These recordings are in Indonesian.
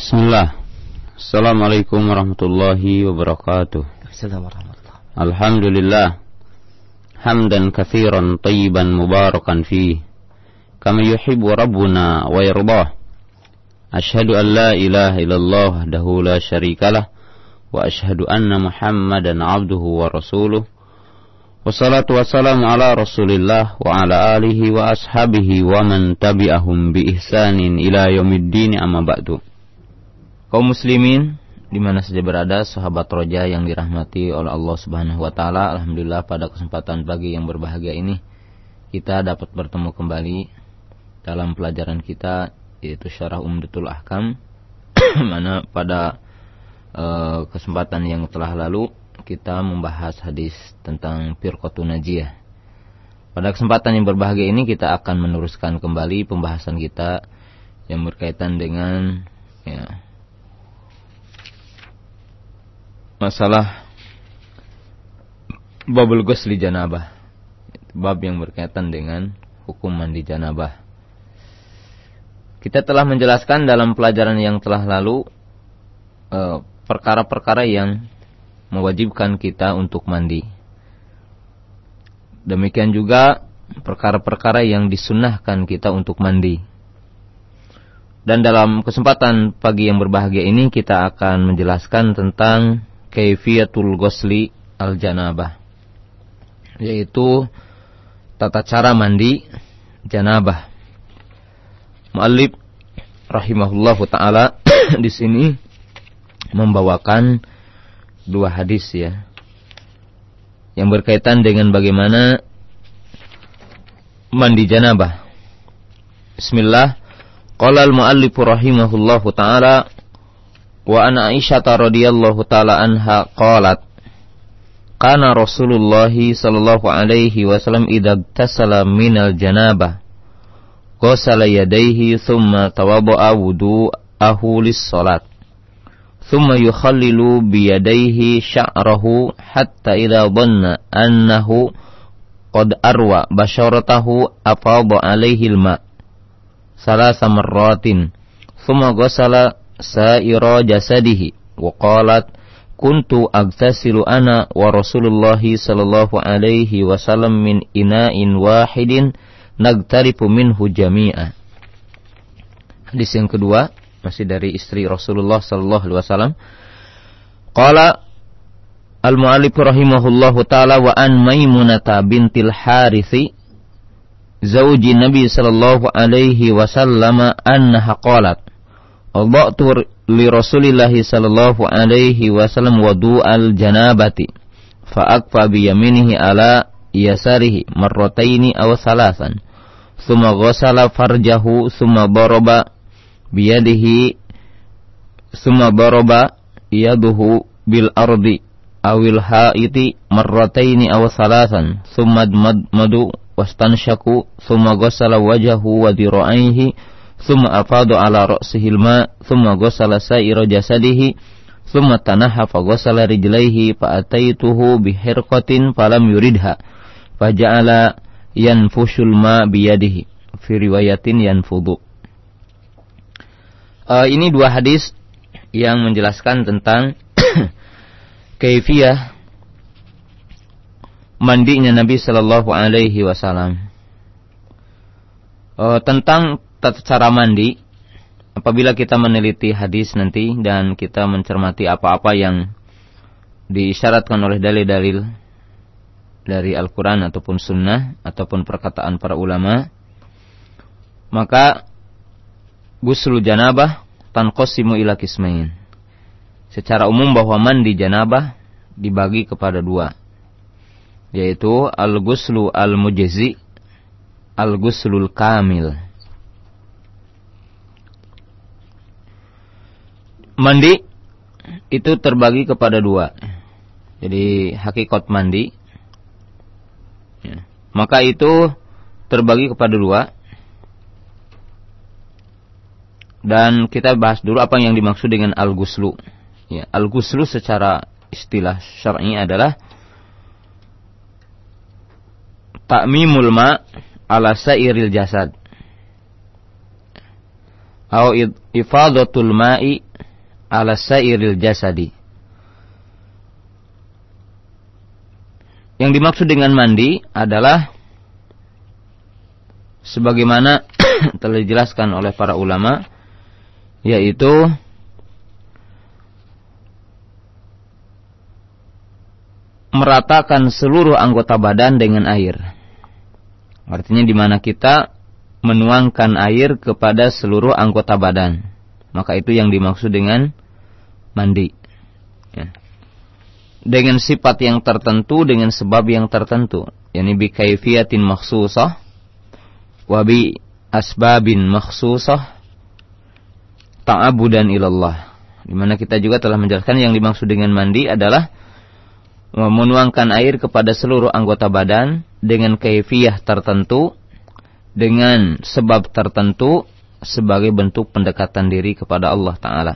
Bismillah. Assalamualaikum warahmatullahi wabarakatuh. Assalamualaikum Alhamdulillah. Hamdan kathiran tayyiban mubarakan fih. Kama yuhibbu rabbuna wa yardah. Ashhadu an la ilaha illallah wahdahu la syarikalah wa ashhadu anna Muhammadan abduhu wa rasuluh. Wassalatu wassalamu ala rasulillah wa ala alihi wa ashabihi wa man tabi'ahum bi ihsanin ila yaumiddin amma ba'du kaum muslimin di mana saja berada sahabat roja yang dirahmati oleh Allah Subhanahu wa taala alhamdulillah pada kesempatan pagi yang berbahagia ini kita dapat bertemu kembali dalam pelajaran kita yaitu syarah Umdatul Ahkam mana pada uh, kesempatan yang telah lalu kita membahas hadis tentang firqatun najiyah. Pada kesempatan yang berbahagia ini kita akan meneruskan kembali pembahasan kita yang berkaitan dengan ya, masalah babul ghusli janabah. Bab yang berkaitan dengan hukum mandi janabah. Kita telah menjelaskan dalam pelajaran yang telah lalu eh, perkara-perkara yang mewajibkan kita untuk mandi. Demikian juga perkara-perkara yang disunahkan kita untuk mandi. Dan dalam kesempatan pagi yang berbahagia ini kita akan menjelaskan tentang kaifiyatul ghusli al janabah yaitu tata cara mandi janabah. Muallif rahimahullahu taala di sini membawakan dua hadis ya yang berkaitan dengan bagaimana mandi janabah. Bismillah. Qala al-muallif rahimahullahu taala Wa an Aisyah radhiyallahu taala anha qalat Kana Rasulullah sallallahu alaihi wasallam idza tasala minal janabah qasala yadayhi thumma tawadda'a wudu'ahu lis-salat thumma yukhallilu biyadayhi sya'rahu hatta idza dhanna annahu qad arwa basharatahu afadha alaihi al-ma' salasa marratin thumma ghasala sa'ira jasadihi wa qalat kuntu agtasilu ana wa Rasulullah sallallahu alaihi wasallam min ina'in wahidin nagtarifu minhu jami'a. Hadis yang kedua masih dari istri Rasulullah sallallahu alaihi wasallam. Qala Al-Mu'allif rahimahullahu taala wa an Maimunata bintil Harithi zauji Nabi sallallahu alaihi wasallam annaha qalat Wada'tu li Rasulillah sallallahu alaihi wasallam wudu al janabati. Fa akfa bi yaminihi ala yasarihi marrataini aw salasan. Thumma ghasala farjahu thumma daraba bi yadihi thumma daraba yaduhu bil ardi awil haiti marrataini aw salasan. Thumma madu wastanshaku thumma ghasala wajahu wa dira'aihi ثم أفاض ala رأسه الماء ثم غسل سائر جسده ثم tanaha فغسل رجليه فأتيته بحرقة فلم يردها فجعل yuridha الماء بيده في biyadihi ينفض uh, eh, ini dua hadis yang menjelaskan tentang kaifiyah mandinya Nabi Shallallahu Alaihi Wasallam. Eh, tentang tata cara mandi. Apabila kita meneliti hadis nanti dan kita mencermati apa-apa yang diisyaratkan oleh dalil-dalil dari Al-Quran ataupun Sunnah ataupun perkataan para ulama maka guslu janabah tanqosimu ila kismain secara umum bahwa mandi janabah dibagi kepada dua yaitu al-guslu al-mujzi al-guslul kamil mandi itu terbagi kepada dua. Jadi hakikat mandi, maka itu terbagi kepada dua. Dan kita bahas dulu apa yang dimaksud dengan al-guslu. Ya, al-guslu secara istilah syar'i adalah takmimul ma ala sairil jasad. Atau ifadatul ma'i ala sairil jasadi. Yang dimaksud dengan mandi adalah sebagaimana telah dijelaskan oleh para ulama yaitu meratakan seluruh anggota badan dengan air. Artinya di mana kita menuangkan air kepada seluruh anggota badan. Maka itu yang dimaksud dengan mandi. Ya. Dengan sifat yang tertentu, dengan sebab yang tertentu. Yani bi kaifiyatin makhsusah. Wabi asbabin makhsusah. Ta'abudan ilallah. Di mana kita juga telah menjelaskan yang dimaksud dengan mandi adalah menuangkan air kepada seluruh anggota badan dengan kaifiyah tertentu dengan sebab tertentu sebagai bentuk pendekatan diri kepada Allah taala.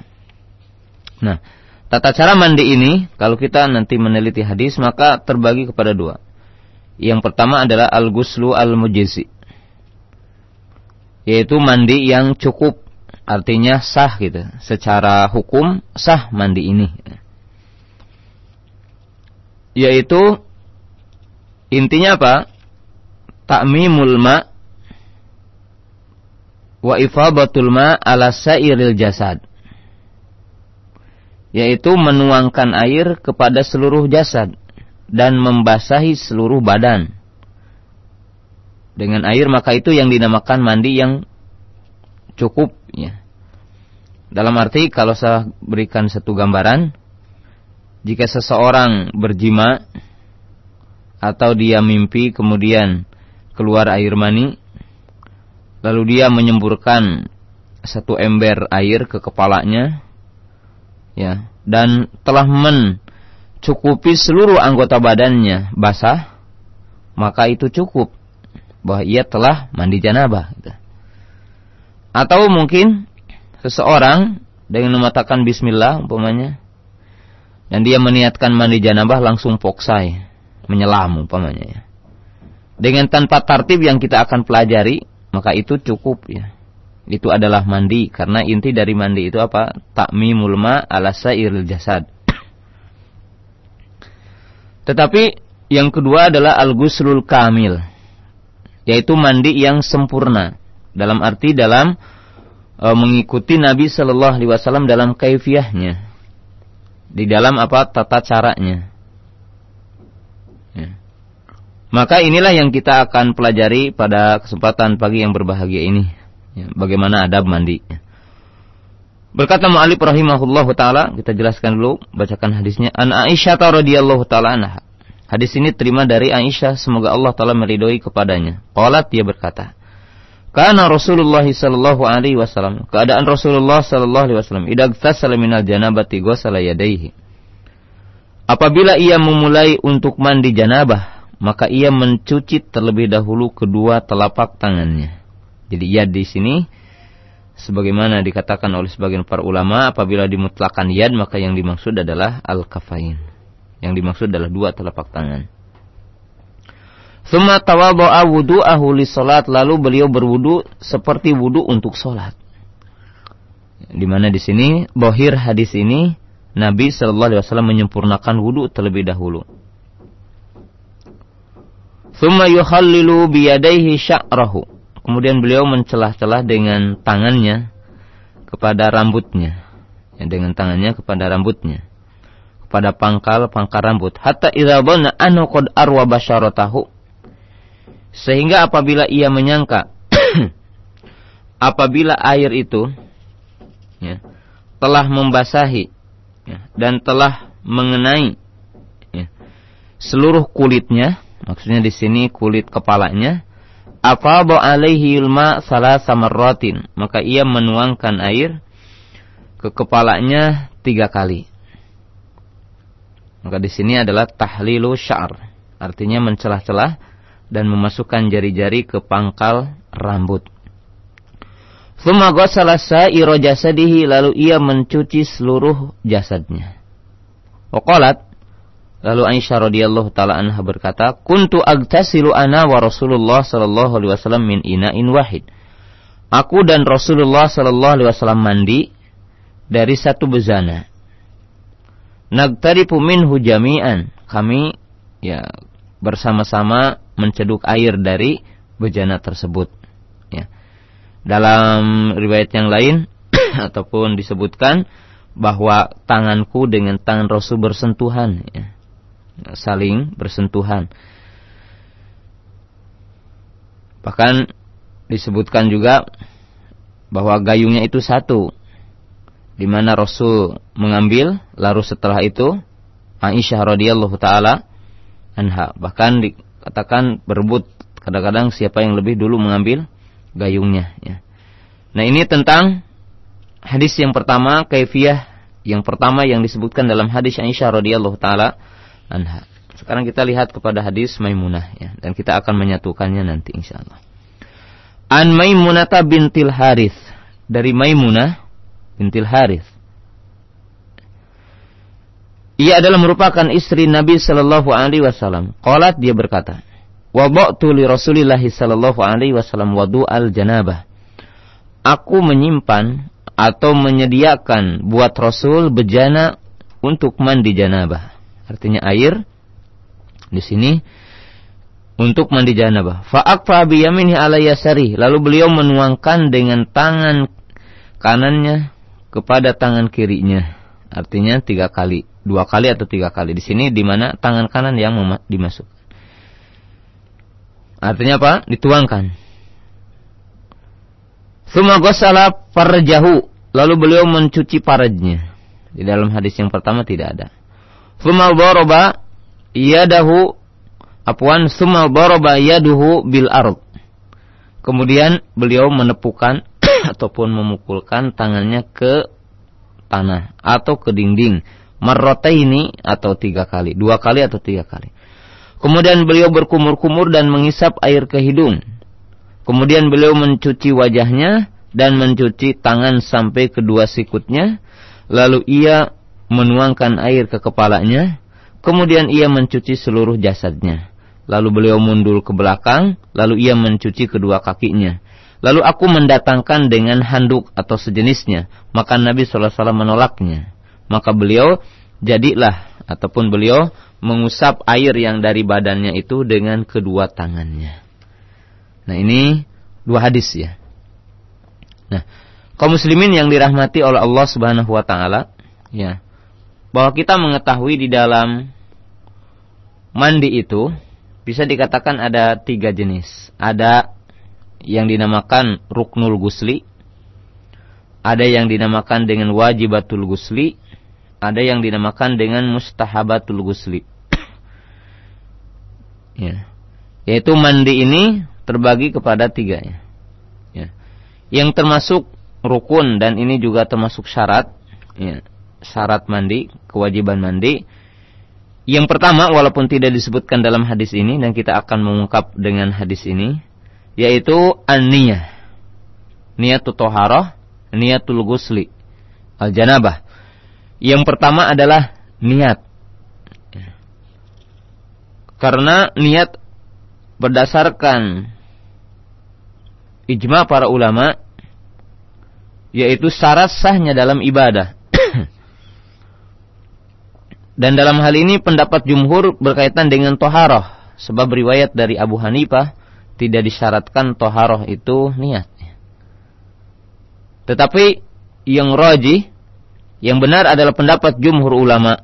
Nah, tata cara mandi ini kalau kita nanti meneliti hadis maka terbagi kepada dua. Yang pertama adalah al-ghuslu al-mujizi. Yaitu mandi yang cukup artinya sah gitu. Secara hukum sah mandi ini yaitu intinya apa? Ta'mimul ma wa ifadatul ma ala sairil jasad. Yaitu menuangkan air kepada seluruh jasad dan membasahi seluruh badan. Dengan air maka itu yang dinamakan mandi yang cukup ya. Dalam arti kalau saya berikan satu gambaran, jika seseorang berjima atau dia mimpi kemudian keluar air mani lalu dia menyemburkan satu ember air ke kepalanya ya dan telah mencukupi seluruh anggota badannya basah maka itu cukup bahwa ia telah mandi janabah atau mungkin seseorang dengan mengatakan bismillah umpamanya dan dia meniatkan mandi janabah langsung poksai, menyelam umpamanya ya. Dengan tanpa tartib yang kita akan pelajari, maka itu cukup ya. Itu adalah mandi karena inti dari mandi itu apa? Takmimul ma ala sairil jasad. Tetapi yang kedua adalah al-ghuslul kamil, yaitu mandi yang sempurna. Dalam arti dalam e, mengikuti Nabi Shallallahu Alaihi Wasallam dalam kaifiahnya di dalam apa tata caranya. Ya. Maka inilah yang kita akan pelajari pada kesempatan pagi yang berbahagia ini. Ya, bagaimana adab mandi. Berkata Mu'alib rahimahullah ta'ala, kita jelaskan dulu, bacakan hadisnya. An Aisyah radhiyallahu ta'ala anha. Hadis ini terima dari Aisyah, semoga Allah ta'ala meridhoi kepadanya. Qalat dia berkata, karena Rasulullah sallallahu alaihi wasallam, keadaan Rasulullah sallallahu alaihi wasallam, idag tasala minal janabati ghusala yadayhi. Apabila ia memulai untuk mandi janabah, maka ia mencuci terlebih dahulu kedua telapak tangannya. Jadi yad di sini sebagaimana dikatakan oleh sebagian para ulama, apabila dimutlakan yad maka yang dimaksud adalah al-kafain. Yang dimaksud adalah dua telapak tangan. Summa tawadha'a wudu'ahu li salat lalu beliau berwudu seperti wudu untuk salat. Di mana di sini bohir hadis ini Nabi sallallahu alaihi wasallam menyempurnakan wudu terlebih dahulu. Summa yukhallilu biyadaihi sya'rahu. Kemudian beliau mencelah-celah dengan tangannya kepada rambutnya. Ya, dengan tangannya kepada rambutnya. Kepada pangkal-pangkal rambut. Hatta idza dhanna anhu qad arwa basyaratahu sehingga apabila ia menyangka apabila air itu ya, telah membasahi ya, dan telah mengenai ya, seluruh kulitnya, maksudnya di sini kulit kepalanya, apa alaihi ilma salah samarratin, maka ia menuangkan air ke kepalanya tiga kali. Maka di sini adalah tahlilu syar, artinya mencelah-celah dan memasukkan jari-jari ke pangkal rambut. Thumma ghassala sa'ira jasadihi lalu ia mencuci seluruh jasadnya. Waqalat lalu Aisyah radhiyallahu taala anha berkata, "Kuntu agtasilu ana wa Rasulullah sallallahu alaihi wasallam min ina'in wahid." Aku dan Rasulullah sallallahu alaihi wasallam mandi dari satu bejana. Nagtarifu minhu jami'an. Kami ya bersama-sama menceduk air dari bejana tersebut. Ya. Dalam riwayat yang lain ataupun disebutkan bahwa tanganku dengan tangan Rasul bersentuhan, ya. Saling bersentuhan. Bahkan disebutkan juga bahwa gayungnya itu satu, di mana Rasul mengambil, lalu setelah itu Aisyah radhiyallahu taala anha bahkan dikatakan berebut kadang-kadang siapa yang lebih dulu mengambil gayungnya. Ya. Nah ini tentang hadis yang pertama kaifiah yang pertama yang disebutkan dalam hadis Aisyah radhiyallahu taala anha. Sekarang kita lihat kepada hadis Maimunah ya dan kita akan menyatukannya nanti insyaallah. An Maimunah bintil Harith dari Maimunah bintil Harith. Ia adalah merupakan istri Nabi Shallallahu Alaihi Wasallam. Qalat dia berkata, Wabaktu li Rasulillah Shallallahu Alaihi Wasallam wadu al janabah. Aku menyimpan atau menyediakan buat Rasul bejana untuk mandi janabah. Artinya air di sini untuk mandi janabah. Fa'akfa biyamini ala yasari. Lalu beliau menuangkan dengan tangan kanannya kepada tangan kirinya. Artinya tiga kali, dua kali atau tiga kali. Di sini di mana tangan kanan yang dimasuk. Artinya apa? Dituangkan. Suma gosala farjahu. Lalu beliau mencuci parajnya. Di dalam hadis yang pertama tidak ada. Suma doroba yadahu apuan suma doroba yaduhu bil ard. Kemudian beliau menepukan ataupun memukulkan tangannya ke tanah atau ke dinding. ini atau tiga kali. Dua kali atau tiga kali. Kemudian beliau berkumur-kumur dan mengisap air ke hidung. Kemudian beliau mencuci wajahnya dan mencuci tangan sampai kedua sikutnya. Lalu ia menuangkan air ke kepalanya. Kemudian ia mencuci seluruh jasadnya. Lalu beliau mundur ke belakang. Lalu ia mencuci kedua kakinya. Lalu aku mendatangkan dengan handuk atau sejenisnya. Maka Nabi SAW menolaknya. Maka beliau jadilah ataupun beliau mengusap air yang dari badannya itu dengan kedua tangannya. Nah ini dua hadis ya. Nah, kaum muslimin yang dirahmati oleh Allah Subhanahu wa taala, ya. Bahwa kita mengetahui di dalam mandi itu bisa dikatakan ada tiga jenis. Ada yang dinamakan ruknul gusli, ada yang dinamakan dengan wajibatul gusli, ada yang dinamakan dengan mustahabatul gusli. ya. Yaitu mandi ini terbagi kepada tiga ya. ya. Yang termasuk rukun dan ini juga termasuk syarat ya. Syarat mandi, kewajiban mandi. Yang pertama walaupun tidak disebutkan dalam hadis ini dan kita akan mengungkap dengan hadis ini yaitu an-niyah. Niatul toharah, niatul gusli, al-janabah. Yang pertama adalah niat. Karena niat berdasarkan ijma para ulama yaitu syarat sahnya dalam ibadah. Dan dalam hal ini pendapat jumhur berkaitan dengan toharoh. Sebab riwayat dari Abu Hanifah tidak disyaratkan toharoh itu niat. Tetapi yang roji, yang benar adalah pendapat jumhur ulama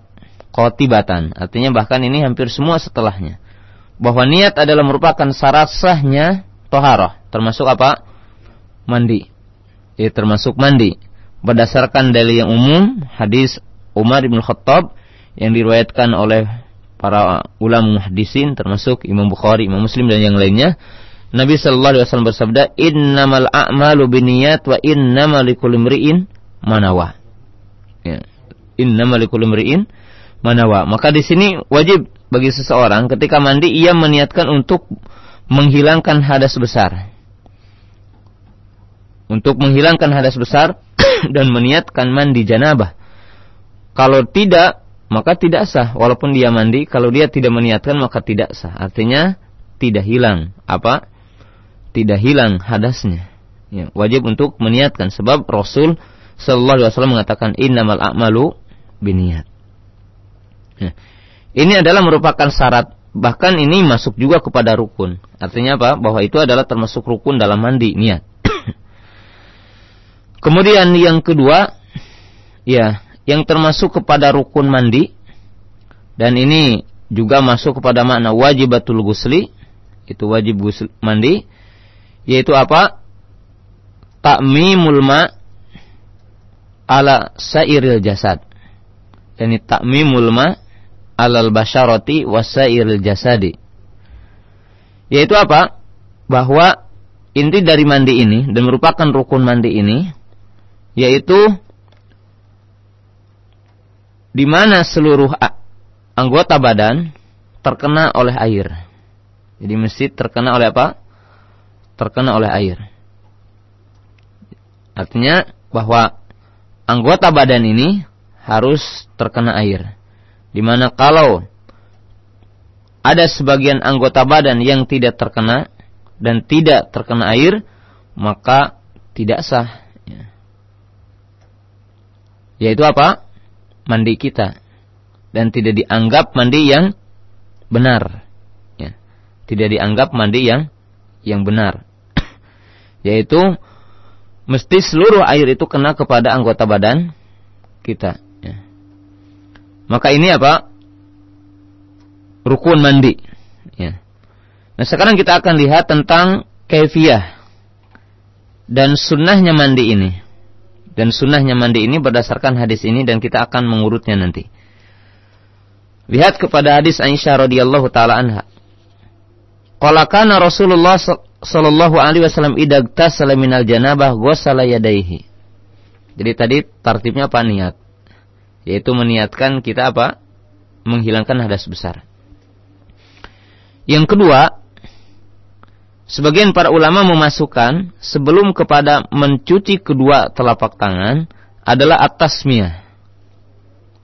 kotibatan. Artinya bahkan ini hampir semua setelahnya bahwa niat adalah merupakan syarat sahnya toharoh. Termasuk apa? Mandi. Ya, termasuk mandi. Berdasarkan dalil yang umum, hadis Umar bin Khattab yang diriwayatkan oleh para ulama muhadisin termasuk Imam Bukhari, Imam Muslim dan yang lainnya. Nabi sallallahu alaihi wasallam bersabda, "Innamal a'malu binniyat wa innamal likulli imri'in manawa." Ya. Innamal likulli imri'in manawa. Maka di sini wajib bagi seseorang ketika mandi ia meniatkan untuk menghilangkan hadas besar. Untuk menghilangkan hadas besar dan meniatkan mandi janabah. Kalau tidak, maka tidak sah. Walaupun dia mandi, kalau dia tidak meniatkan maka tidak sah. Artinya tidak hilang apa? Tidak hilang hadasnya. Ya, wajib untuk meniatkan sebab Rasul sallallahu alaihi wasallam mengatakan innamal a'malu binniat. Nah, ini adalah merupakan syarat bahkan ini masuk juga kepada rukun. Artinya apa? Bahwa itu adalah termasuk rukun dalam mandi niat. Kemudian yang kedua, ya, yang termasuk kepada rukun mandi dan ini juga masuk kepada makna wajibatul gusli, itu wajib gusli, mandi, yaitu apa? Takmimul ma ala sairil jasad. Yani takmimul ma alal basyarati wasairil jasadi. Yaitu apa? Bahwa inti dari mandi ini dan merupakan rukun mandi ini yaitu di mana seluruh anggota badan terkena oleh air. Jadi mesti terkena oleh apa? Terkena oleh air. Artinya bahwa anggota badan ini harus terkena air. Di mana kalau ada sebagian anggota badan yang tidak terkena dan tidak terkena air, maka tidak sah. Ya. Yaitu apa? Mandi kita dan tidak dianggap mandi yang benar. Ya. Tidak dianggap mandi yang yang benar. Yaitu mesti seluruh air itu kena kepada anggota badan kita. Ya. Maka ini apa? Rukun mandi. Ya. Nah sekarang kita akan lihat tentang kefiah dan sunnahnya mandi ini. Dan sunnahnya mandi ini berdasarkan hadis ini dan kita akan mengurutnya nanti. Lihat kepada hadis Aisyah radhiyallahu taala anha. Qala kana Rasulullah sallallahu alaihi wasallam idag tasala minal janabah ghusala yadayhi. Jadi tadi tartibnya apa niat? Yaitu meniatkan kita apa? Menghilangkan hadas besar. Yang kedua, sebagian para ulama memasukkan sebelum kepada mencuci kedua telapak tangan adalah atasmiyah.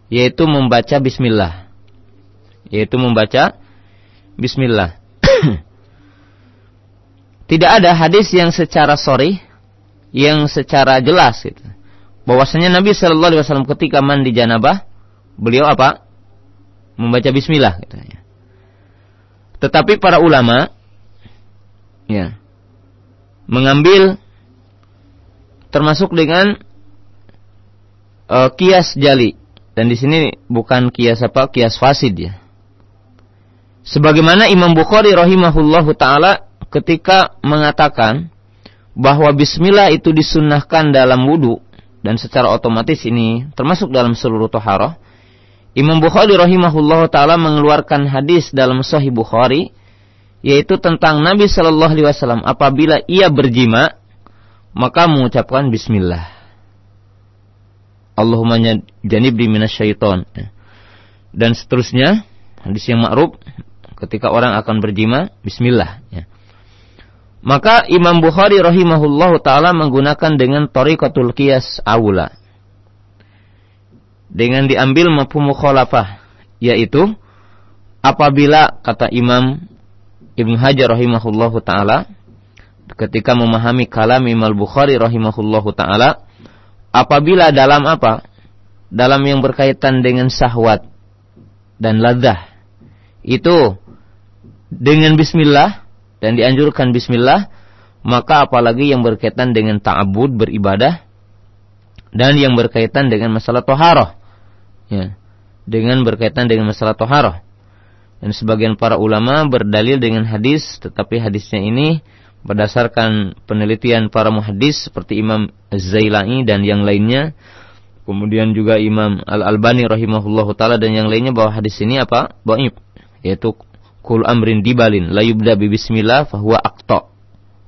Yaitu membaca bismillah yaitu membaca bismillah. Tidak ada hadis yang secara sorry, yang secara jelas gitu. Bahwasanya Nabi Shallallahu Alaihi Wasallam ketika mandi janabah, beliau apa? Membaca Bismillah. Gitu. Tetapi para ulama, ya, mengambil termasuk dengan uh, kias jali dan di sini bukan kias apa kias fasid ya Sebagaimana Imam Bukhari rahimahullahu taala ketika mengatakan bahwa bismillah itu disunnahkan dalam wudhu dan secara otomatis ini termasuk dalam seluruh toharoh. Imam Bukhari rahimahullahu taala mengeluarkan hadis dalam Sahih Bukhari yaitu tentang Nabi Shallallahu Alaihi Wasallam apabila ia berjima maka mengucapkan Bismillah. Allahumma janibni minasyaiton. Dan seterusnya hadis yang ma'ruf ketika orang akan berjima, bismillah. Maka Imam Bukhari rahimahullah taala menggunakan dengan tariqatul qiyas awla. Dengan diambil mafhum mukhalafah, yaitu apabila kata Imam Ibn Hajar rahimahullah taala ketika memahami kalam Imam Bukhari rahimahullah taala apabila dalam apa? Dalam yang berkaitan dengan syahwat dan ladzah itu dengan bismillah dan dianjurkan bismillah, maka apalagi yang berkaitan dengan ta'abud beribadah dan yang berkaitan dengan masalah toharoh. Ya, dengan berkaitan dengan masalah toharoh. Dan sebagian para ulama berdalil dengan hadis, tetapi hadisnya ini berdasarkan penelitian para muhadis seperti Imam Zailai dan yang lainnya, kemudian juga Imam Al Albani rahimahullah taala dan yang lainnya bahwa hadis ini apa? Baib, yaitu kul amrin dibalin la yubda bi bismillah fahuwa aqta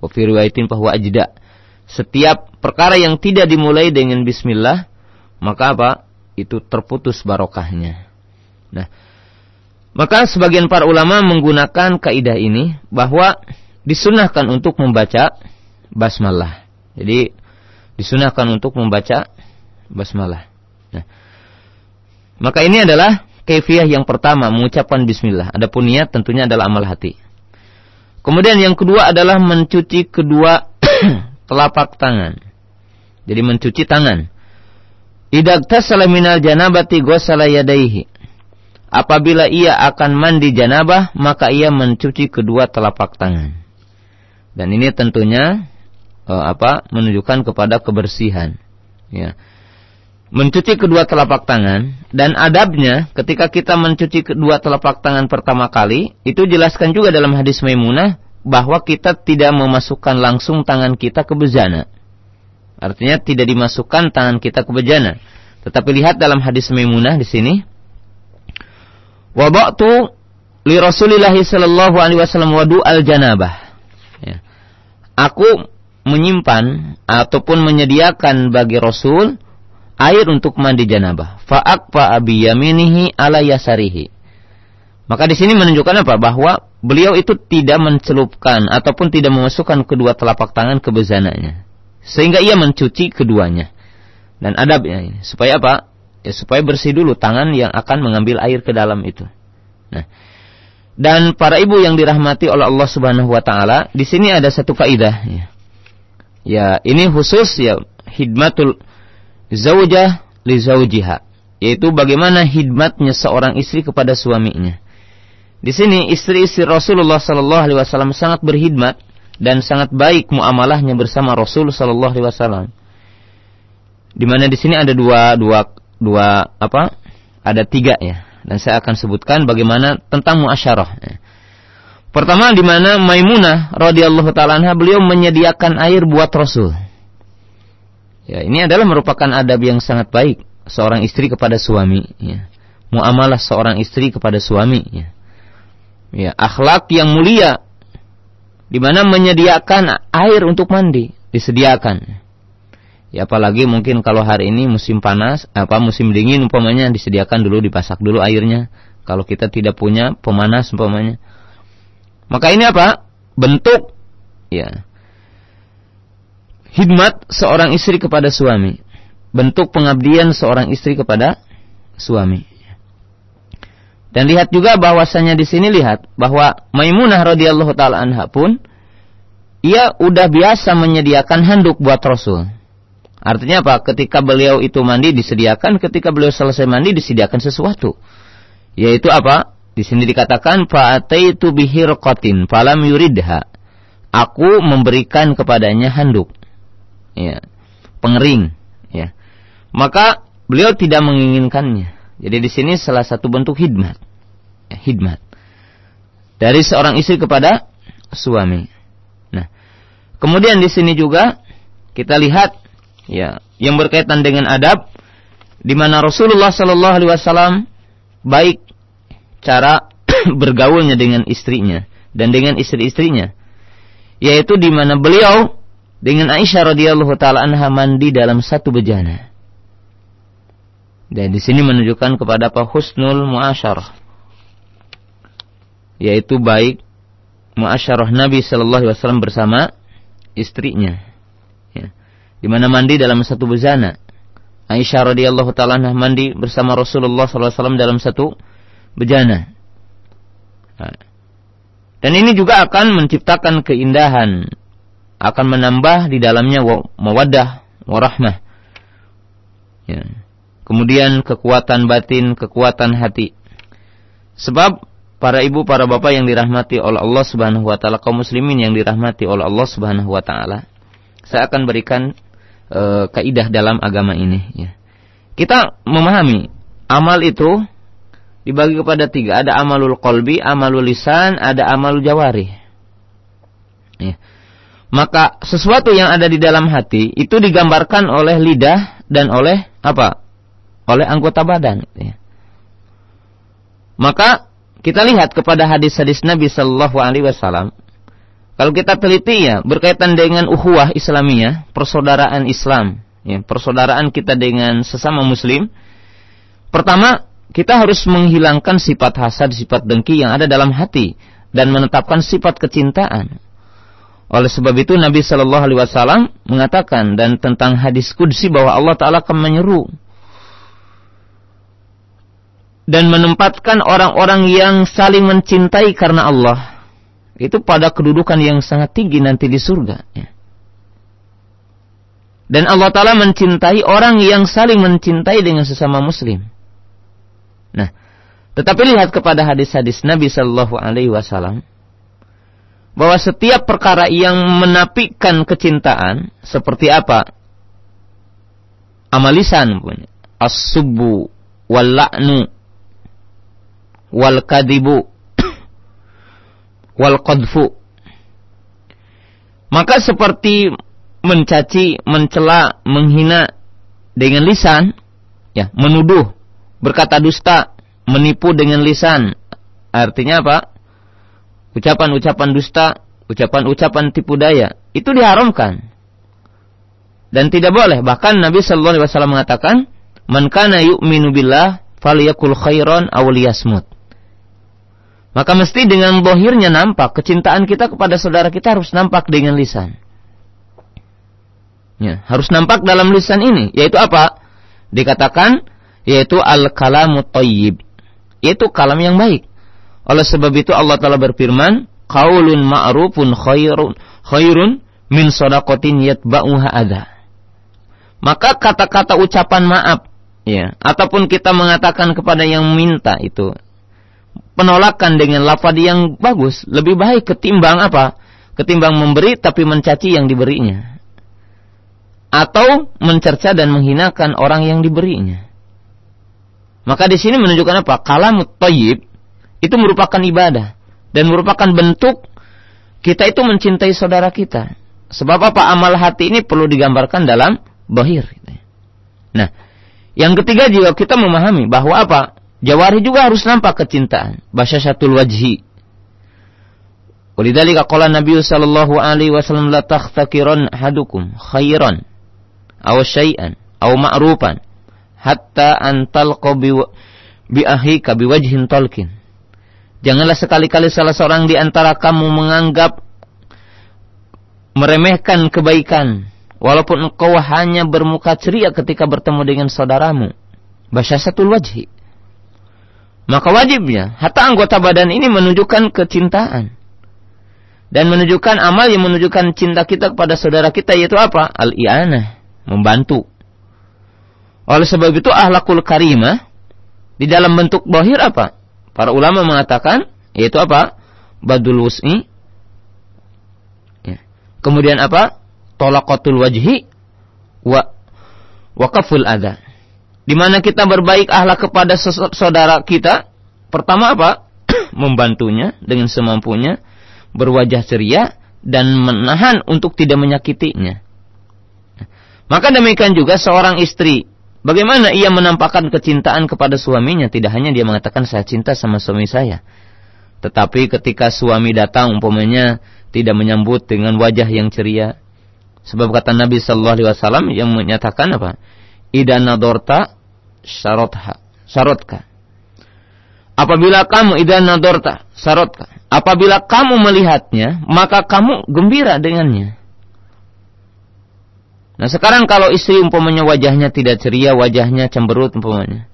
wa fi riwayatin fahuwa ajda. Setiap perkara yang tidak dimulai dengan bismillah maka apa? Itu terputus barokahnya. Nah maka sebagian para ulama menggunakan kaidah ini bahwa disunahkan untuk membaca basmalah jadi disunahkan untuk membaca basmalah nah maka ini adalah Kefiah yang pertama mengucapkan bismillah. Adapun niat tentunya adalah amal hati. Kemudian yang kedua adalah mencuci kedua telapak tangan. Jadi mencuci tangan. Idak tasala minal janabati ghusala yadaihi. Apabila ia akan mandi janabah, maka ia mencuci kedua telapak tangan. Dan ini tentunya uh, apa? menunjukkan kepada kebersihan. Ya. Mencuci kedua telapak tangan dan adabnya ketika kita mencuci kedua telapak tangan pertama kali itu jelaskan juga dalam hadis Maimunah bahwa kita tidak memasukkan langsung tangan kita ke bejana. Artinya tidak dimasukkan tangan kita ke bejana. Tetapi lihat dalam hadis Maimunah di sini. Wabaktu li Rasulillah sallallahu alaihi wasallam wadu al janabah. Ya. Aku menyimpan ataupun menyediakan bagi Rasul air untuk mandi janabah. Fa'akfa abi yaminihi ala yasarihi. Maka di sini menunjukkan apa? Bahwa beliau itu tidak mencelupkan ataupun tidak memasukkan kedua telapak tangan ke bezananya. Sehingga ia mencuci keduanya. Dan adabnya ini. Supaya apa? Ya, supaya bersih dulu tangan yang akan mengambil air ke dalam itu. Nah, dan para ibu yang dirahmati oleh Allah Subhanahu wa taala, di sini ada satu kaidah ya. Ya, ini khusus ya hidmatul zaujah li zaujiha, yaitu bagaimana hidmatnya seorang istri kepada suaminya. Di sini istri-istri Rasulullah sallallahu alaihi wasallam sangat berhidmat dan sangat baik muamalahnya bersama Rasul Shallallahu Alaihi Wasallam. Di mana di sini ada dua dua dua apa? Ada tiga ya. Dan saya akan sebutkan bagaimana tentang muasyarah. Ya. Pertama di mana Maimunah radhiyallahu taala beliau menyediakan air buat Rasul. Ya, ini adalah merupakan adab yang sangat baik seorang istri kepada suami ya. Muamalah seorang istri kepada suami ya. Ya, akhlak yang mulia di mana menyediakan air untuk mandi disediakan. Ya apalagi mungkin kalau hari ini musim panas, apa musim dingin umpamanya disediakan dulu dipasak dulu airnya. Kalau kita tidak punya pemanas umpamanya. Maka ini apa? Bentuk ya hikmat seorang istri kepada suami. Bentuk pengabdian seorang istri kepada suami. Dan lihat juga bahwasanya di sini lihat bahwa Maimunah radhiyallahu taala anha pun ia udah biasa menyediakan handuk buat Rasul. Artinya apa? Ketika beliau itu mandi disediakan, ketika beliau selesai mandi disediakan sesuatu. Yaitu apa? Di sini dikatakan fa'ataitu bihirqatin falam yuridha. Aku memberikan kepadanya handuk. Ya. Pengering, ya. Maka beliau tidak menginginkannya. Jadi di sini salah satu bentuk hidmat. Ya. Dari seorang istri kepada suami. Nah, kemudian di sini juga kita lihat ya yang berkaitan dengan adab di mana Rasulullah Shallallahu alaihi wasallam baik cara bergaulnya dengan istrinya dan dengan istri-istrinya yaitu di mana beliau dengan Aisyah radhiyallahu taala anha mandi dalam satu bejana. Dan di sini menunjukkan kepada apa husnul muasyarah. Yaitu baik muasyarah Nabi sallallahu alaihi wasallam bersama istrinya. Di mana mandi dalam satu bejana. Aisyah radhiyallahu taala mandi bersama Rasulullah wasallam dalam satu bejana. Dan ini juga akan menciptakan keindahan, akan menambah di dalamnya mawaddah warahmah. Ya kemudian kekuatan batin, kekuatan hati. Sebab para ibu, para bapak yang dirahmati oleh Allah Subhanahu wa taala, kaum muslimin yang dirahmati oleh Allah Subhanahu wa taala, saya akan berikan e, kaidah dalam agama ini ya. Kita memahami amal itu dibagi kepada tiga. Ada amalul kolbi, amalul lisan, ada amalul jawari. Ya. Maka sesuatu yang ada di dalam hati itu digambarkan oleh lidah dan oleh apa? oleh anggota badan. Ya. Maka kita lihat kepada hadis-hadis Nabi Shallallahu Alaihi Wasallam. Kalau kita teliti ya berkaitan dengan uhuwah Islamiyah, persaudaraan Islam, ya, persaudaraan kita dengan sesama Muslim. Pertama, kita harus menghilangkan sifat hasad, sifat dengki yang ada dalam hati dan menetapkan sifat kecintaan. Oleh sebab itu Nabi Shallallahu Alaihi Wasallam mengatakan dan tentang hadis kudsi bahwa Allah Taala akan menyeru dan menempatkan orang-orang yang saling mencintai karena Allah itu pada kedudukan yang sangat tinggi nanti di surga. Ya. Dan Allah Ta'ala mencintai orang yang saling mencintai dengan sesama muslim. Nah, tetapi lihat kepada hadis-hadis Nabi Shallallahu Alaihi Wasallam bahwa setiap perkara yang menapikan kecintaan seperti apa amalisan punya as-subbu wal la'nu wal kadibu wal qadfu maka seperti mencaci, mencela, menghina dengan lisan, ya, menuduh, berkata dusta, menipu dengan lisan. Artinya apa? Ucapan-ucapan dusta, ucapan-ucapan tipu daya, itu diharamkan. Dan tidak boleh. Bahkan Nabi sallallahu alaihi wasallam mengatakan, "Man kana yu'minu billah falyakul khairan aw liyasmut." Maka mesti dengan bohirnya nampak kecintaan kita kepada saudara kita harus nampak dengan lisan. Ya, harus nampak dalam lisan ini, yaitu apa? Dikatakan yaitu al-kalamu thayyib, yaitu kalam yang baik. Oleh sebab itu Allah Taala berfirman, qaulun ma'rufun khairun khairun min shadaqatin yatba'uha adha. Maka kata-kata ucapan maaf ya, ataupun kita mengatakan kepada yang minta itu penolakan dengan lafaz yang bagus lebih baik ketimbang apa? Ketimbang memberi tapi mencaci yang diberinya atau mencerca dan menghinakan orang yang diberinya. Maka di sini menunjukkan apa? Kalamut thayyib itu merupakan ibadah dan merupakan bentuk kita itu mencintai saudara kita. Sebab apa? Amal hati ini perlu digambarkan dalam bahir. Nah, yang ketiga juga kita memahami bahwa apa? Jawari juga harus nampak kecintaan. satu wajhi. Walidhalika qala Nabi sallallahu alaihi wasallam la takhtakiran hadukum khairan aw syai'an aw ma'rufan hatta antal bi bi ahika wajhin talkin. Janganlah sekali-kali salah seorang di antara kamu menganggap meremehkan kebaikan walaupun engkau hanya bermuka ceria ketika bertemu dengan saudaramu. satu wajhi. Maka wajibnya hatta anggota badan ini menunjukkan kecintaan dan menunjukkan amal yang menunjukkan cinta kita kepada saudara kita yaitu apa? Al-i'anah membantu. Oleh sebab itu ahlakul karimah di dalam bentuk bohir apa? Para ulama mengatakan yaitu apa? Badul wus'i. Ya. Kemudian apa? Tolakatul wajhi wa wakaful ada. Di mana kita berbaik ahlak kepada saudara kita, pertama apa? Membantunya dengan semampunya, berwajah ceria dan menahan untuk tidak menyakitinya. Maka demikian juga seorang istri. Bagaimana ia menampakkan kecintaan kepada suaminya? Tidak hanya dia mengatakan saya cinta sama suami saya. Tetapi ketika suami datang umpamanya tidak menyambut dengan wajah yang ceria. Sebab kata Nabi Shallallahu Alaihi Wasallam yang menyatakan apa? Ida nadorta syarotha, syarotka. Apabila kamu ida nadorta syarotka. Apabila kamu melihatnya, maka kamu gembira dengannya. Nah sekarang kalau istri umpamanya wajahnya tidak ceria, wajahnya cemberut umpamanya.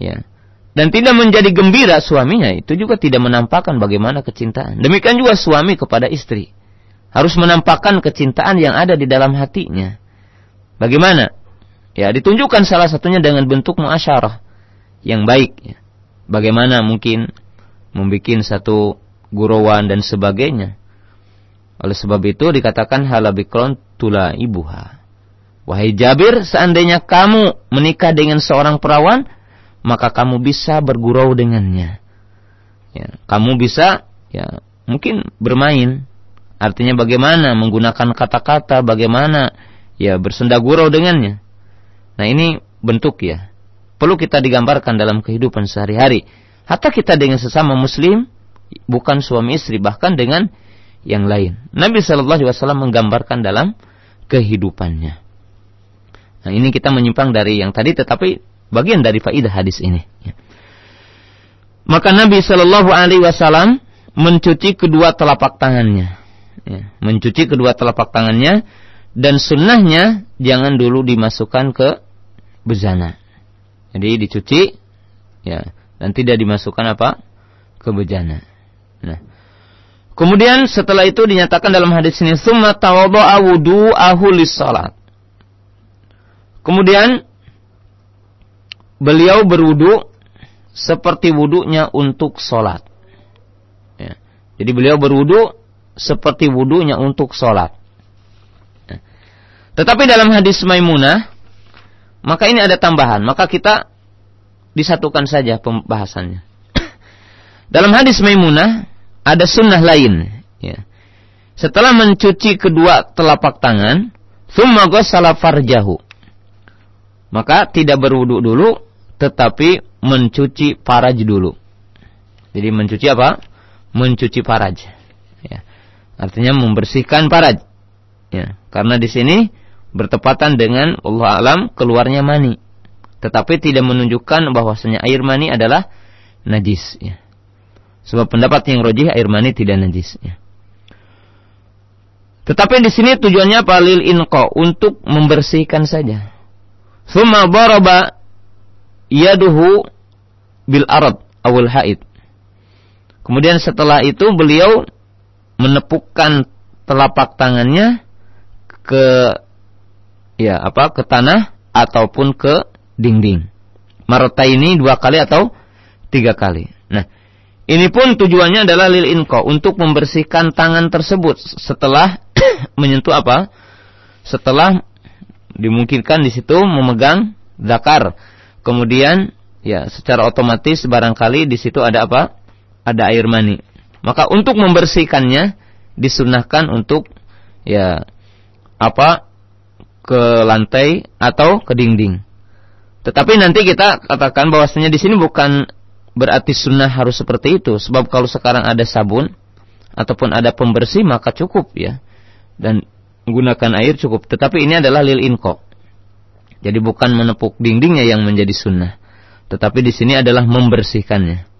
Ya. Dan tidak menjadi gembira suaminya, itu juga tidak menampakkan bagaimana kecintaan. Demikian juga suami kepada istri. Harus menampakkan kecintaan yang ada di dalam hatinya. Bagaimana? Ya, ditunjukkan salah satunya dengan bentuk muasyarah yang baik. Bagaimana mungkin membuat satu gurauan dan sebagainya. Oleh sebab itu dikatakan halabikron tula ibuha. Wahai Jabir, seandainya kamu menikah dengan seorang perawan, maka kamu bisa bergurau dengannya. Ya, kamu bisa ya mungkin bermain. Artinya bagaimana menggunakan kata-kata, bagaimana ya bersenda gurau dengannya. Nah, ini bentuk ya. Perlu kita digambarkan dalam kehidupan sehari-hari. Hatta kita dengan sesama muslim, bukan suami istri, bahkan dengan yang lain. Nabi Wasallam menggambarkan dalam kehidupannya. Nah, ini kita menyimpang dari yang tadi tetapi bagian dari faidah hadis ini. Ya. Maka Nabi Shallallahu Alaihi Wasallam mencuci kedua telapak tangannya, ya. mencuci kedua telapak tangannya dan sunnahnya jangan dulu dimasukkan ke bejana. Jadi dicuci, ya, dan tidak dimasukkan apa ke bejana. Nah, kemudian setelah itu dinyatakan dalam hadis ini, summa tawadha'a wudu'ahu lis salat Kemudian beliau berwudu seperti wudunya untuk sholat. Ya. Jadi beliau berwudu seperti wudunya untuk sholat. Tetapi dalam hadis Maimunah, maka ini ada tambahan. Maka kita disatukan saja pembahasannya. dalam hadis Maimunah ada sunnah lain. Ya. Setelah mencuci kedua telapak tangan, thumma ghassala farjahu. Maka tidak berwudu dulu, tetapi mencuci paraj dulu. Jadi mencuci apa? Mencuci paraj. Ya. Artinya membersihkan paraj. Ya. Karena di sini bertepatan dengan Allah alam keluarnya mani. Tetapi tidak menunjukkan bahwasanya air mani adalah najis. Ya. Sebab pendapat yang rojih air mani tidak najis. Ya. Tetapi di sini tujuannya palil inko untuk membersihkan saja. Suma baraba yaduhu bil arad awal haid. Kemudian setelah itu beliau menepukkan telapak tangannya ke ya apa ke tanah ataupun ke dinding. Marota ini dua kali atau tiga kali. Nah, ini pun tujuannya adalah lil inko untuk membersihkan tangan tersebut setelah menyentuh apa? Setelah dimungkinkan di situ memegang zakar kemudian ya secara otomatis barangkali di situ ada apa? Ada air mani. Maka untuk membersihkannya disunahkan untuk ya apa ke lantai atau ke dinding. Tetapi nanti kita katakan bahwasanya di sini bukan berarti sunnah harus seperti itu. Sebab kalau sekarang ada sabun ataupun ada pembersih maka cukup ya. Dan gunakan air cukup. Tetapi ini adalah lil inko. Jadi bukan menepuk dindingnya yang menjadi sunnah. Tetapi di sini adalah membersihkannya.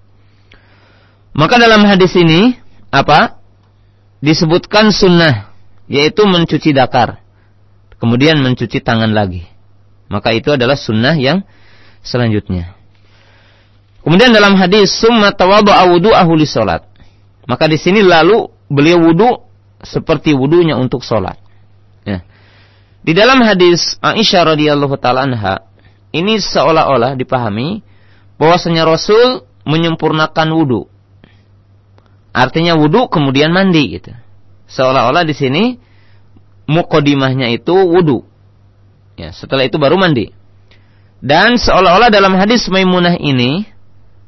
Maka dalam hadis ini, apa? Disebutkan sunnah. Yaitu mencuci dakar. Kemudian mencuci tangan lagi. Maka itu adalah sunnah yang selanjutnya. Kemudian dalam hadis summa tawadhu'a wudu'ahu li salat. Maka di sini lalu beliau wudu seperti wudunya untuk salat. Ya. Di dalam hadis Aisyah radhiyallahu taala anha, ini seolah-olah dipahami bahwasanya Rasul menyempurnakan wudu. Artinya wudu kemudian mandi gitu. Seolah-olah di sini mukodimahnya itu wudu. Ya, setelah itu baru mandi. Dan seolah-olah dalam hadis Maimunah ini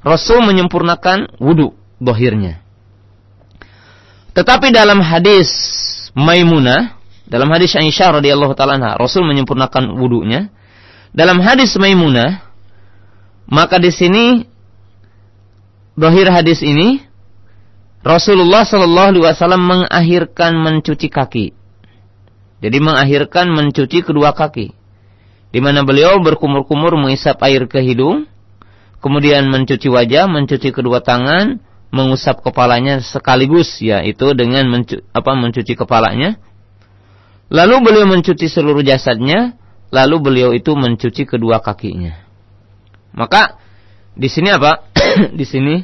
Rasul menyempurnakan wudu dohirnya. Tetapi dalam hadis Maimunah dalam hadis Aisyah radhiyallahu taala Rasul menyempurnakan wudunya. Dalam hadis Maimunah, maka di sini dohir hadis ini Rasulullah Shallallahu Alaihi Wasallam mengakhirkan mencuci kaki. Jadi mengakhirkan mencuci kedua kaki. Di mana beliau berkumur-kumur mengisap air ke hidung, kemudian mencuci wajah, mencuci kedua tangan, mengusap kepalanya sekaligus, yaitu dengan mencu apa, mencuci kepalanya, Lalu beliau mencuci seluruh jasadnya, lalu beliau itu mencuci kedua kakinya. Maka di sini apa? di sini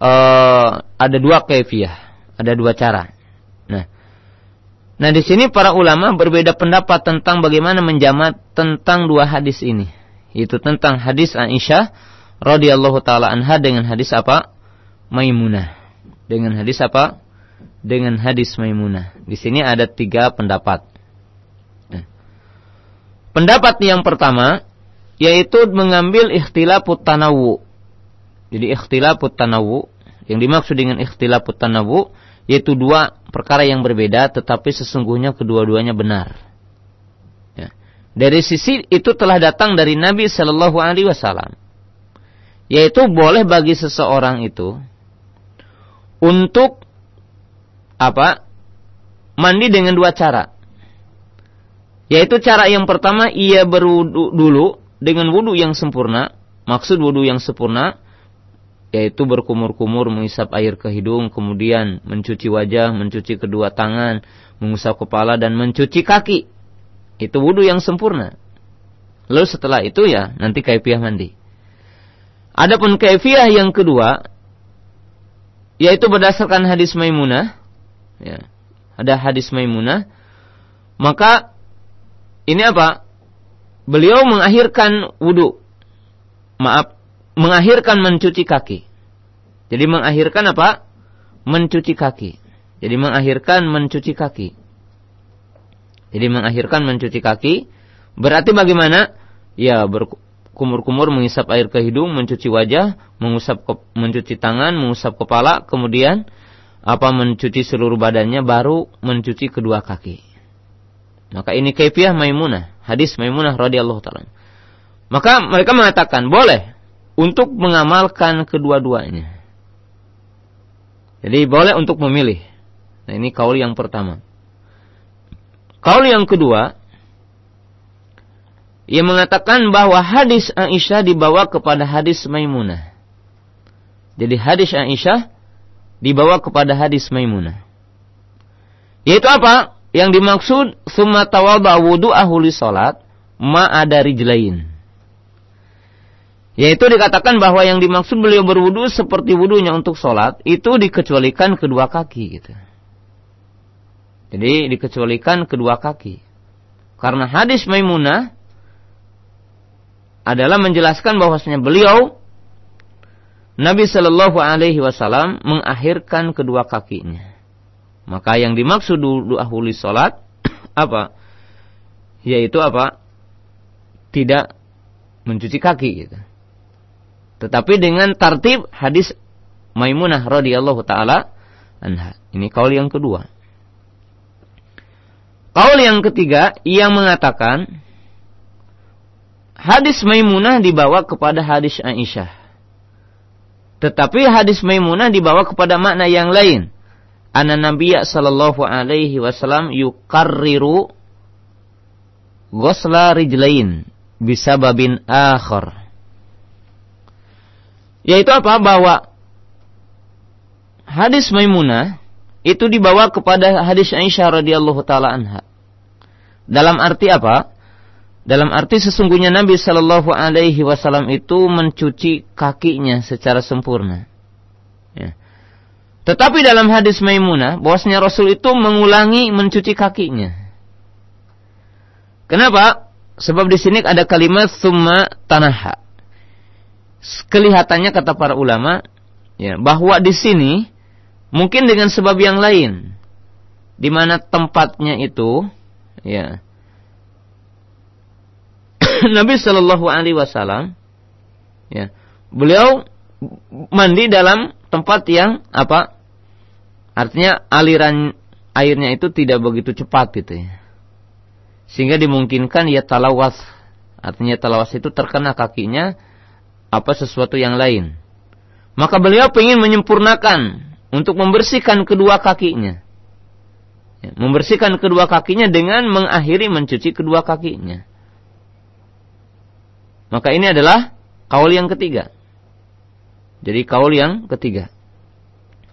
uh, ada dua kefiah, ada dua cara. Nah, nah di sini para ulama berbeda pendapat tentang bagaimana menjamat tentang dua hadis ini, yaitu tentang hadis Aisyah radhiyallahu taala anha dengan hadis apa? Maimunah. Dengan hadis apa? dengan hadis Maimunah. Di sini ada tiga pendapat. Nah. Pendapat yang pertama yaitu mengambil ikhtilafut tanawu. Jadi ikhtilafut tanawu yang dimaksud dengan ikhtilafut tanawu yaitu dua perkara yang berbeda tetapi sesungguhnya kedua-duanya benar. Ya. Dari sisi itu telah datang dari Nabi Shallallahu Alaihi Wasallam, yaitu boleh bagi seseorang itu untuk apa? Mandi dengan dua cara. Yaitu cara yang pertama ia berwudu dulu dengan wudu yang sempurna. Maksud wudu yang sempurna yaitu berkumur-kumur mengisap air ke hidung, kemudian mencuci wajah, mencuci kedua tangan, mengusap kepala dan mencuci kaki. Itu wudu yang sempurna. Lalu setelah itu ya nanti kaifiah mandi. Adapun kaifiah yang kedua yaitu berdasarkan hadis Maimunah ya, ada hadis Maimunah, maka ini apa? Beliau mengakhirkan wudhu. Maaf, mengakhirkan mencuci kaki. Jadi mengakhirkan apa? Mencuci kaki. Jadi mengakhirkan mencuci kaki. Jadi mengakhirkan mencuci kaki. Berarti bagaimana? Ya berkumur-kumur mengisap air ke hidung, mencuci wajah, mengusap mencuci tangan, mengusap kepala, kemudian apa mencuci seluruh badannya baru mencuci kedua kaki. Maka ini kaifiah Maimunah, hadis Maimunah radhiyallahu taala. Maka mereka mengatakan boleh untuk mengamalkan kedua-duanya. Jadi boleh untuk memilih. Nah ini kaul yang pertama. Kaul yang kedua, ia mengatakan bahwa hadis Aisyah dibawa kepada hadis Maimunah. Jadi hadis Aisyah dibawa kepada hadis Maimunah. Yaitu apa? Yang dimaksud summa tawadha wudu'ahu li salat ma ada. Yaitu dikatakan bahwa yang dimaksud beliau berwudu seperti wudunya untuk sholat, itu dikecualikan kedua kaki gitu. Jadi dikecualikan kedua kaki. Karena hadis Maimunah adalah menjelaskan bahwasanya beliau Nabi Shallallahu Alaihi Wasallam mengakhirkan kedua kakinya. Maka yang dimaksud doa huli sholat apa? Yaitu apa? Tidak mencuci kaki gitu. Tetapi dengan tartib hadis Maimunah radhiyallahu taala anha. Ini kaul yang kedua. Kaul yang ketiga yang mengatakan hadis Maimunah dibawa kepada hadis Aisyah. Tetapi hadis Maimunah dibawa kepada makna yang lain. Anna Nabiya sallallahu alaihi wasallam yukarriru ghusla rijlain bisababin akhar. Yaitu apa? Bahwa hadis Maimunah itu dibawa kepada hadis Aisyah radhiyallahu taala anha. Dalam arti apa? Dalam arti sesungguhnya Nabi Shallallahu Alaihi Wasallam itu mencuci kakinya secara sempurna. Ya. Tetapi dalam hadis Maimunah, bahwasanya Rasul itu mengulangi mencuci kakinya. Kenapa? Sebab di sini ada kalimat summa tanaha kelihatannya kata para ulama ya bahwa di sini mungkin dengan sebab yang lain di mana tempatnya itu ya Nabi Shallallahu Alaihi Wasallam ya beliau mandi dalam tempat yang apa? Artinya aliran airnya itu tidak begitu cepat gitu ya. Sehingga dimungkinkan ya talawas. Artinya talawas itu terkena kakinya apa sesuatu yang lain. Maka beliau ingin menyempurnakan untuk membersihkan kedua kakinya. Ya, membersihkan kedua kakinya dengan mengakhiri mencuci kedua kakinya. Maka ini adalah kaul yang ketiga. Jadi kaul yang ketiga.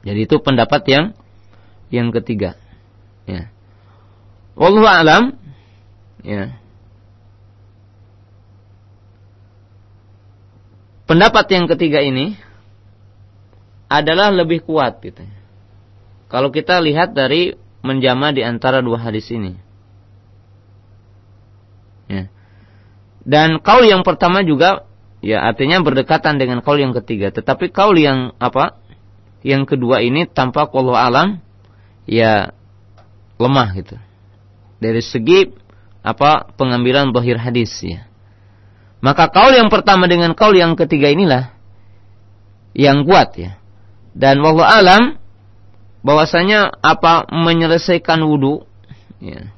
Jadi itu pendapat yang yang ketiga. Ya. Wallahu alam. Ya. Pendapat yang ketiga ini adalah lebih kuat gitu. Kalau kita lihat dari menjama di antara dua hadis ini. Ya. Dan kaul yang pertama juga ya artinya berdekatan dengan kaul yang ketiga, tetapi kaul yang apa? Yang kedua ini tampak Allah alam ya lemah gitu. Dari segi apa pengambilan bahir hadis ya. Maka kaul yang pertama dengan kaul yang ketiga inilah yang kuat ya. Dan wallahu alam bahwasanya apa menyelesaikan wudhu ya,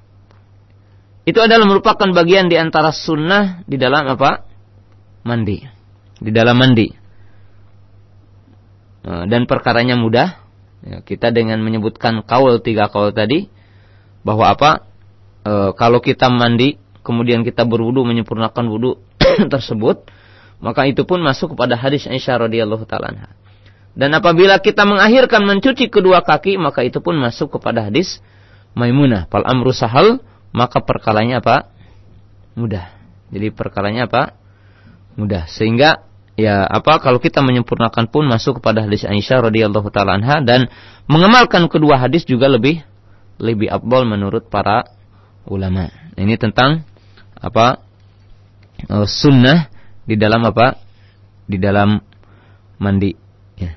itu adalah merupakan bagian di antara sunnah di dalam apa? Mandi. Di dalam mandi. E, dan perkaranya mudah. Ya, kita dengan menyebutkan kaul tiga kaul tadi bahwa apa? E, kalau kita mandi kemudian kita berwudu menyempurnakan wudu tersebut, maka itu pun masuk kepada hadis Aisyah radhiyallahu taala Dan apabila kita mengakhirkan mencuci kedua kaki, maka itu pun masuk kepada hadis Maimunah. Fal amru sahal, maka perkalanya apa? Mudah. Jadi perkalanya apa? Mudah. Sehingga ya apa kalau kita menyempurnakan pun masuk kepada hadis Aisyah radhiyallahu taala dan mengamalkan kedua hadis juga lebih lebih abdol menurut para ulama. Ini tentang apa uh, sunnah di dalam apa? Di dalam mandi ya.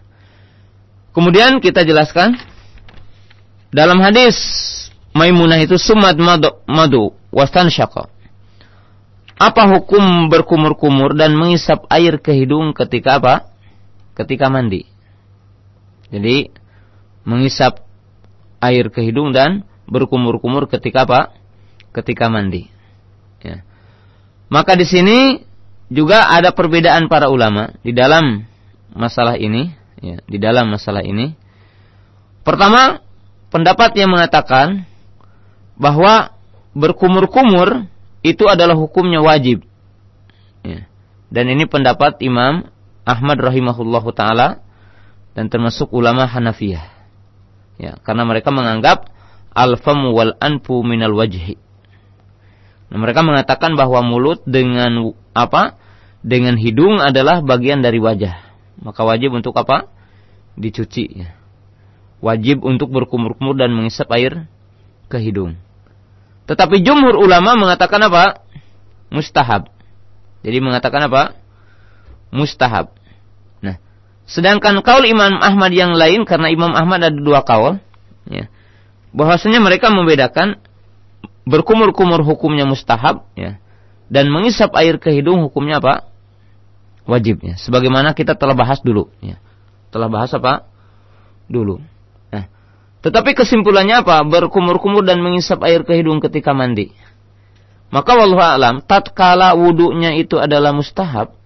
kemudian kita jelaskan dalam hadis Maimunah itu sumat madu, madu wastan apa hukum berkumur-kumur dan mengisap air ke hidung ketika apa? Ketika mandi. Jadi mengisap air ke hidung dan berkumur-kumur ketika apa? Ketika mandi ya maka di sini juga ada perbedaan para ulama di dalam masalah ini, ya, di dalam masalah ini. Pertama, pendapat yang mengatakan bahwa berkumur-kumur itu adalah hukumnya wajib. Ya. Dan ini pendapat Imam Ahmad rahimahullah taala dan termasuk ulama Hanafiyah. Ya, karena mereka menganggap al-famu wal anfu minal wajhi. Nah, mereka mengatakan bahwa mulut dengan apa? Dengan hidung adalah bagian dari wajah. Maka wajib untuk apa? Dicuci. Ya. Wajib untuk berkumur-kumur dan mengisap air ke hidung. Tetapi jumhur ulama mengatakan apa? Mustahab. Jadi mengatakan apa? Mustahab. Nah, sedangkan kaul Imam Ahmad yang lain karena Imam Ahmad ada dua kaul, ya. Bahwasanya mereka membedakan berkumur-kumur hukumnya mustahab ya dan mengisap air ke hidung hukumnya apa? Wajibnya. Sebagaimana kita telah bahas dulu ya. Telah bahas apa? Dulu. Nah tetapi kesimpulannya apa? Berkumur-kumur dan mengisap air ke hidung ketika mandi. Maka wallahu alam tatkala wudhunya itu adalah mustahab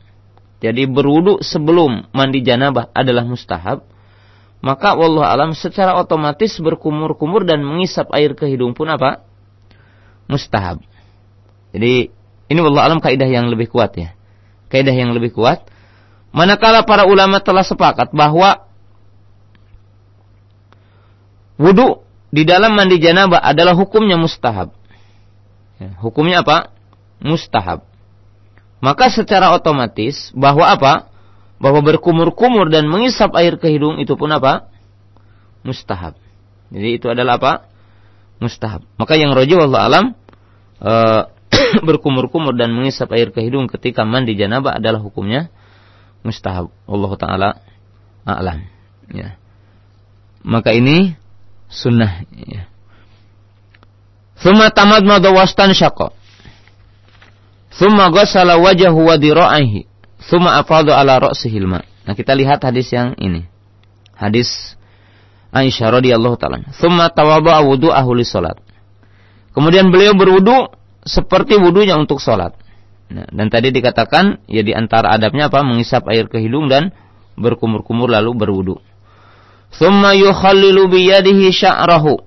jadi berwudu sebelum mandi janabah adalah mustahab maka wallahu alam secara otomatis berkumur-kumur dan mengisap air ke hidung pun apa mustahab. Jadi ini wallah alam kaidah yang lebih kuat ya. Kaidah yang lebih kuat. Manakala para ulama telah sepakat bahwa wudhu di dalam mandi janabah adalah hukumnya mustahab. Ya, hukumnya apa? Mustahab. Maka secara otomatis bahwa apa? Bahwa berkumur-kumur dan mengisap air ke hidung itu pun apa? Mustahab. Jadi itu adalah apa? Mustahab. Maka yang roji Allah alam e, berkumur-kumur dan mengisap air ke hidung ketika mandi janabah adalah hukumnya mustahab. Allah taala a'lam. Ya. Maka ini sunnah. Ya. Thumma tamad wastan syaqa. Thumma ghassala wajahu wa dira'aihi. Thumma afadha ala ra'sihi Nah, kita lihat hadis yang ini. Hadis Aisyah radhiyallahu taala. Tsumma tawadda'a wudu'ahu salat. Kemudian beliau berwudu seperti wudunya untuk salat. Nah, dan tadi dikatakan ya di antara adabnya apa? Mengisap air ke hidung dan berkumur-kumur lalu berwudu. Tsumma yukhallilu biyadihi sya'rahu.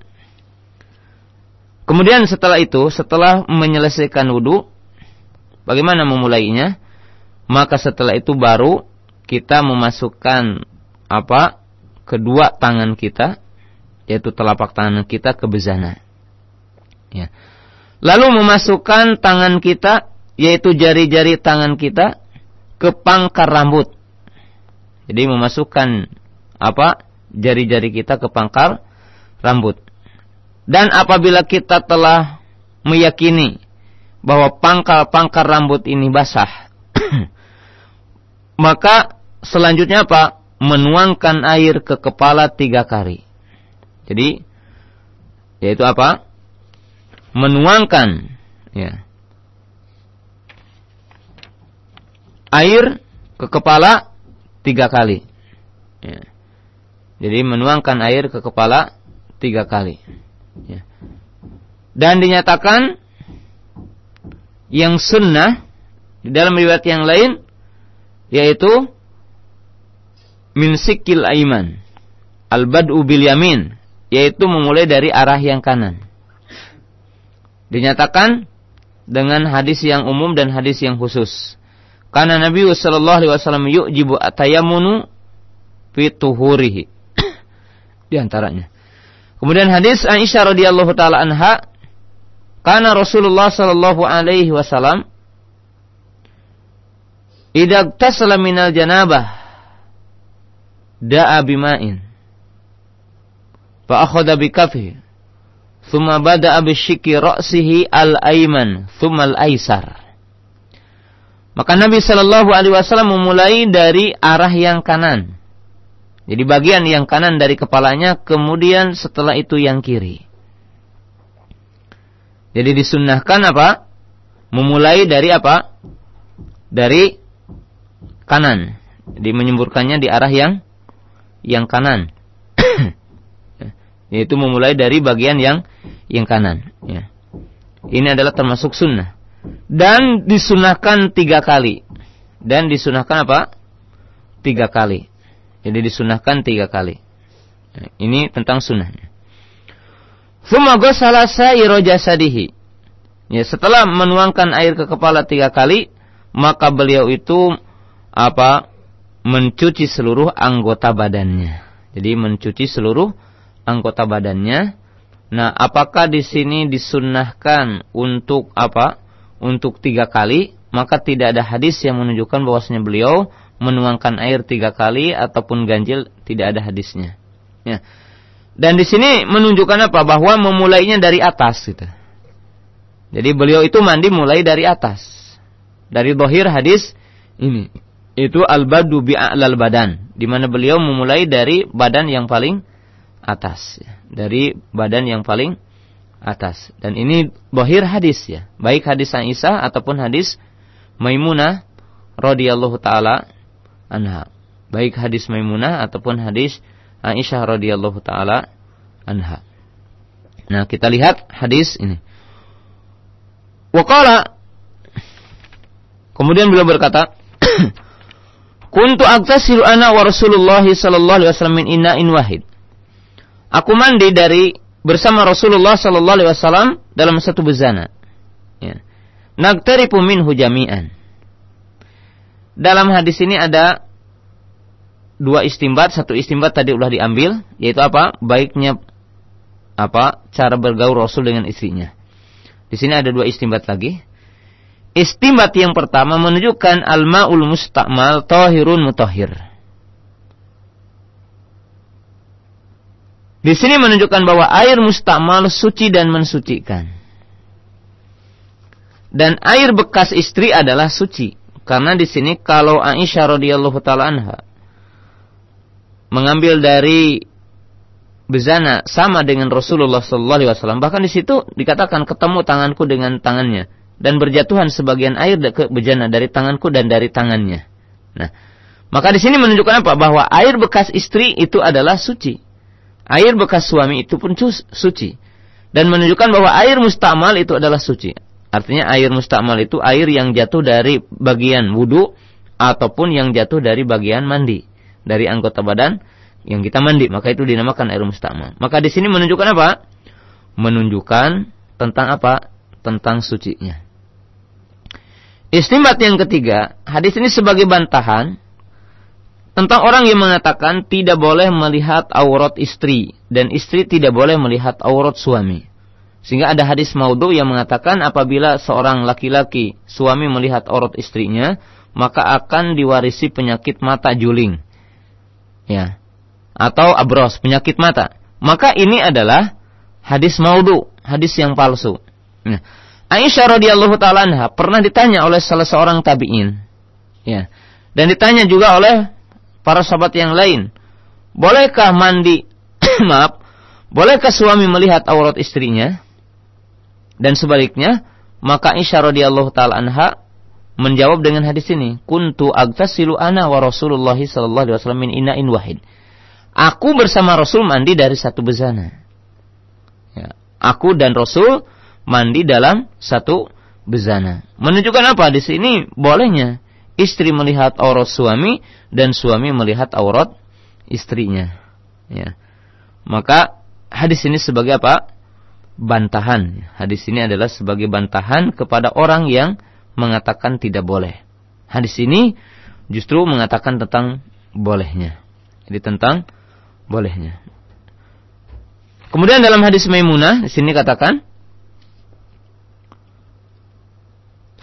Kemudian setelah itu, setelah menyelesaikan wudu, bagaimana memulainya? Maka setelah itu baru kita memasukkan apa? Kedua tangan kita yaitu telapak tangan kita ke bezana. Ya. Lalu memasukkan tangan kita yaitu jari-jari tangan kita ke pangkar rambut. Jadi memasukkan apa? jari-jari kita ke pangkar rambut. Dan apabila kita telah meyakini bahwa pangkal-pangkar rambut ini basah, maka selanjutnya apa? Menuangkan air ke kepala tiga kali. Jadi, yaitu apa? Menuangkan ya, air ke kepala tiga kali. Ya. Jadi menuangkan air ke kepala tiga kali. Ya. Dan dinyatakan yang sunnah di dalam riwayat yang lain yaitu min sikil aiman. Al-bad'u bil yamin, yaitu memulai dari arah yang kanan. Dinyatakan dengan hadis yang umum dan hadis yang khusus. Karena Nabi sallallahu alaihi wasallam yujibu atayamunu fi tuhurihi. Di antaranya. Kemudian hadis Aisyah radhiyallahu taala anha, karena Rasulullah sallallahu alaihi wasallam idza tasala janabah da'a bima'in fa akhadha Thumma bada'a ra'sihi al-ayman, thumma al-aisar. Maka Nabi Shallallahu Alaihi Wasallam memulai dari arah yang kanan. Jadi bagian yang kanan dari kepalanya, kemudian setelah itu yang kiri. Jadi disunnahkan apa? Memulai dari apa? Dari kanan. Jadi menyemburkannya di arah yang yang kanan. Yaitu memulai dari bagian yang yang kanan. Ya. Ini adalah termasuk sunnah. Dan disunahkan tiga kali. Dan disunahkan apa? Tiga kali. Jadi disunahkan tiga kali. Ini tentang sunnahnya. Thumma ghasala sa'iru jasadihi. Ya, setelah menuangkan air ke kepala tiga kali, maka beliau itu apa? Mencuci seluruh anggota badannya. Jadi mencuci seluruh anggota badannya. Nah, apakah di sini disunnahkan untuk apa? Untuk tiga kali? Maka tidak ada hadis yang menunjukkan bahwasanya beliau menuangkan air tiga kali ataupun ganjil tidak ada hadisnya. Ya. Dan di sini menunjukkan apa? Bahwa memulainya dari atas gitu. Jadi beliau itu mandi mulai dari atas. Dari dohir hadis ini itu al-badu bi'a'lal badan. Di mana beliau memulai dari badan yang paling atas. Dari badan yang paling atas. Dan ini bahir hadis ya. Baik hadis Aisyah ataupun hadis Maimunah radhiyallahu taala anha. Baik hadis Maimunah ataupun hadis Aisyah radhiyallahu taala anha. Nah kita lihat hadis ini. Waqala kemudian beliau berkata Kuntu agtasilu ana wa Rasulullah sallallahu alaihi wasallam min inna'in wahid. Aku mandi dari bersama Rasulullah sallallahu alaihi wasallam dalam satu bezana. Ya. Nagtarifu minhu jami'an. Dalam hadis ini ada dua istimbat, satu istimbat tadi udah diambil, yaitu apa? Baiknya apa? Cara bergaul Rasul dengan istrinya. Di sini ada dua istimbat lagi. Istimbat yang pertama menunjukkan al-ma'ul mustakmal tahirun mutahhir. Di sini menunjukkan bahwa air mustakmal suci dan mensucikan. Dan air bekas istri adalah suci. Karena di sini kalau Aisyah radhiyallahu taala anha mengambil dari bezana sama dengan Rasulullah sallallahu alaihi wasallam, bahkan di situ dikatakan ketemu tanganku dengan tangannya dan berjatuhan sebagian air ke bejana dari tanganku dan dari tangannya. Nah, maka di sini menunjukkan apa? Bahwa air bekas istri itu adalah suci. Air bekas suami itu pun suci. Dan menunjukkan bahwa air mustamal itu adalah suci. Artinya air mustamal itu air yang jatuh dari bagian wudhu ataupun yang jatuh dari bagian mandi. Dari anggota badan yang kita mandi. Maka itu dinamakan air mustamal. Maka di sini menunjukkan apa? Menunjukkan tentang apa? Tentang sucinya. Istimbat yang ketiga, hadis ini sebagai bantahan tentang orang yang mengatakan tidak boleh melihat aurat istri dan istri tidak boleh melihat aurat suami. Sehingga ada hadis maudhu yang mengatakan apabila seorang laki-laki suami melihat aurat istrinya, maka akan diwarisi penyakit mata juling. Ya. Atau abros, penyakit mata. Maka ini adalah hadis maudhu, hadis yang palsu. Nah, Aisyah radhiyallahu taala anha pernah ditanya oleh salah seorang tabi'in. Ya. Dan ditanya juga oleh para sahabat yang lain. Bolehkah mandi maaf, bolehkah suami melihat aurat istrinya? Dan sebaliknya, maka Aisyah radhiyallahu taala anha menjawab dengan hadis ini, "Kuntu agtasilu ana wa Rasulullah sallallahu alaihi wasallam min ina'in wahid." Aku bersama Rasul mandi dari satu bezana. Ya. Aku dan Rasul mandi dalam satu bezana. Menunjukkan apa di sini? Bolehnya istri melihat aurat suami dan suami melihat aurat istrinya. Ya. Maka hadis ini sebagai apa? Bantahan. Hadis ini adalah sebagai bantahan kepada orang yang mengatakan tidak boleh. Hadis ini justru mengatakan tentang bolehnya. Jadi tentang bolehnya. Kemudian dalam hadis Maimunah di sini katakan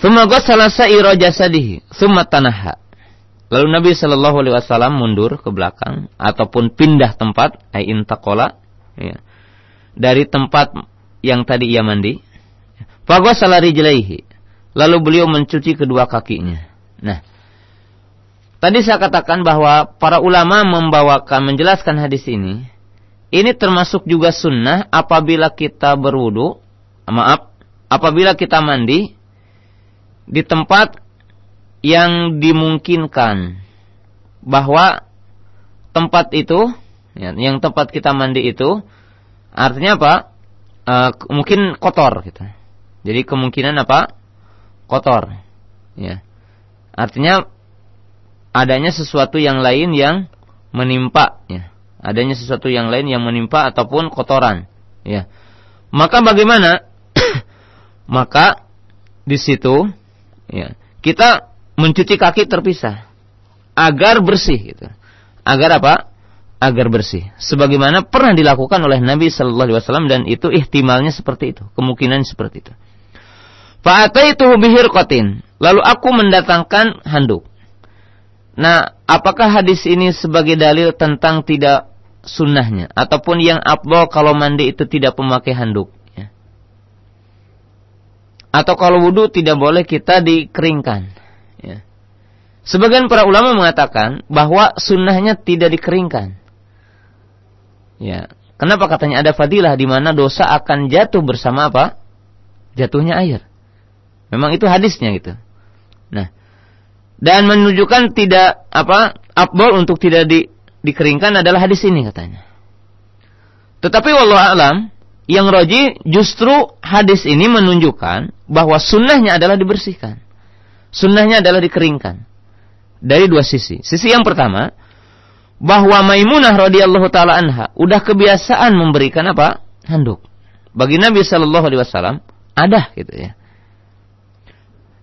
Thumma ghassala sa'ira jasadihi, thumma tanaha. Lalu Nabi Shallallahu alaihi wasallam mundur ke belakang ataupun pindah tempat, ai intaqala, ya. Dari tempat yang tadi ia mandi. Faghasala rijlaihi. Lalu beliau mencuci kedua kakinya. Nah, tadi saya katakan bahwa para ulama membawakan menjelaskan hadis ini. Ini termasuk juga sunnah apabila kita berwudu, maaf, apabila kita mandi di tempat yang dimungkinkan bahwa tempat itu, ya, yang tempat kita mandi itu, artinya apa? E, mungkin kotor gitu. Jadi kemungkinan apa? Kotor. Ya. Artinya adanya sesuatu yang lain yang menimpa ya. Adanya sesuatu yang lain yang menimpa ataupun kotoran ya. Maka bagaimana? Maka di situ ya, kita mencuci kaki terpisah agar bersih gitu. Agar apa? Agar bersih. Sebagaimana pernah dilakukan oleh Nabi Shallallahu Alaihi Wasallam dan itu ihtimalnya seperti itu, kemungkinan seperti itu. itu bihir kotin. Lalu aku mendatangkan handuk. Nah, apakah hadis ini sebagai dalil tentang tidak sunnahnya ataupun yang abdol kalau mandi itu tidak memakai handuk? Atau kalau wudhu tidak boleh kita dikeringkan? Ya. Sebagian para ulama mengatakan bahwa sunnahnya tidak dikeringkan. Ya, kenapa katanya ada fadilah di mana dosa akan jatuh bersama apa? Jatuhnya air. Memang itu hadisnya gitu. Nah, dan menunjukkan tidak apa abdol untuk tidak di, dikeringkan adalah hadis ini katanya. Tetapi wallahu alam yang roji justru hadis ini menunjukkan bahwa sunnahnya adalah dibersihkan. Sunnahnya adalah dikeringkan. Dari dua sisi. Sisi yang pertama, bahwa Maimunah radhiyallahu taala anha udah kebiasaan memberikan apa? handuk. Bagi Nabi Shallallahu alaihi wasallam ada gitu ya.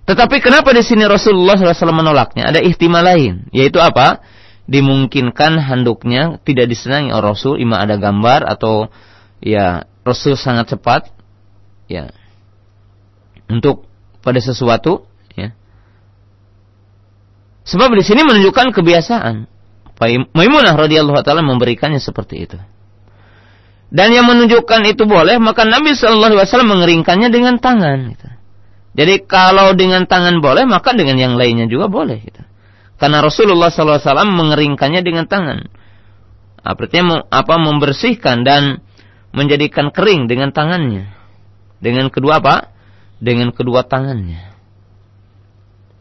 Tetapi kenapa di sini Rasulullah SAW menolaknya? Ada ihtimal lain, yaitu apa? Dimungkinkan handuknya tidak disenangi oleh Rasul, ima ada gambar atau ya Rasul sangat cepat, ya untuk pada sesuatu, ya. Sebab di sini menunjukkan kebiasaan. Maimunah radhiyallahu taala memberikannya seperti itu. Dan yang menunjukkan itu boleh, maka Nabi wasallam mengeringkannya dengan tangan gitu. Jadi kalau dengan tangan boleh, maka dengan yang lainnya juga boleh. Gitu. Karena Rasulullah SAW mengeringkannya dengan tangan. Artinya apa membersihkan dan menjadikan kering dengan tangannya. Dengan kedua apa? Dengan kedua tangannya.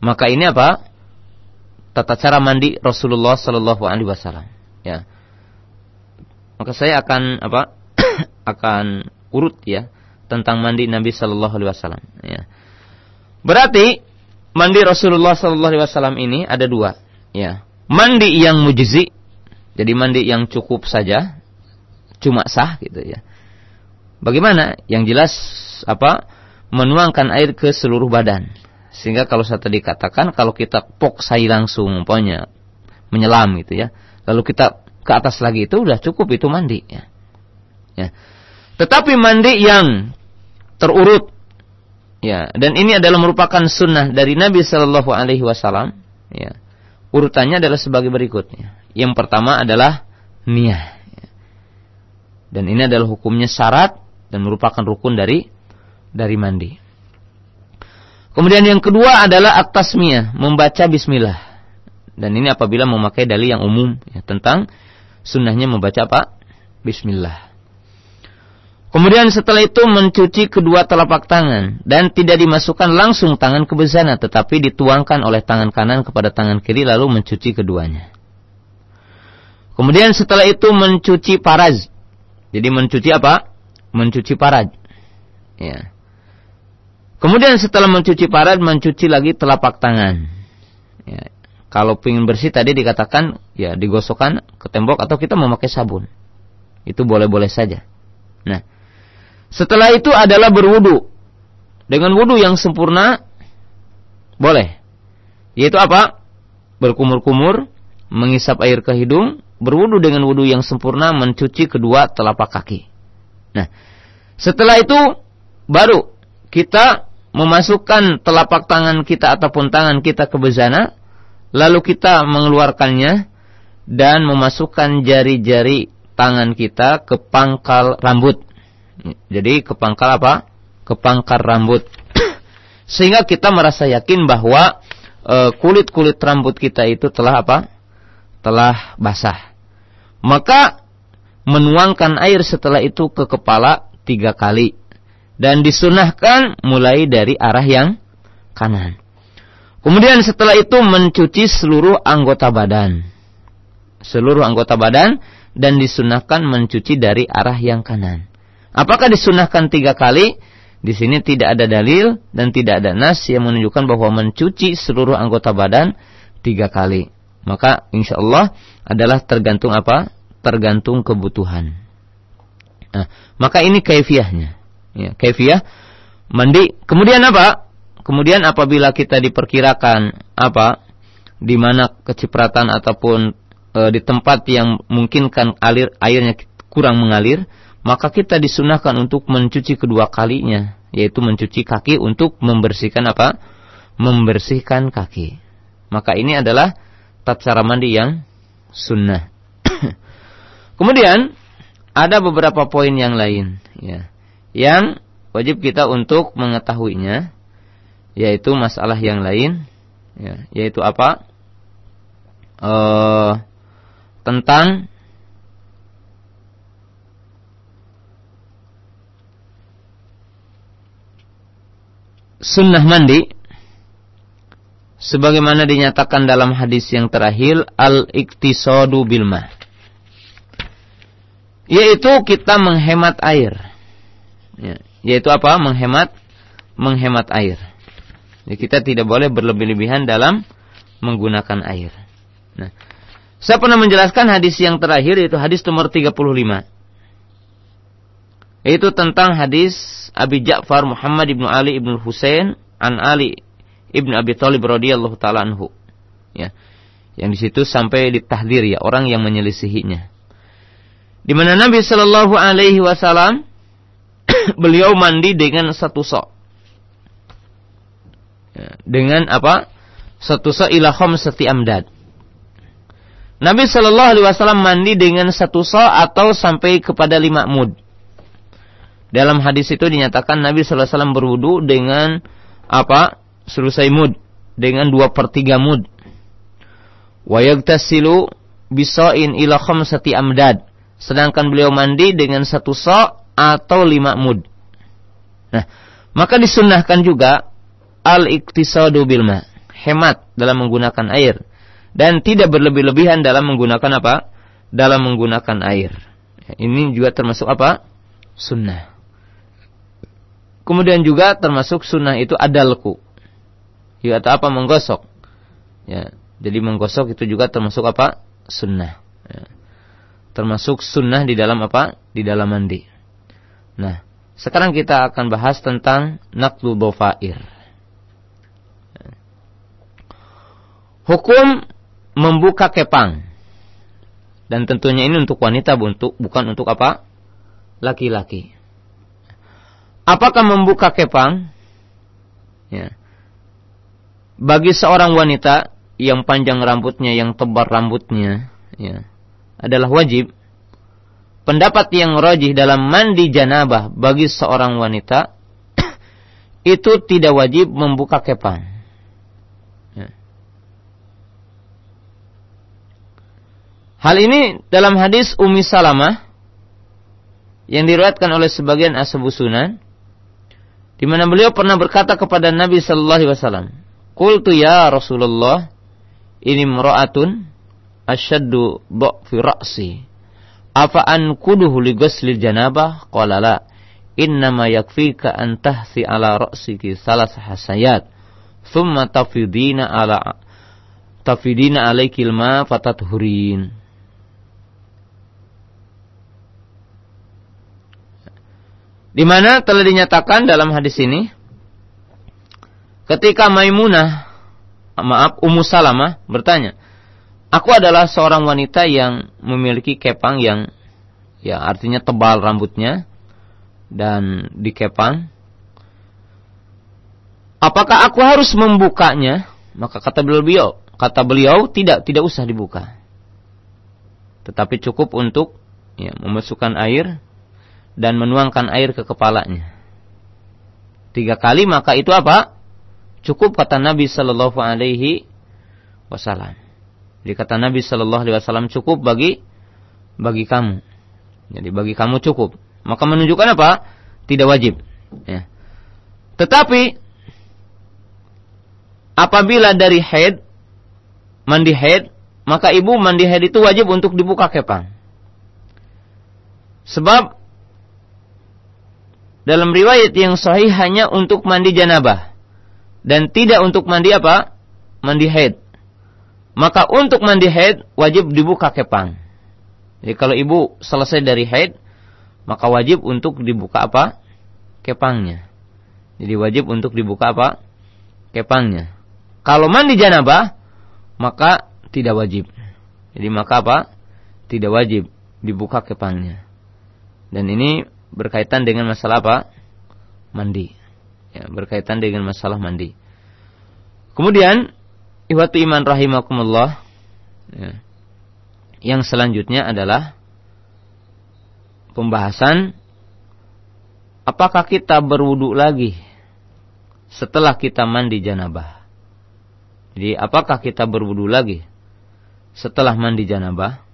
Maka ini apa? Tata cara mandi Rasulullah Sallallahu Alaihi Wasallam. Ya. Maka saya akan apa? akan urut ya tentang mandi Nabi Sallallahu Alaihi Wasallam. Ya. Berarti mandi Rasulullah sallallahu alaihi wasallam ini ada dua, ya. Mandi yang mujzi, jadi mandi yang cukup saja, cuma sah gitu ya. Bagaimana? Yang jelas apa? Menuangkan air ke seluruh badan. Sehingga kalau saya tadi katakan kalau kita poksai langsung umpamanya menyelam gitu ya. Lalu kita ke atas lagi itu udah cukup itu mandi ya. Ya. Tetapi mandi yang terurut Ya, dan ini adalah merupakan sunnah dari Nabi Shallallahu Alaihi Wasallam. Ya, urutannya adalah sebagai berikutnya. Yang pertama adalah niat. Dan ini adalah hukumnya syarat dan merupakan rukun dari dari mandi. Kemudian yang kedua adalah at-tasmiyah, membaca bismillah. Dan ini apabila memakai dalil yang umum ya, tentang sunnahnya membaca apa? Bismillah. Kemudian setelah itu mencuci kedua telapak tangan dan tidak dimasukkan langsung tangan ke bezana tetapi dituangkan oleh tangan kanan kepada tangan kiri lalu mencuci keduanya. Kemudian setelah itu mencuci paraz. Jadi mencuci apa? Mencuci paraz. Ya. Kemudian setelah mencuci paraz mencuci lagi telapak tangan. Ya. Kalau ingin bersih tadi dikatakan ya digosokkan ke tembok atau kita memakai sabun. Itu boleh-boleh saja. Nah, setelah itu adalah berwudu. Dengan wudu yang sempurna boleh. Yaitu apa? Berkumur-kumur, mengisap air ke hidung, berwudu dengan wudu yang sempurna, mencuci kedua telapak kaki. Nah, setelah itu baru kita memasukkan telapak tangan kita ataupun tangan kita ke bezana, lalu kita mengeluarkannya dan memasukkan jari-jari tangan kita ke pangkal rambut Jadi ke pangkal apa? Ke pangkal rambut. Sehingga kita merasa yakin bahwa e, kulit-kulit rambut kita itu telah apa? Telah basah. Maka menuangkan air setelah itu ke kepala tiga kali. Dan disunahkan mulai dari arah yang kanan. Kemudian setelah itu mencuci seluruh anggota badan. Seluruh anggota badan dan disunahkan mencuci dari arah yang kanan. Apakah disunahkan tiga kali? Di sini tidak ada dalil dan tidak ada nas yang menunjukkan bahwa mencuci seluruh anggota badan tiga kali. Maka insya Allah adalah tergantung apa? Tergantung kebutuhan. Nah, maka ini kaifiahnya. Ya, kaifiah mandi. Kemudian apa? Kemudian apabila kita diperkirakan apa di mana kecipratan ataupun e, di tempat yang mungkinkan alir airnya kurang mengalir, maka kita disunahkan untuk mencuci kedua kalinya, yaitu mencuci kaki untuk membersihkan apa? Membersihkan kaki. Maka ini adalah tata cara mandi yang sunnah. Kemudian ada beberapa poin yang lain, ya, yang wajib kita untuk mengetahuinya yaitu masalah yang lain ya, yaitu apa e, tentang sunnah mandi sebagaimana dinyatakan dalam hadis yang terakhir al-iktisadu bilma yaitu kita menghemat air. Ya, yaitu apa? Menghemat menghemat air. Ya, kita tidak boleh berlebih-lebihan dalam menggunakan air. Nah, saya pernah menjelaskan hadis yang terakhir yaitu hadis nomor 35. Yaitu tentang hadis Abi Ja'far Muhammad ibnu Ali ibnu Husain an Ali ibnu Abi Thalib radhiyallahu taala anhu. Ya. Yang di situ sampai ditahdir ya orang yang menyelisihinya. Di mana Nabi Shallallahu alaihi wasallam beliau mandi dengan satu sok Ya, dengan apa? Satu sa ila khamsati amdad. Nabi Shallallahu Alaihi Wasallam mandi dengan satu sa atau sampai kepada lima mud. Dalam hadis itu dinyatakan Nabi Shallallahu Alaihi Wasallam berwudu dengan apa? Selesai mud dengan dua per tiga mud. Wayagtasilu bisain ila khamsati amdad. Sedangkan beliau mandi dengan satu sa atau lima mud. Nah, maka disunnahkan juga al-iktisadu bilma, hemat dalam menggunakan air dan tidak berlebih-lebihan dalam menggunakan apa? Dalam menggunakan air. Ini juga termasuk apa? Sunnah. Kemudian juga termasuk sunnah itu adalku. Ya atau apa menggosok. Ya, jadi menggosok itu juga termasuk apa? Sunnah. Ya. Termasuk sunnah di dalam apa? Di dalam mandi. Nah, sekarang kita akan bahas tentang naklu dofair. Hukum membuka kepang. Dan tentunya ini untuk wanita untuk bukan untuk apa? Laki-laki. Apakah membuka kepang? Ya. Bagi seorang wanita yang panjang rambutnya, yang tebal rambutnya, ya, adalah wajib. Pendapat yang rojih dalam mandi janabah bagi seorang wanita itu tidak wajib membuka kepang. Hal ini dalam hadis Umi Salamah yang diriwayatkan oleh sebagian ashabu sunan di mana beliau pernah berkata kepada Nabi sallallahu alaihi wasallam, "Qultu ya Rasulullah, ini mra'atun asyaddu dha'fi ra'si. Afa an kuduhu li ghuslil janabah?" Qala la. Innama yakfika an tahsi ala ra'siki salas hasayat. Thumma tafidina ala tafidina alaikil ma fatathurin. Di mana telah dinyatakan dalam hadis ini ketika Maimunah maaf Ummu Salamah bertanya, "Aku adalah seorang wanita yang memiliki kepang yang ya artinya tebal rambutnya dan dikepang. Apakah aku harus membukanya?" Maka kata beliau, kata beliau tidak, tidak usah dibuka. Tetapi cukup untuk ya, memasukkan air dan menuangkan air ke kepalanya. Tiga kali maka itu apa? Cukup kata Nabi Shallallahu Alaihi Wasallam. Jadi kata Nabi Shallallahu Alaihi Wasallam cukup bagi bagi kamu. Jadi bagi kamu cukup. Maka menunjukkan apa? Tidak wajib. Ya. Tetapi apabila dari head mandi head, maka ibu mandi head itu wajib untuk dibuka kepang. Sebab dalam riwayat yang sahih hanya untuk mandi janabah dan tidak untuk mandi apa? Mandi haid. Maka untuk mandi haid wajib dibuka kepang. Jadi kalau ibu selesai dari haid, maka wajib untuk dibuka apa? Kepangnya. Jadi wajib untuk dibuka apa? Kepangnya. Kalau mandi janabah, maka tidak wajib. Jadi maka apa? Tidak wajib dibuka kepangnya. Dan ini berkaitan dengan masalah apa? Mandi. Ya, berkaitan dengan masalah mandi. Kemudian, ihwatu iman rahimakumullah. Ya, yang selanjutnya adalah pembahasan apakah kita berwudu lagi setelah kita mandi janabah. Jadi apakah kita berwudu lagi setelah mandi janabah?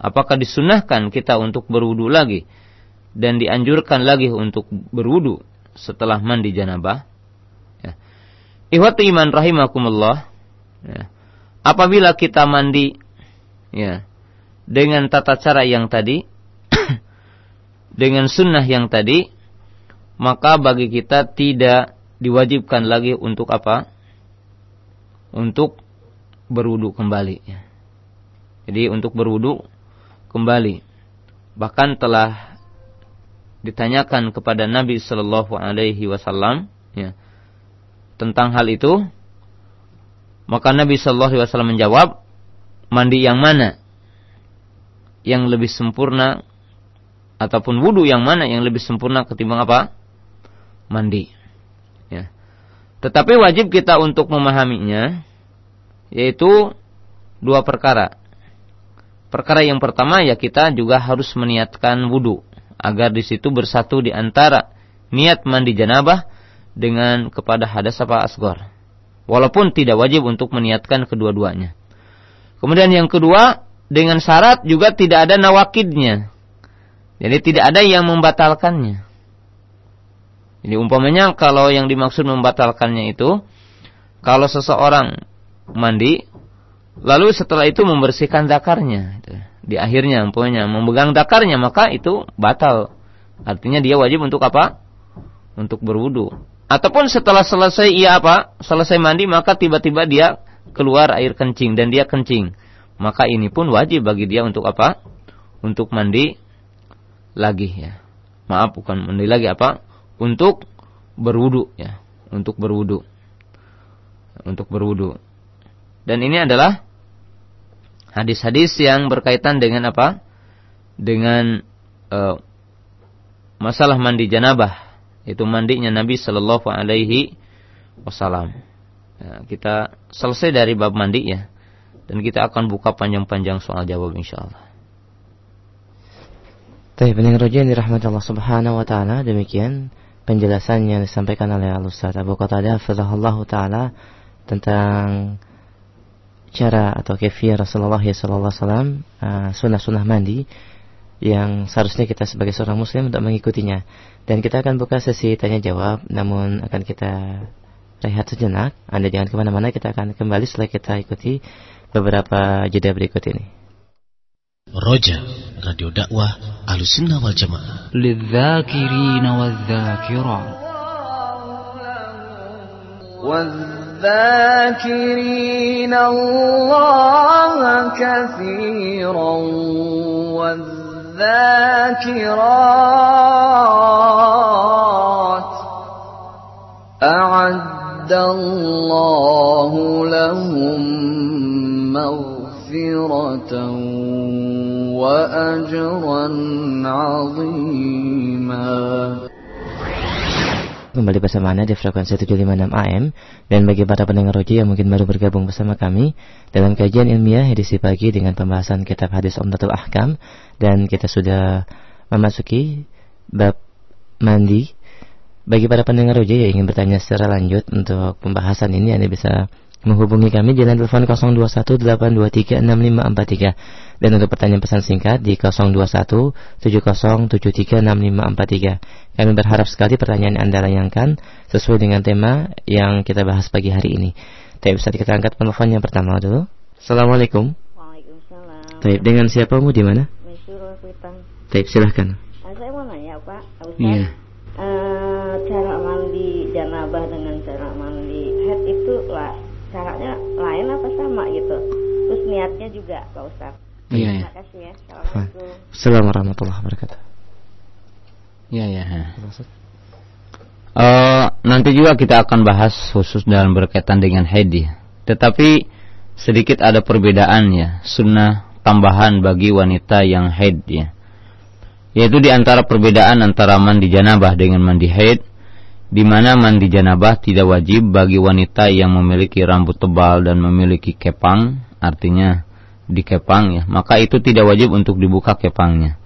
Apakah disunahkan kita untuk berwudu lagi dan dianjurkan lagi untuk berwudu setelah mandi janabah? Ya. Ihwatu iman rahimakumullah. Ya. Apabila kita mandi ya dengan tata cara yang tadi dengan sunnah yang tadi maka bagi kita tidak diwajibkan lagi untuk apa? Untuk berwudu kembali. Ya. Jadi untuk berwudu kembali. Bahkan telah ditanyakan kepada Nabi Shallallahu Alaihi Wasallam ya, tentang hal itu, maka Nabi Shallallahu Alaihi Wasallam menjawab, mandi yang mana yang lebih sempurna ataupun wudhu yang mana yang lebih sempurna ketimbang apa? Mandi. Ya. Tetapi wajib kita untuk memahaminya yaitu dua perkara. Perkara yang pertama ya kita juga harus meniatkan wudhu agar di situ bersatu di antara niat mandi janabah dengan kepada hadas apa asgor. Walaupun tidak wajib untuk meniatkan kedua-duanya. Kemudian yang kedua dengan syarat juga tidak ada nawakidnya. Jadi tidak ada yang membatalkannya. Jadi umpamanya kalau yang dimaksud membatalkannya itu kalau seseorang mandi Lalu setelah itu membersihkan dakarnya. Di akhirnya umpamanya memegang dakarnya maka itu batal. Artinya dia wajib untuk apa? Untuk berwudu. Ataupun setelah selesai ia apa? Selesai mandi maka tiba-tiba dia keluar air kencing dan dia kencing. Maka ini pun wajib bagi dia untuk apa? Untuk mandi lagi ya. Maaf bukan mandi lagi apa? Untuk berwudu ya. Untuk berwudu. Untuk berwudu. Dan ini adalah hadis-hadis yang berkaitan dengan apa? Dengan uh, masalah mandi janabah. Itu mandinya Nabi Shallallahu Alaihi Wasallam. Ya, kita selesai dari bab mandi ya. Dan kita akan buka panjang-panjang soal jawab insya Allah. Baik, pendengar roja yang dirahmati Allah Subhanahu wa taala, demikian penjelasan yang disampaikan oleh Al Ustaz Abu Qatadah Fadhahullah taala tentang cara atau kefir Rasulullah SAW uh, sunnah-sunnah mandi yang seharusnya kita sebagai seorang muslim untuk mengikutinya. Dan kita akan buka sesi tanya jawab, namun akan kita rehat sejenak. Anda jangan ke mana-mana, kita akan kembali setelah kita ikuti beberapa jeda berikut ini. Roja, Radio Dakwah Alusunnah Wal Jamaah. والذاكرين الله كثيرا والذاكرات أعد الله لهم مغفرة وأجرا عظيما Kembali bersama Anda di frekuensi 756 AM Dan bagi para pendengar roji yang mungkin baru bergabung bersama kami Dalam kajian ilmiah edisi pagi dengan pembahasan kitab hadis Umdatul Ahkam Dan kita sudah memasuki bab mandi. Bagi para pendengar Roja yang ingin bertanya secara lanjut untuk pembahasan ini Anda bisa menghubungi kami di telepon 0218236543 dan untuk pertanyaan pesan singkat di 0217073543. Kami berharap sekali pertanyaan Anda layangkan sesuai dengan tema yang kita bahas pagi hari ini. Tapi bisa kita angkat telepon yang pertama dulu. Assalamualaikum. Waalaikumsalam. Dengan siapa mu di mana? Kuitang. Baik, silahkan. Ah, saya mau nanya Pak, Ustaz. Iya. Eh, cara mandi janabah dengan cara mandi head itu lah caranya lain apa sama gitu. Terus niatnya juga Pak Ustaz. Iya, Terima kasih ya. Assalamualaikum. Assalamualaikum warahmatullahi wabarakatuh. Iya, iya. Eh, nanti juga kita akan bahas khusus dalam berkaitan dengan haid ya. Tetapi sedikit ada perbedaan ya, sunnah tambahan bagi wanita yang haid ya. Yaitu di antara perbedaan antara mandi janabah dengan mandi haid, di mana mandi janabah tidak wajib bagi wanita yang memiliki rambut tebal dan memiliki kepang, artinya dikepang ya, maka itu tidak wajib untuk dibuka kepangnya.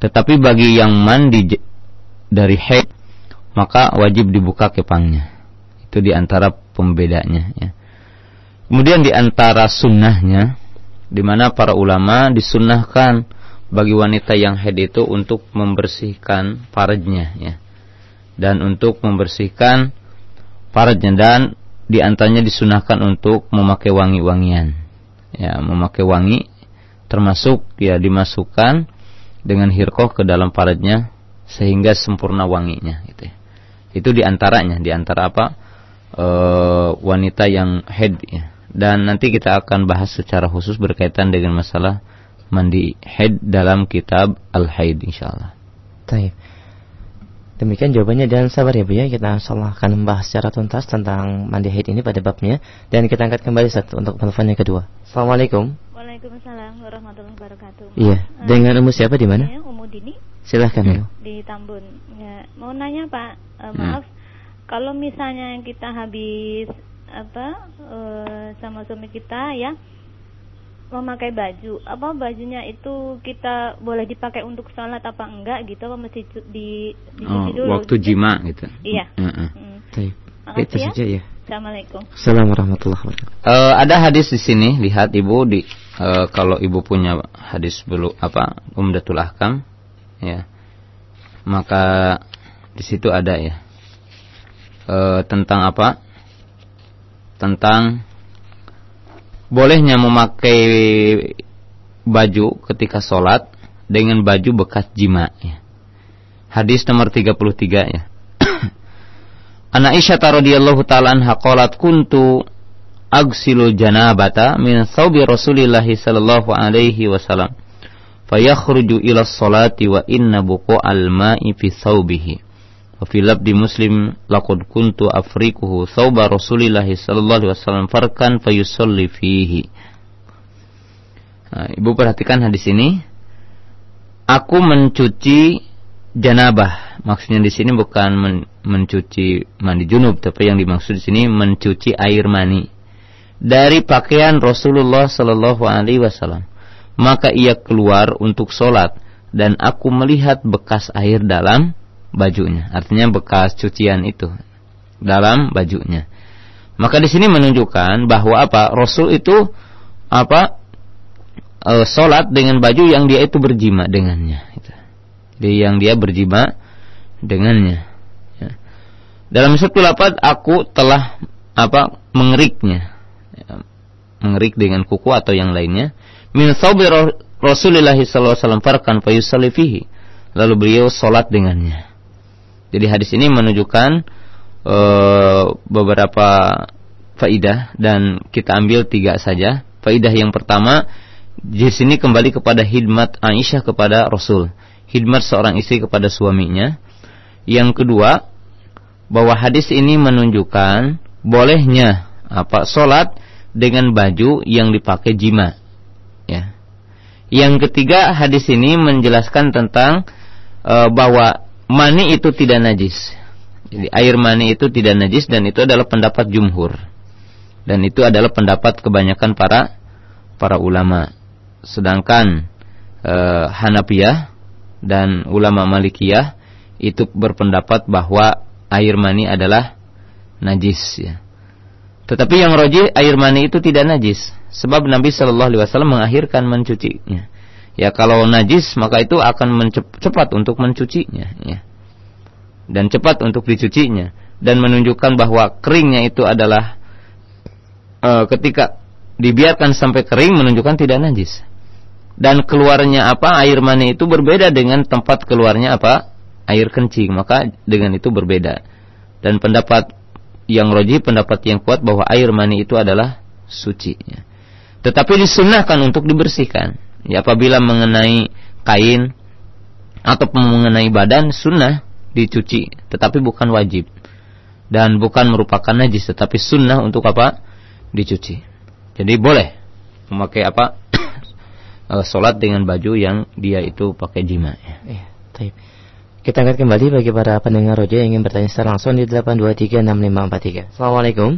Tetapi bagi yang mandi dari haid, maka wajib dibuka kepangnya. Itu di antara pembedanya ya. Kemudian di antara sunnahnya, di mana para ulama disunnahkan bagi wanita yang haid itu untuk membersihkan farajnya ya. Dan untuk membersihkan farajnya dan di antaranya disunahkan untuk memakai wangi-wangian. Ya, memakai wangi termasuk ya dimasukkan dengan hirkoh ke dalam farajnya sehingga sempurna wanginya gitu ya. Itu di antaranya, di antara apa? e, wanita yang haid ya. Dan nanti kita akan bahas secara khusus berkaitan dengan masalah mandi haid dalam kitab Al-Haid insyaallah. Taib. Demikian jawabannya dan sabar ya Bu ya. Kita insyaallah akan membahas secara tuntas tentang mandi haid ini pada babnya dan kita angkat kembali satu untuk telepon yang kedua. Assalamualaikum. Waalaikumsalam warahmatullahi wabarakatuh. Iya, dengan umur siapa di mana? Saya Umu Dini Silahkan Bu. di Tambun. Ya, mau nanya Pak, Hmm. eh, maaf kalau misalnya yang kita habis apa eh, sama suami kita ya memakai baju, apa bajunya itu kita boleh dipakai untuk sholat apa enggak gitu apa mesti di dicuci Oh, dulu? waktu gitu? jima gitu. Iya. Heeh. Hmm. Taib. Makasih Itu ya. saja ya. Assalamualaikum. Assalamualaikum warahmatullahi wabarakatuh. Eh, ada hadis di sini, lihat Ibu di eh, kalau Ibu punya hadis belum apa Umdatul Ahkam ya. Maka di situ ada ya. Eh, tentang apa? Tentang bolehnya memakai baju ketika sholat dengan baju bekas jima ya. Hadis nomor 33 ya. An Aisyah radhiyallahu taala anha qalat kuntu agsilu janabata min thawbi Rasulillah sallallahu alaihi wasallam fayakhruju ila sholati wa inna buqa'al ma'i fi thawbihi wa fi labdi muslim laqad kuntu afrikuhu thawba Rasulillah sallallahu alaihi wasallam farkan fayusalli fihi Nah, Ibu perhatikan hadis ini aku mencuci janabah. Maksudnya di sini bukan men- mencuci mandi junub, tapi yang dimaksud di sini mencuci air mani dari pakaian Rasulullah Sallallahu Alaihi Wasallam. Maka ia keluar untuk sholat dan aku melihat bekas air dalam bajunya. Artinya bekas cucian itu dalam bajunya. Maka di sini menunjukkan bahwa apa Rasul itu apa e, sholat dengan baju yang dia itu berjima dengannya. Gitu. Jadi yang dia berjima dengannya. Ya. Dalam satu lapat aku telah apa mengeriknya, ya, mengerik dengan kuku atau yang lainnya. Min thawbi Ra- Rasulullah SAW farkan fayusalli fihi. Lalu beliau sholat dengannya. Jadi hadis ini menunjukkan e, beberapa faidah dan kita ambil tiga saja. Faidah yang pertama di sini kembali kepada hidmat Aisyah kepada Rasul, hidmat seorang istri kepada suaminya. Yang kedua, bahwa hadis ini menunjukkan bolehnya apa solat dengan baju yang dipakai jima. Ya. Yang ketiga, hadis ini menjelaskan tentang e, bahwa mani itu tidak najis. Jadi air mani itu tidak najis dan itu adalah pendapat jumhur. Dan itu adalah pendapat kebanyakan para para ulama. Sedangkan e, Hanafiyah dan ulama Malikiyah itu berpendapat bahwa air mani adalah najis ya. Tetapi yang roji air mani itu tidak najis sebab Nabi Shallallahu alaihi wasallam mengakhirkan mencucinya. Ya kalau najis maka itu akan cepat untuk mencucinya ya. Dan cepat untuk dicucinya dan menunjukkan bahwa keringnya itu adalah e, ketika dibiarkan sampai kering menunjukkan tidak najis. Dan keluarnya apa air mani itu berbeda dengan tempat keluarnya apa air kencing maka dengan itu berbeda. Dan pendapat yang roji pendapat yang kuat bahwa air mani itu adalah suci. Tetapi disunahkan untuk dibersihkan. Ya, apabila mengenai kain atau mengenai badan sunnah dicuci, tetapi bukan wajib dan bukan merupakan najis, tetapi sunnah untuk apa? Dicuci. Jadi boleh memakai apa? Sholat dengan baju yang dia itu pakai jima. Ya. Iya, kita angkat kembali bagi para pendengar roja yang ingin bertanya secara langsung di 8236543. Assalamualaikum.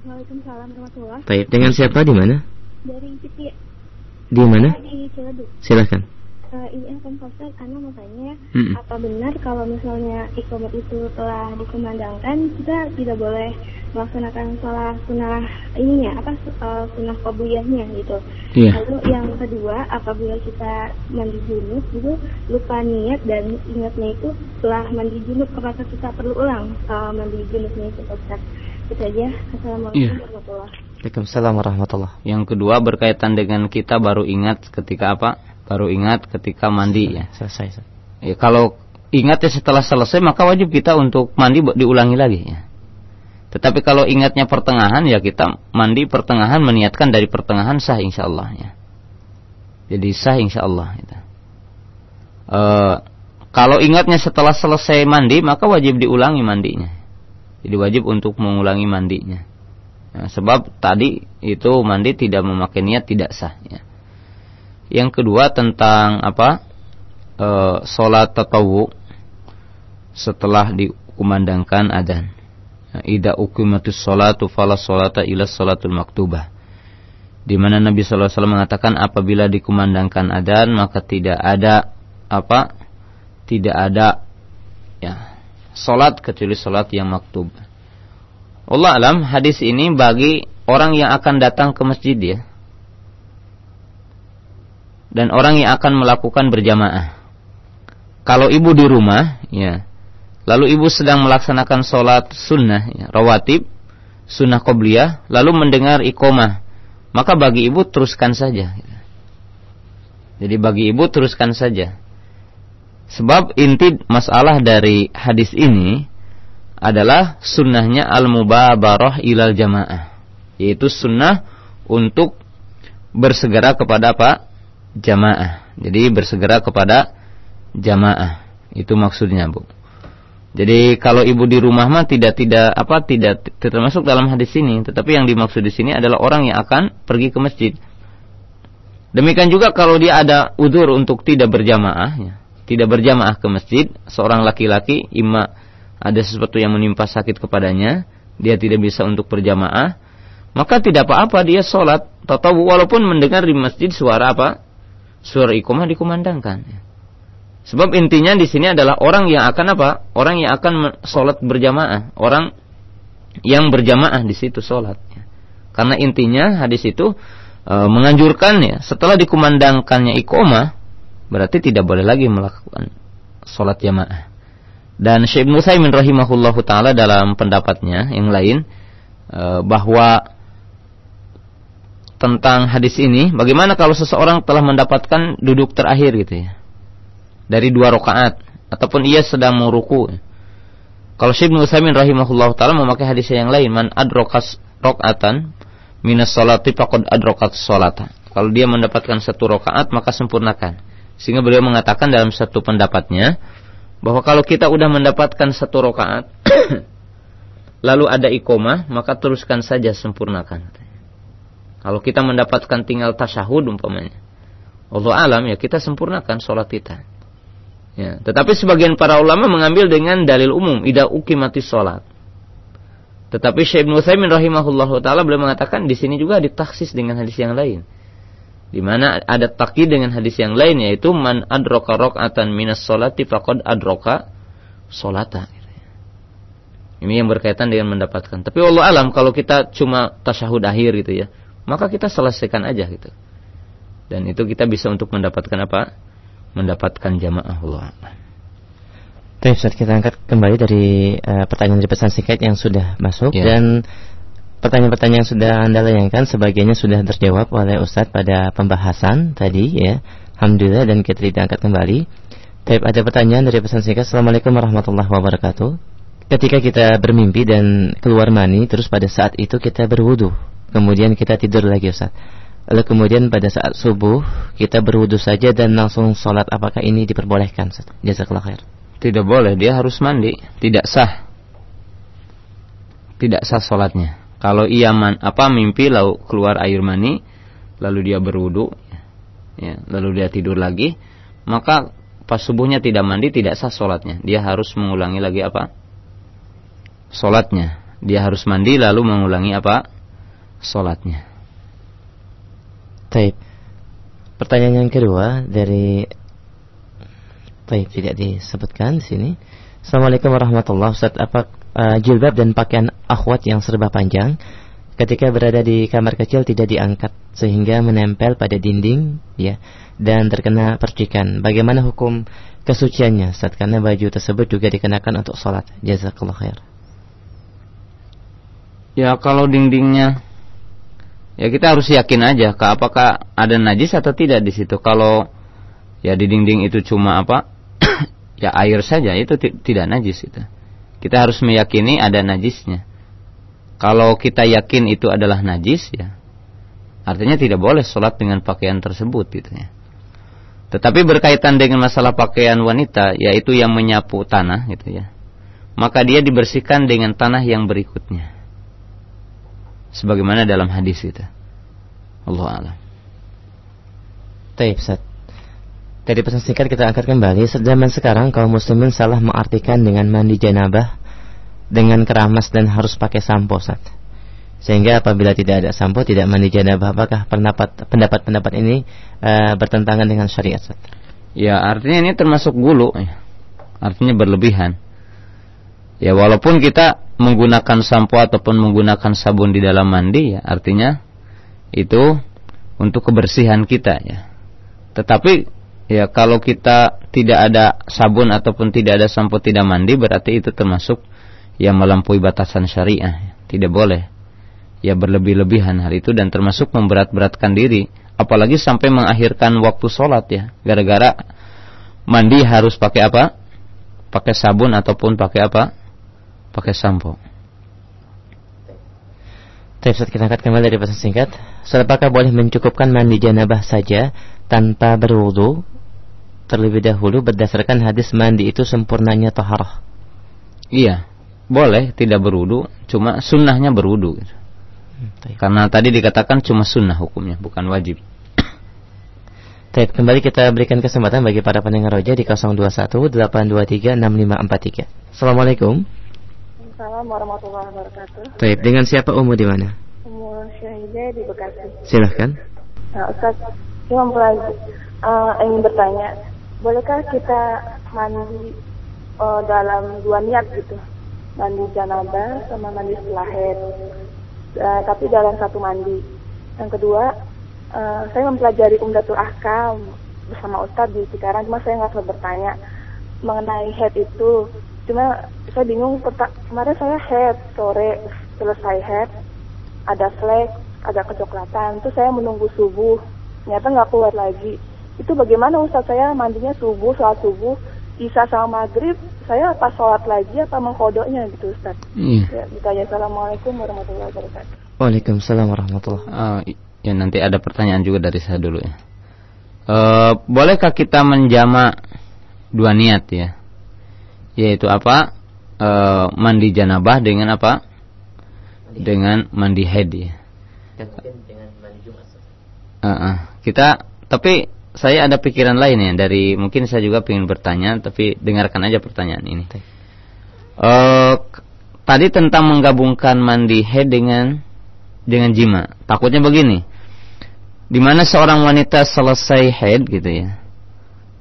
Waalaikumsalam warahmatullahi Baik, dengan siapa di mana? Dari Citi. Di mana? Di Ciledug. Silakan. Uh, ini akan Ustaz, Ana mau tanya, Hmm. apa benar kalau misalnya ikomat itu telah dikumandangkan, kita tidak boleh melaksanakan sholat sunnah ininya, apa uh, sunnah kobuyahnya gitu. Iya. Lalu yang kedua, apabila kita mandi junub gitu, lupa niat dan ingatnya itu setelah mandi junub, apakah kita perlu ulang uh, mandi junubnya itu Ustaz? Itu aja. Assalamualaikum Iya. warahmatullahi Waalaikumsalam warahmatullah. Yang kedua berkaitan dengan kita baru ingat ketika apa? Baru ingat ketika mandi ya. Selesai. Ya, kalau ingatnya setelah selesai maka wajib kita untuk mandi diulangi lagi ya. Tetapi kalau ingatnya pertengahan ya kita mandi pertengahan meniatkan dari pertengahan sah insya Allah ya. Jadi sah insya Allah. Gitu. E, kalau ingatnya setelah selesai mandi maka wajib diulangi mandinya. Jadi wajib untuk mengulangi mandinya. Ya, sebab tadi itu mandi tidak memakai niat tidak sah. Ya. Yang kedua tentang apa? E, sholat tatawu setelah dikumandangkan adzan. Ya, Ida uqimatus sholatu fala sholata ila sholatul maktubah. Di mana Nabi SAW mengatakan apabila dikumandangkan adzan maka tidak ada apa? Tidak ada ya salat kecuali salat yang maktub. Allah alam hadis ini bagi orang yang akan datang ke masjid ya dan orang yang akan melakukan berjamaah. Kalau ibu di rumah, ya, lalu ibu sedang melaksanakan sholat sunnah, ya, rawatib, sunnah qobliyah, lalu mendengar ikomah, maka bagi ibu teruskan saja. Jadi bagi ibu teruskan saja. Sebab inti masalah dari hadis ini adalah sunnahnya al-mubabarah ilal jamaah. Yaitu sunnah untuk bersegera kepada apa? Jamaah. Jadi bersegera kepada jamaah. Itu maksudnya, Bu. Jadi kalau ibu di rumah mah tidak tidak apa tidak termasuk dalam hadis ini, tetapi yang dimaksud di sini adalah orang yang akan pergi ke masjid. Demikian juga kalau dia ada udur untuk tidak berjamaah, ya, tidak berjamaah ke masjid, seorang laki-laki ima ada sesuatu yang menimpa sakit kepadanya, dia tidak bisa untuk berjamaah, maka tidak apa-apa dia sholat tatawu walaupun mendengar di masjid suara apa? Suara ikomah dikumandangkan. Sebab intinya di sini adalah orang yang akan apa? Orang yang akan sholat berjamaah, orang yang berjamaah di situ sholat. Karena intinya hadis itu e, menganjurkan ya setelah dikumandangkannya ikomah berarti tidak boleh lagi melakukan sholat jamaah. Dan Syekh Ibnu Utsaimin rahimahullahu taala dalam pendapatnya yang lain e, bahwa tentang hadis ini, bagaimana kalau seseorang telah mendapatkan duduk terakhir gitu ya. Dari dua rakaat ataupun ia sedang mau. Kalau Syekh Ibnu Utsaimin rahimahullahu taala memakai hadis yang lain, man adrokas rakaatan minas salati faqad adrokat salata. Kalau dia mendapatkan satu rakaat maka sempurnakan. Sehingga beliau mengatakan dalam satu pendapatnya bahwa kalau kita udah mendapatkan satu rakaat lalu ada ikomah maka teruskan saja sempurnakan. Kalau kita mendapatkan tinggal tasyahud umpamanya. Allah alam ya kita sempurnakan sholat kita. Ya, tetapi sebagian para ulama mengambil dengan dalil umum ida ukimati sholat. Tetapi Syekh Ibnu Utsaimin rahimahullahu taala beliau mengatakan di sini juga ditaksis dengan hadis yang lain. Di mana ada takkid dengan hadis yang lain yaitu man adroka rok'atan minas solati faqad adroka solata. Ini yang berkaitan dengan mendapatkan. Tapi Allah alam kalau kita cuma tasyahud akhir gitu ya, maka kita selesaikan aja gitu. Dan itu kita bisa untuk mendapatkan apa? Mendapatkan jamaah Allah. Baik, Ustaz, kita angkat kembali dari uh, pertanyaan dari pesan singkat yang sudah masuk Ya. dan pertanyaan-pertanyaan yang sudah Anda layangkan sebagiannya sudah terjawab oleh Ustadz pada pembahasan tadi ya. Alhamdulillah dan kita tidak angkat kembali. Baik, ada pertanyaan dari pesan singkat. Assalamualaikum warahmatullahi wabarakatuh. Ketika kita bermimpi dan keluar mani, terus pada saat itu kita berwudu. Kemudian kita tidur lagi Ustaz. Lalu kemudian pada saat subuh kita berwudu saja dan langsung sholat. Apakah ini diperbolehkan Ustaz? Jazakallah khair. Tidak boleh, dia harus mandi, tidak sah. Tidak sah sholatnya. Kalau ia man, apa mimpi lalu keluar air mani, lalu dia berwudu, ya, lalu dia tidur lagi, maka pas subuhnya tidak mandi tidak sah sholatnya. Dia harus mengulangi lagi apa? Sholatnya. Dia harus mandi lalu mengulangi apa? Sholatnya. Taib. Pertanyaan yang kedua dari Taib tidak disebutkan di sini. Assalamualaikum warahmatullahi wabarakatuh. Apa uh, jilbab dan pakaian akhwat yang serba panjang ketika berada di kamar kecil tidak diangkat sehingga menempel pada dinding ya dan terkena percikan. Bagaimana hukum kesuciannya Ustaz? Karena baju tersebut juga dikenakan untuk sholat. Jazakallah khair. Ya kalau dindingnya ya kita harus yakin aja ke apakah ada najis atau tidak di situ. Kalau ya di dinding itu cuma apa? ya air saja itu ti- tidak najis itu. Kita harus meyakini ada najisnya. Kalau kita yakin itu adalah najis ya artinya tidak boleh sholat dengan pakaian tersebut gitu ya. Tetapi berkaitan dengan masalah pakaian wanita yaitu yang menyapu tanah gitu ya. Maka dia dibersihkan dengan tanah yang berikutnya sebagaimana dalam hadis itu. Allah alam. Taib Ustaz. Dari pesan singkat kita angkat kembali Zaman sekarang kaum muslimin salah mengartikan dengan mandi janabah Dengan keramas dan harus pakai sampo Ustaz Sehingga apabila tidak ada sampo tidak mandi janabah Apakah pendapat pendapat-pendapat ini eh, bertentangan dengan syariat Ustaz? Ya artinya ini termasuk gulu ya. Artinya berlebihan Ya walaupun kita menggunakan sampo ataupun menggunakan sabun di dalam mandi ya Artinya itu untuk kebersihan kita ya Tetapi ya kalau kita tidak ada sabun ataupun tidak ada sampo tidak mandi Berarti itu termasuk yang melampaui batasan syariah. Tidak boleh. Ya berlebih-lebihan hal itu dan termasuk memberat-beratkan diri. Apalagi sampai mengakhirkan waktu sholat ya. Gara-gara mandi harus pakai apa? Pakai sabun ataupun pakai apa? Pakai sampo. Ustaz kita angkat kembali dari pesan singkat. Apakah boleh mencukupkan mandi janabah saja Tanpa berwudu Terlebih dahulu berdasarkan hadis mandi itu sempurnanya taharah iya boleh tidak berwudu cuma sunnahnya berwudu gitu. Hmm, karena tadi dikatakan cuma sunnah hukumnya bukan wajib Baik, kembali kita berikan kesempatan bagi para pendengar roja di 0218236543. Assalamualaikum. Assalamualaikum warahmatullahi wabarakatuh. Baik, dengan siapa Umu di mana? Umur Syahidah di Bekasi. Silahkan. Nah, Ustaz, Pelaji, eh, ingin bertanya, bolehkah kita mandi eh, dalam dua niat gitu? Mandi janabah sama mandi setelah haid. Eh, tapi dalam satu mandi. Yang kedua, eh, saya mempelajari Umdatul Ahkam bersama Ustadz di Cikarang, cuma saya nggak bertanya mengenai head itu. Cuma saya bingung, kemarin saya head sore, selesai head, ada flek, ada kecoklatan, terus saya menunggu subuh, ternyata nggak keluar lagi. Itu bagaimana Ustadz saya mandinya subuh, sholat subuh, Isya sama maghrib, saya apa sholat lagi apa mengkodoknya gitu Ustadz. iya Ya, ditanya Assalamualaikum warahmatullahi wabarakatuh. Waalaikumsalam warahmatullahi Oh, i- ya nanti ada pertanyaan juga dari saya dulu ya. Eh, bolehkah kita menjama dua niat ya? Yaitu apa? Eh, mandi janabah dengan apa? Dengan mandi haid ya. Eh, eh. Kita tapi saya ada pikiran lain ya dari mungkin saya juga ingin bertanya tapi dengarkan aja pertanyaan ini. K- tadi tentang menggabungkan mandi haid dengan dengan jima. Takutnya begini. di mana seorang wanita selesai haid gitu ya,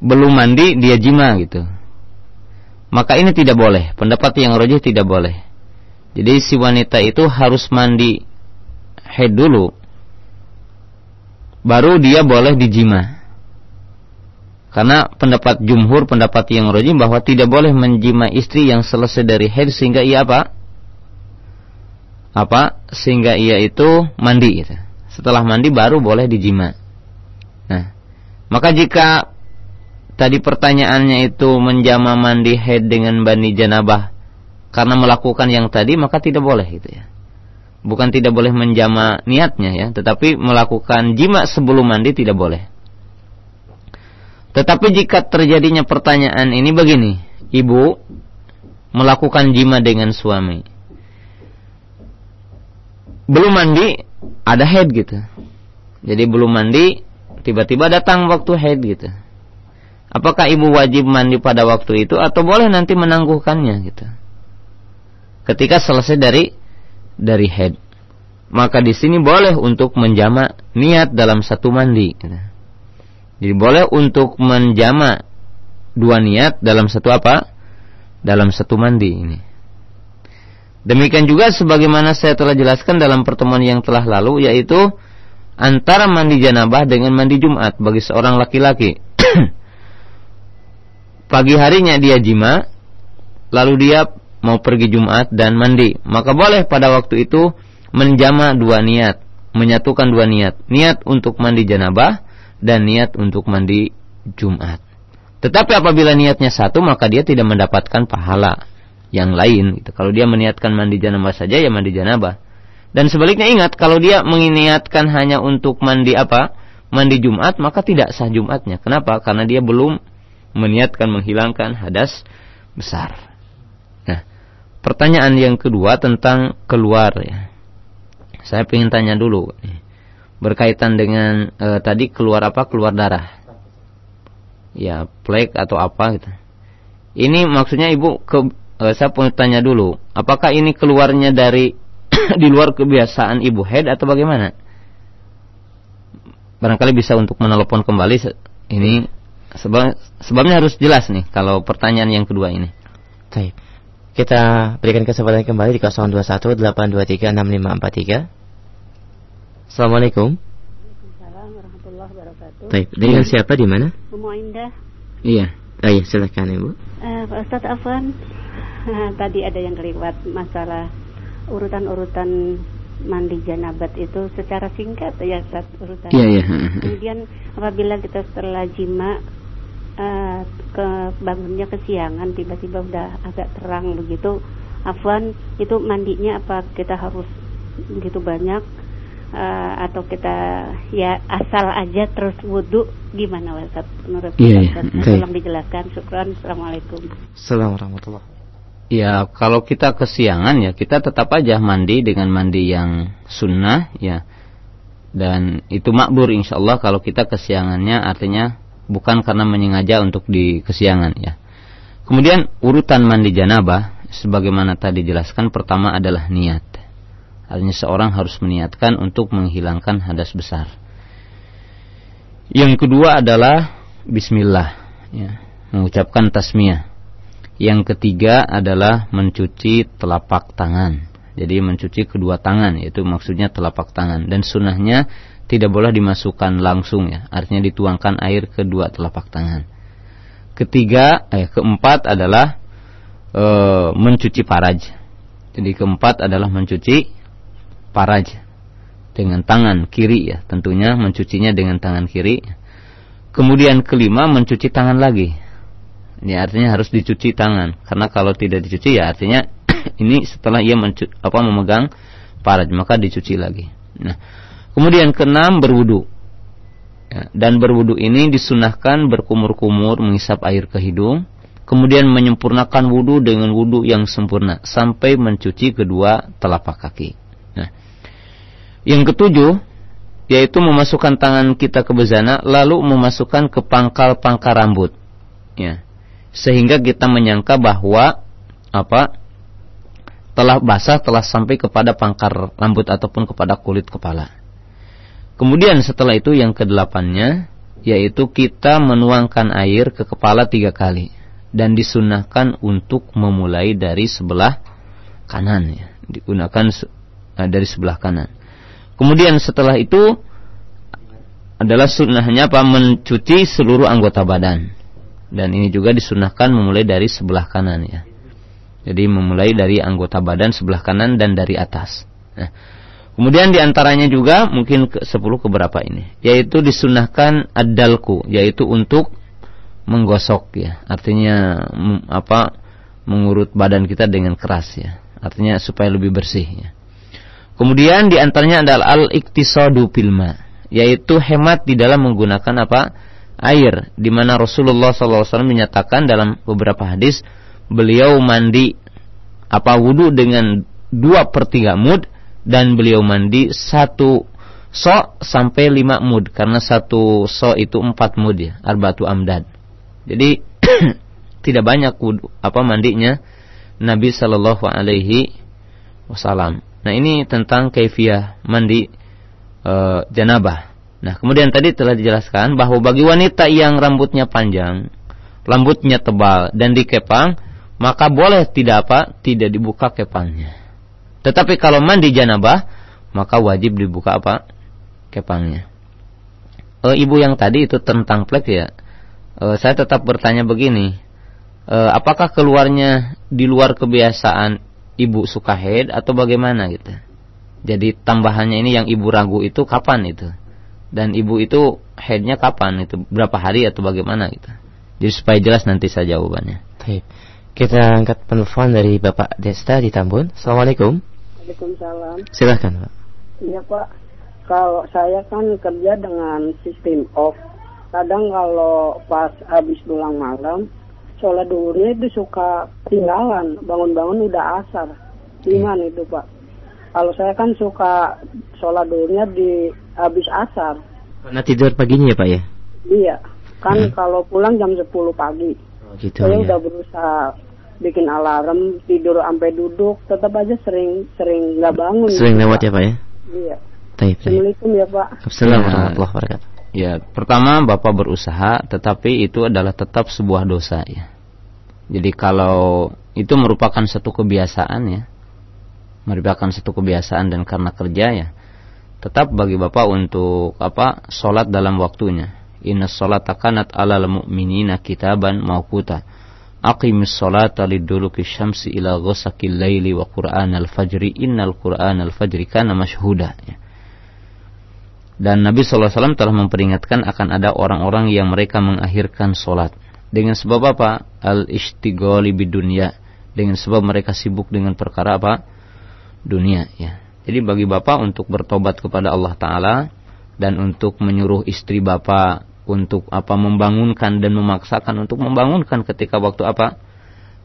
belum mandi dia jima gitu. Maka ini tidak boleh. Pendapat yang rojih tidak boleh. Jadi si wanita itu harus mandi haid dulu. Baru dia boleh dijima. Karena pendapat jumhur, pendapat yang rojih bahwa tidak boleh menjima istri yang selesai dari haid sehingga ia apa? Apa? Sehingga ia itu mandi gitu. Setelah mandi baru boleh dijima. Nah, maka jika tadi pertanyaannya itu menjama mandi haid dengan bani janabah karena melakukan yang tadi maka tidak boleh gitu ya. Bukan tidak boleh menjama niatnya ya, tetapi melakukan jima sebelum mandi tidak boleh. Tetapi jika terjadinya pertanyaan ini begini, ibu melakukan jima dengan suami. Belum mandi, ada head gitu. Jadi belum mandi, tiba-tiba datang waktu head gitu. Apakah ibu wajib mandi pada waktu itu atau boleh nanti menangguhkannya gitu? Ketika selesai dari dari head, maka di sini boleh untuk menjama niat dalam satu mandi. Gitu. Jadi boleh untuk menjama dua niat dalam satu apa? Dalam satu mandi ini. Demikian juga sebagaimana saya telah jelaskan dalam pertemuan yang telah lalu yaitu antara mandi janabah dengan mandi Jumat bagi seorang laki-laki. Pagi harinya dia jima, lalu dia mau pergi Jumat dan mandi, maka boleh pada waktu itu menjama dua niat, menyatukan dua niat, niat untuk mandi janabah dan niat untuk mandi Jumat. Tetapi apabila niatnya satu maka dia tidak mendapatkan pahala yang lain gitu. Kalau dia meniatkan mandi janabah saja ya mandi janabah. Dan sebaliknya ingat kalau dia meniatkan hanya untuk mandi apa? Mandi Jumat maka tidak sah Jumatnya. Kenapa? Karena dia belum meniatkan menghilangkan hadas besar. Nah, pertanyaan yang kedua tentang keluar ya. Saya ingin tanya dulu berkaitan dengan e, tadi keluar apa? Keluar darah. Ya, plek atau apa gitu. Ini maksudnya ibu ke, uh, saya mau tanya dulu, apakah ini keluarnya dari di luar kebiasaan ibu head atau bagaimana? Barangkali bisa untuk menelpon kembali ini sebab, sebabnya harus jelas nih kalau pertanyaan yang kedua ini. Baik. Kita berikan kesempatan kembali di 021 823 6543. Assalamualaikum. Waalaikumsalam warahmatullahi wabarakatuh. Baik, dengan siapa di mana? Umu Indah. Iya. Oh, iya, silakan Ibu. Uh, Pak Ustadz Afwan, tadi ada yang kelewat masalah urutan-urutan mandi janabat itu secara singkat ya Ustaz urutan. Iya, iya. Kemudian apabila kita setelah jima uh, ke bangunnya kesiangan tiba-tiba udah agak terang begitu Afwan itu mandinya apa kita harus begitu banyak uh, atau kita ya asal aja terus wudhu gimana Ustaz menurut Iya, iya. Ustaz? Baik. Tolong dijelaskan. Syukran. Assalamualaikum. Assalamualaikum warahmatullahi Ya, kalau kita kesiangan ya kita tetap aja mandi dengan mandi yang sunnah ya. Dan itu makbur insya Allah kalau kita kesiangannya artinya bukan karena menyengaja untuk di kesiangan ya. Kemudian urutan mandi janabah sebagaimana tadi jelaskan pertama adalah niat. Artinya seorang harus meniatkan untuk menghilangkan hadas besar. Yang kedua adalah bismillah ya, mengucapkan tasmiyah. Yang ketiga adalah mencuci telapak tangan. Jadi mencuci kedua tangan, yaitu maksudnya telapak tangan. Dan sunnahnya tidak boleh dimasukkan langsung ya, artinya dituangkan air ke dua telapak tangan. Ketiga, eh keempat adalah e, mencuci paraj. Jadi keempat adalah mencuci paraj dengan tangan kiri ya, tentunya mencucinya dengan tangan kiri. Kemudian kelima mencuci tangan lagi ini artinya harus dicuci tangan. Karena kalau tidak dicuci ya artinya ini setelah ia mencu, apa memegang paraj maka dicuci lagi. Nah, kemudian keenam berwudu. Ya, dan berwudu ini disunahkan berkumur-kumur mengisap air ke hidung, kemudian menyempurnakan wudu dengan wudu yang sempurna sampai mencuci kedua telapak kaki. Yang ketujuh yaitu memasukkan tangan kita ke bezana lalu memasukkan ke pangkal-pangkal rambut. Ya sehingga kita menyangka bahwa apa telah basah telah sampai kepada pangkar rambut ataupun kepada kulit kepala. Kemudian setelah itu yang kedelapannya yaitu kita menuangkan air ke kepala tiga kali dan disunahkan untuk memulai dari sebelah kanan ya digunakan uh, dari sebelah kanan kemudian setelah itu adalah sunnahnya apa? Mencuci seluruh anggota badan. Dan ini juga disunahkan memulai dari sebelah kanan ya. Jadi memulai dari anggota badan sebelah kanan dan dari atas. Nah, Kemudian di antaranya juga mungkin ke sepuluh keberapa ini, yaitu disunahkan adalku, yaitu untuk menggosok ya, artinya apa? Mengurut badan kita dengan keras ya, artinya supaya lebih bersih ya. Kemudian di antaranya adalah al iktisadu pilma, yaitu hemat di dalam menggunakan apa air, di mana Rasulullah SAW menyatakan dalam beberapa hadis beliau mandi apa wudhu dengan dua per tiga mud dan beliau mandi satu so sampai lima mud karena satu so itu empat mud ya arbatu amdad jadi tidak banyak wudu, apa mandinya Nabi Shallallahu Alaihi Wasallam. Nah ini tentang kaifiah mandi e, janabah. Nah kemudian tadi telah dijelaskan bahwa bagi wanita yang rambutnya panjang, rambutnya tebal dan dikepang, maka boleh tidak apa, tidak dibuka kepangnya. Tetapi kalau mandi janabah, maka wajib dibuka apa? Kepangnya. E, ibu yang tadi itu tentang plek ya. E, saya tetap bertanya begini. E, apakah keluarnya di luar kebiasaan ibu suka head atau bagaimana gitu? Jadi tambahannya ini yang ibu ragu itu kapan itu? Dan ibu itu headnya kapan itu? Berapa hari atau bagaimana gitu? Jadi supaya jelas nanti saya jawabannya. Baik. Kita angkat penelpon dari Bapak Desta di Tambun. Assalamualaikum. Waalaikumsalam. Silahkan Pak. Iya Pak, kalau saya kan kerja dengan sistem off. Kadang kalau pas habis pulang malam, sholat duhurnya itu suka tinggalan. Bangun-bangun udah asar. Gimana itu Pak? Kalau saya kan suka sholat duhurnya di habis asar. Karena tidur paginya ya Pak ya? Iya, kan hmm. kalau pulang jam 10 pagi. Oh, gitu, saya ya. udah berusaha bikin alarm tidur sampai duduk tetap aja sering sering nggak bangun sering gitu, lewat ya pak ya iya Taib, Assalamualaikum ya Pak Assalamualaikum warahmatullahi wabarakatuh Ya, pertama Bapak berusaha tetapi itu adalah tetap sebuah dosa ya. Jadi kalau itu merupakan satu kebiasaan ya. Merupakan satu kebiasaan dan karena kerja ya. Tetap bagi Bapak untuk apa? Salat dalam waktunya. Inna salata kanat alal mu'minina kitaban mauquta aqimis salata liduluki syamsi ila ghasakil laili wa qur'an al-fajri innal qur'an al-fajri kana mashhuda ya. Dan Nabi SAW telah memperingatkan akan ada orang-orang yang mereka mengakhirkan solat dengan sebab apa al-istighali bidunya dengan sebab mereka sibuk dengan perkara apa dunia ya jadi bagi bapak untuk bertobat kepada Allah Taala dan untuk menyuruh istri bapak untuk apa membangunkan dan memaksakan untuk membangunkan ketika waktu apa?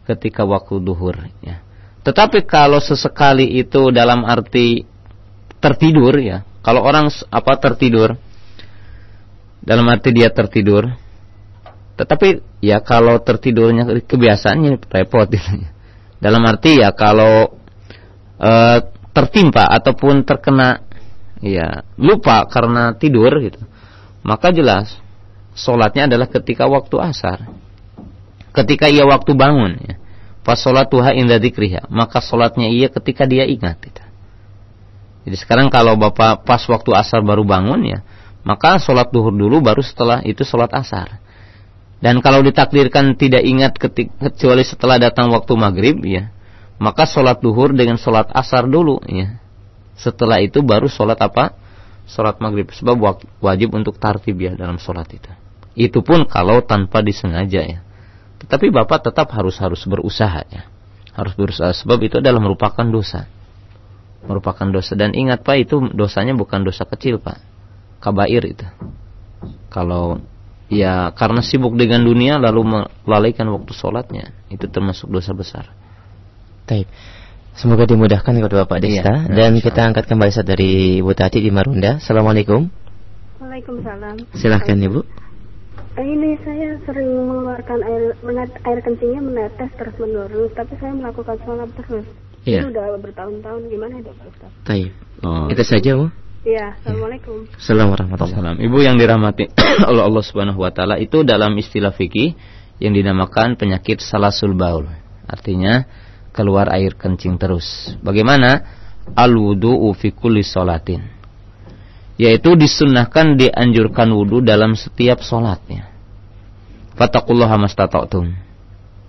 Ketika waktu duhur ya. Tetapi kalau sesekali itu dalam arti tertidur ya. Kalau orang apa tertidur dalam arti dia tertidur tetapi ya kalau tertidurnya kebiasaannya repot gitu. Dalam arti ya kalau e, tertimpa ataupun terkena ya lupa karena tidur gitu. Maka jelas Solatnya adalah ketika waktu asar. Ketika ia waktu bangun. Ya. Pas solat tuha indah dikriha. Maka solatnya ia ketika dia ingat. Gitu. Jadi sekarang kalau bapak pas waktu asar baru bangun ya. Maka solat duhur dulu baru setelah itu solat asar. Dan kalau ditakdirkan tidak ingat kecuali setelah datang waktu maghrib ya. Maka solat duhur dengan solat asar dulu ya. Setelah itu baru solat apa? Solat maghrib. Sebab wajib untuk tartib ya dalam solat itu. Itu pun kalau tanpa disengaja ya. Tetapi Bapak tetap harus harus berusaha ya. Harus berusaha sebab itu adalah merupakan dosa. Merupakan dosa dan ingat Pak itu dosanya bukan dosa kecil Pak. Kabair itu. Kalau ya karena sibuk dengan dunia lalu melalaikan waktu sholatnya itu termasuk dosa besar. Taib. Semoga dimudahkan kepada Bapak iya, Desta iya, dan kita angkat kembali saat dari Ibu Tati di Marunda. Assalamualaikum. Waalaikumsalam. Silahkan Ibu. Ini saya sering mengeluarkan air air kencingnya menetes terus menerus, tapi saya melakukan sholat terus. Iya. Itu udah bertahun-tahun gimana dok Ustaz? Taib. Oh. Itu saja bu. Iya, Assalamualaikum. Assalamualaikum warahmatullahi Salam. Ibu yang dirahmati oleh Allah Subhanahu wa taala itu dalam istilah fikih yang dinamakan penyakit salasul baul. Artinya keluar air kencing terus. Bagaimana? Al wudu'u fi kulli salatin. Yaitu disunnahkan dianjurkan wudu dalam setiap salatnya. Fattaqullaha mastata'tum.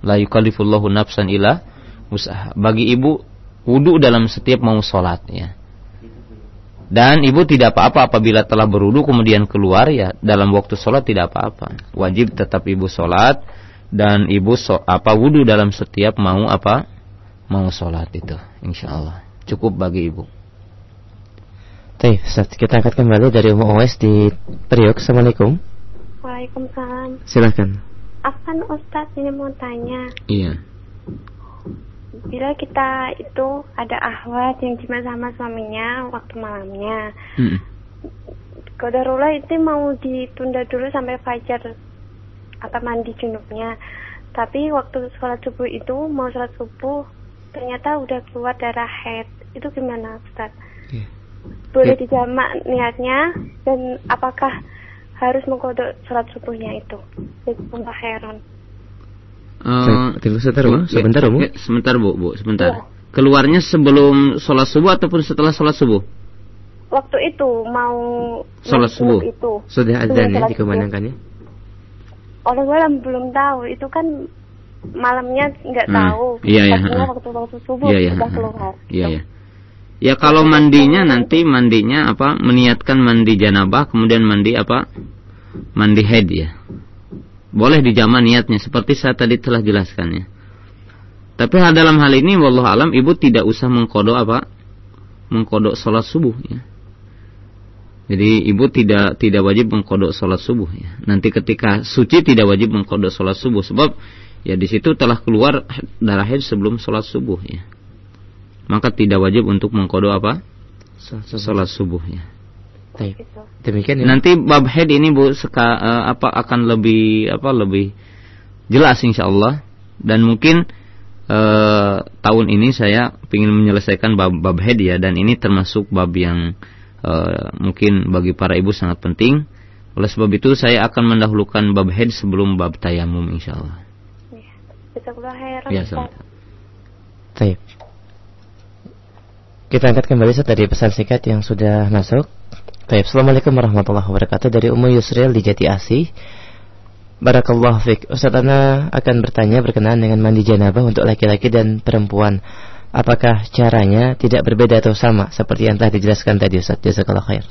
La yukallifullahu nafsan illa usaha. Bagi ibu wudu dalam setiap mau salat ya. Dan ibu tidak apa-apa apabila telah berwudu kemudian keluar ya dalam waktu sholat tidak apa-apa. Wajib tetap ibu sholat dan ibu so, apa wudu dalam setiap mau apa mau sholat itu, insya Allah cukup bagi ibu. Baik, Ustaz, kita angkat kembali dari Ummu Uwais di Priok. Assalamualaikum. Waalaikumsalam. Silakan. Afan Ustadz ini mau tanya, Iya. Bila kita itu ada ahwat yang cuma sama suaminya waktu malamnya, Mm-mm. Qadarullah itu mau ditunda dulu sampai fajar apa mandi junubnya. Tapi waktu sholat subuh itu mau sholat subuh ternyata udah keluar darah head. Itu gimana Ustaz? Iya. Boleh dijamak niatnya dan apakah harus mengkodok sholat subuhnya itu? Jazakumullah khairan. Eh, Tunggu sebentar, Bu. Sebentar, Bu. ya, sebentar bu, bu, sebentar. Iya. Keluarnya sebelum sholat subuh ataupun setelah sholat subuh? Waktu itu mau Sholat subuh. itu. Sudah azan ya dikumandangkannya? Oleh malam belum tahu, itu kan malamnya nggak Hmm, tahu. iya, iya, waktu waktu subuh Iya, iya, sudah keluar. Iya, ya. Ya kalau mandinya nanti mandinya apa? Meniatkan mandi janabah kemudian mandi apa? Mandi head ya. Boleh dijama niatnya seperti saya tadi telah jelaskan ya. Tapi dalam hal ini wallahu alam ibu tidak usah mengkodok apa? Mengkodok sholat subuh ya. Jadi ibu tidak tidak wajib mengkodok sholat subuh ya. Nanti ketika suci tidak wajib mengkodok sholat subuh sebab ya di situ telah keluar darah haid sebelum sholat subuh ya. Maka tidak wajib untuk mengkodok apa? Sholat subuh ya. Baik. Demikian ya. Nanti bab haid ini bu seka, eh, apa akan lebih apa lebih jelas insya Allah dan mungkin eh, tahun ini saya ingin menyelesaikan bab bab haid ya dan ini termasuk bab yang eh, mungkin bagi para ibu sangat penting. Oleh sebab itu saya akan mendahulukan bab haid sebelum bab tayamum insya Allah. Jazakumullah khairan. Ya, Ustaz. sama. Baik. Kita angkat kembali dari pesan singkat yang sudah masuk. Baik, Assalamualaikum warahmatullahi wabarakatuh dari Ummu Yusril di Jati Asih. Barakallahu fiq. Ustaz Ana akan bertanya berkenaan dengan mandi janabah untuk laki-laki dan perempuan. Apakah caranya tidak berbeda atau sama seperti yang telah dijelaskan tadi Ustaz? Jazakallahu khair.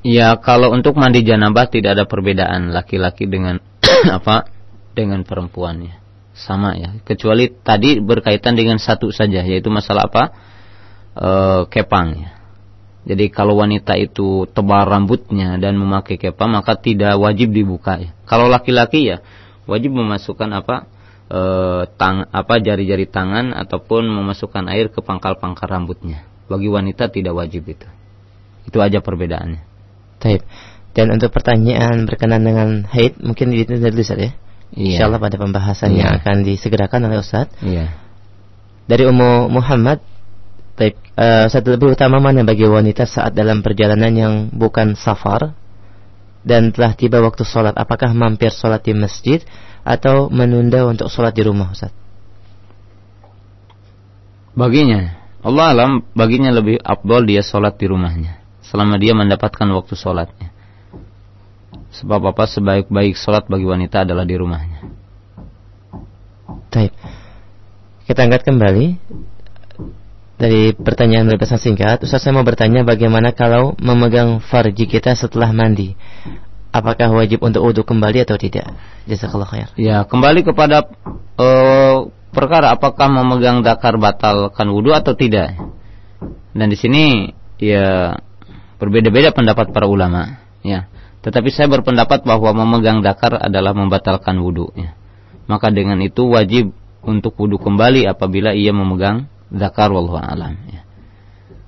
Ya kalau untuk mandi janabah tidak ada perbedaan laki-laki dengan apa dengan perempuannya sama ya kecuali tadi berkaitan dengan satu saja yaitu masalah apa e, kepang ya. Jadi kalau wanita itu tebal rambutnya dan memakai kepang maka tidak wajib dibuka ya. Kalau laki-laki ya wajib memasukkan apa e, tang apa jari-jari tangan ataupun memasukkan air ke pangkal-pangkal rambutnya. Bagi wanita tidak wajib itu. Itu aja perbedaannya. Baik. Dan untuk pertanyaan berkenaan dengan haid mungkin ditunda dulu ya. Iya. Insyaallah pada pembahasan Iya. yang akan disegerakan oleh Ustaz. Iya. Dari Ummu Muhammad Baik, eh, Ustaz lebih utama mana bagi wanita saat dalam perjalanan yang bukan safar dan telah tiba waktu sholat? Apakah mampir sholat di masjid atau menunda untuk sholat di rumah, Ustaz? Baginya, Allah alam baginya lebih abdol dia sholat di rumahnya selama dia mendapatkan waktu sholatnya. Sebab apa sebaik-baik sholat bagi wanita adalah di rumahnya. Baik. Kita angkat kembali dari pertanyaan dari pesan singkat. Ustaz saya mau bertanya bagaimana kalau memegang farji kita setelah mandi? Apakah wajib untuk wudhu kembali atau tidak? Jazakallah khair. Ya kembali kepada eh, perkara apakah memegang dakar batalkan wudhu atau tidak. Dan di sini ya berbeda-beda pendapat para ulama. Ya, tetapi saya berpendapat bahwa memegang dakar adalah membatalkan wudhu. Ya. Maka dengan itu wajib untuk wudhu kembali apabila ia memegang zakar wallahu alam ya.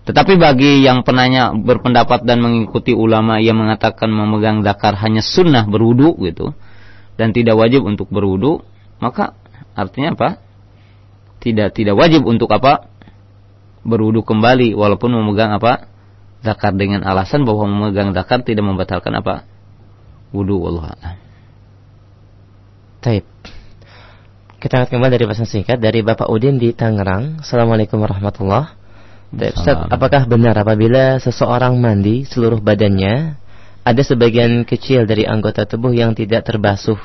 Tetapi bagi yang penanya berpendapat dan mengikuti ulama yang mengatakan memegang zakar hanya sunnah berwudu gitu dan tidak wajib untuk berwudu, maka artinya apa? Tidak tidak wajib untuk apa? Berwudu kembali walaupun memegang apa? zakar dengan alasan bahwa memegang zakar tidak membatalkan apa? Wudu Allah. Taib. Kita akan kembali dari pesan singkat dari Bapak Udin di Tangerang. Assalamualaikum warahmatullahi wabarakatuh. Ustaz, apakah benar apabila seseorang mandi seluruh badannya ada sebagian kecil dari anggota tubuh yang tidak terbasuh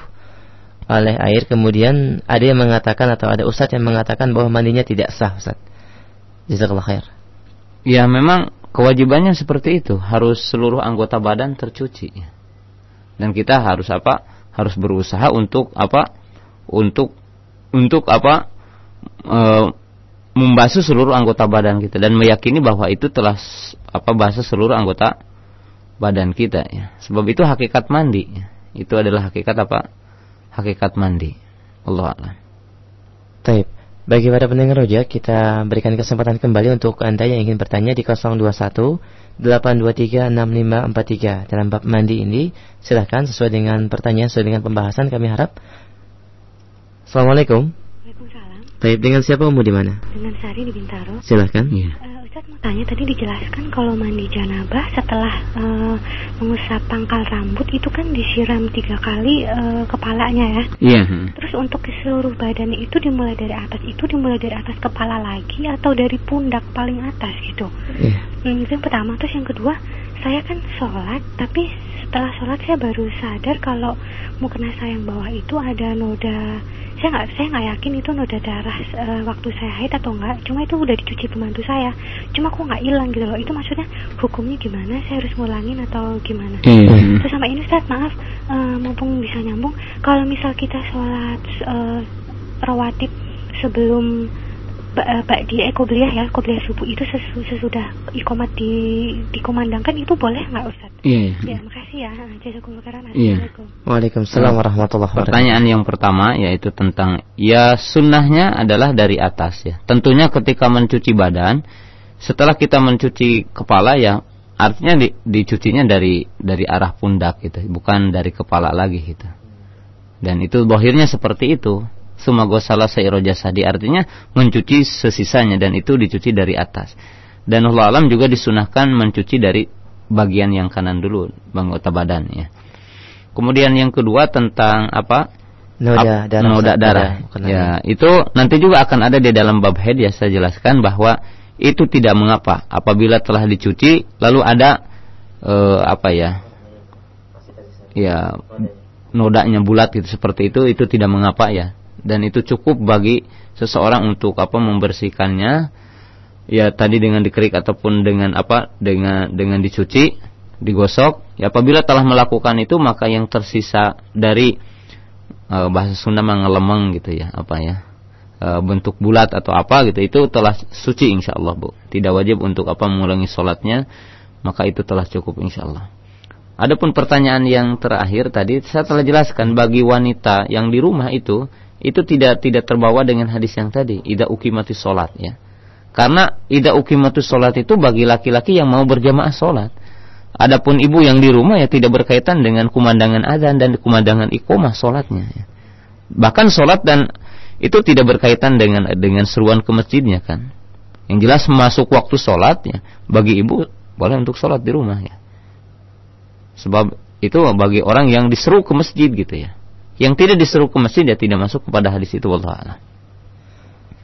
oleh air kemudian ada yang mengatakan atau ada ustadz yang mengatakan bahwa mandinya tidak sah Ustaz. Jazakallah khair. Ya memang kewajibannya seperti itu, harus seluruh anggota badan tercuci. Dan kita harus apa? Harus berusaha untuk apa? Untuk untuk apa e, membasuh seluruh anggota badan kita dan meyakini bahwa itu telah apa basuh seluruh anggota badan kita ya. Sebab itu hakikat mandi. Ya. Itu adalah hakikat apa? Hakikat mandi. Allah Allah. Taib. Bagi para pendengar roja, kita berikan kesempatan kembali untuk Anda yang ingin bertanya di 021 823 6543 dalam bab mandi ini. Silahkan sesuai dengan pertanyaan, sesuai dengan pembahasan kami harap Assalamualaikum. Waalaikumsalam. Baik, dengan siapa umum di mana? Dengan Sari di Bintaro. Silahkan. Iya. Uh, Ustaz mau tanya tadi dijelaskan kalau mandi janabah setelah uh, mengusap pangkal rambut itu kan disiram tiga kali uh, kepalanya ya. Iya. Terus untuk ke seluruh badan itu dimulai dari atas itu dimulai dari atas kepala lagi atau dari pundak paling atas gitu. Iya. Hmm, itu yang pertama. Terus yang kedua, saya kan sholat tapi setelah sholat saya baru sadar kalau mukena saya yang bawah itu ada noda. Saya nggak saya nggak yakin itu noda darah eh, waktu saya haid atau enggak cuma itu udah dicuci pembantu saya. Cuma kok nggak hilang gitu loh. Itu maksudnya hukumnya gimana? Saya harus ngulangin atau gimana? Iya. terus sama ini Ustaz maaf eh, mumpung bisa nyambung. Kalau misal kita sholat eh, rawatib sebelum eh, ba- di eh, qobliyah ya qobliyah subuh itu sesu- sesudah ikomat di dikomandangkan itu boleh nggak Ustaz? Iya. Ya makasih ya jazakumullah khairan Iya. Waalaikumsalam warahmatullahi wabarakatuh. Pertanyaan yang pertama yaitu tentang ya sunnahnya adalah dari atas ya. Tentunya ketika mencuci badan, setelah kita mencuci kepala ya artinya di, dicucinya dari dari arah pundak gitu, bukan dari kepala lagi gitu. Dan itu bohirnya seperti itu. Suma gosala sairo jasadi artinya mencuci sesisanya dan itu dicuci dari atas. Dan Allah alam juga disunahkan mencuci dari bagian yang kanan dulu, anggota badan ya. Kemudian yang kedua tentang apa? Noda darah. noda darah. Bukan Ya, itu nanti juga akan ada di dalam bab head ya saya jelaskan bahwa itu tidak mengapa apabila telah dicuci lalu ada eh, apa ya? Ya, nodanya bulat gitu seperti itu itu tidak mengapa ya. Dan itu cukup bagi seseorang untuk apa membersihkannya. Ya tadi dengan dikerik ataupun dengan apa dengan dengan dicuci digosok. Ya apabila telah melakukan itu maka yang tersisa dari e, bahasa Sunda mengelemeng gitu ya apa ya e, bentuk bulat atau apa gitu itu telah suci insya Allah bu. Tidak wajib untuk apa mengulangi sholatnya maka itu telah cukup insya Allah Adapun pertanyaan yang terakhir tadi saya telah jelaskan bagi wanita yang di rumah itu itu tidak tidak terbawa dengan hadis yang tadi ida ukimati sholat ya karena ida ukimatus sholat itu bagi laki-laki yang mau berjamaah sholat. Adapun ibu yang di rumah ya tidak berkaitan dengan kumandangan adzan dan kumandangan iqomah sholatnya. Ya. Bahkan sholat dan itu tidak berkaitan dengan dengan seruan ke masjidnya kan. Yang jelas masuk waktu sholat ya bagi ibu boleh untuk sholat di rumah ya. Sebab itu bagi orang yang diseru ke masjid gitu ya. Yang tidak diseru ke masjid ya tidak masuk kepada hadis itu wallahu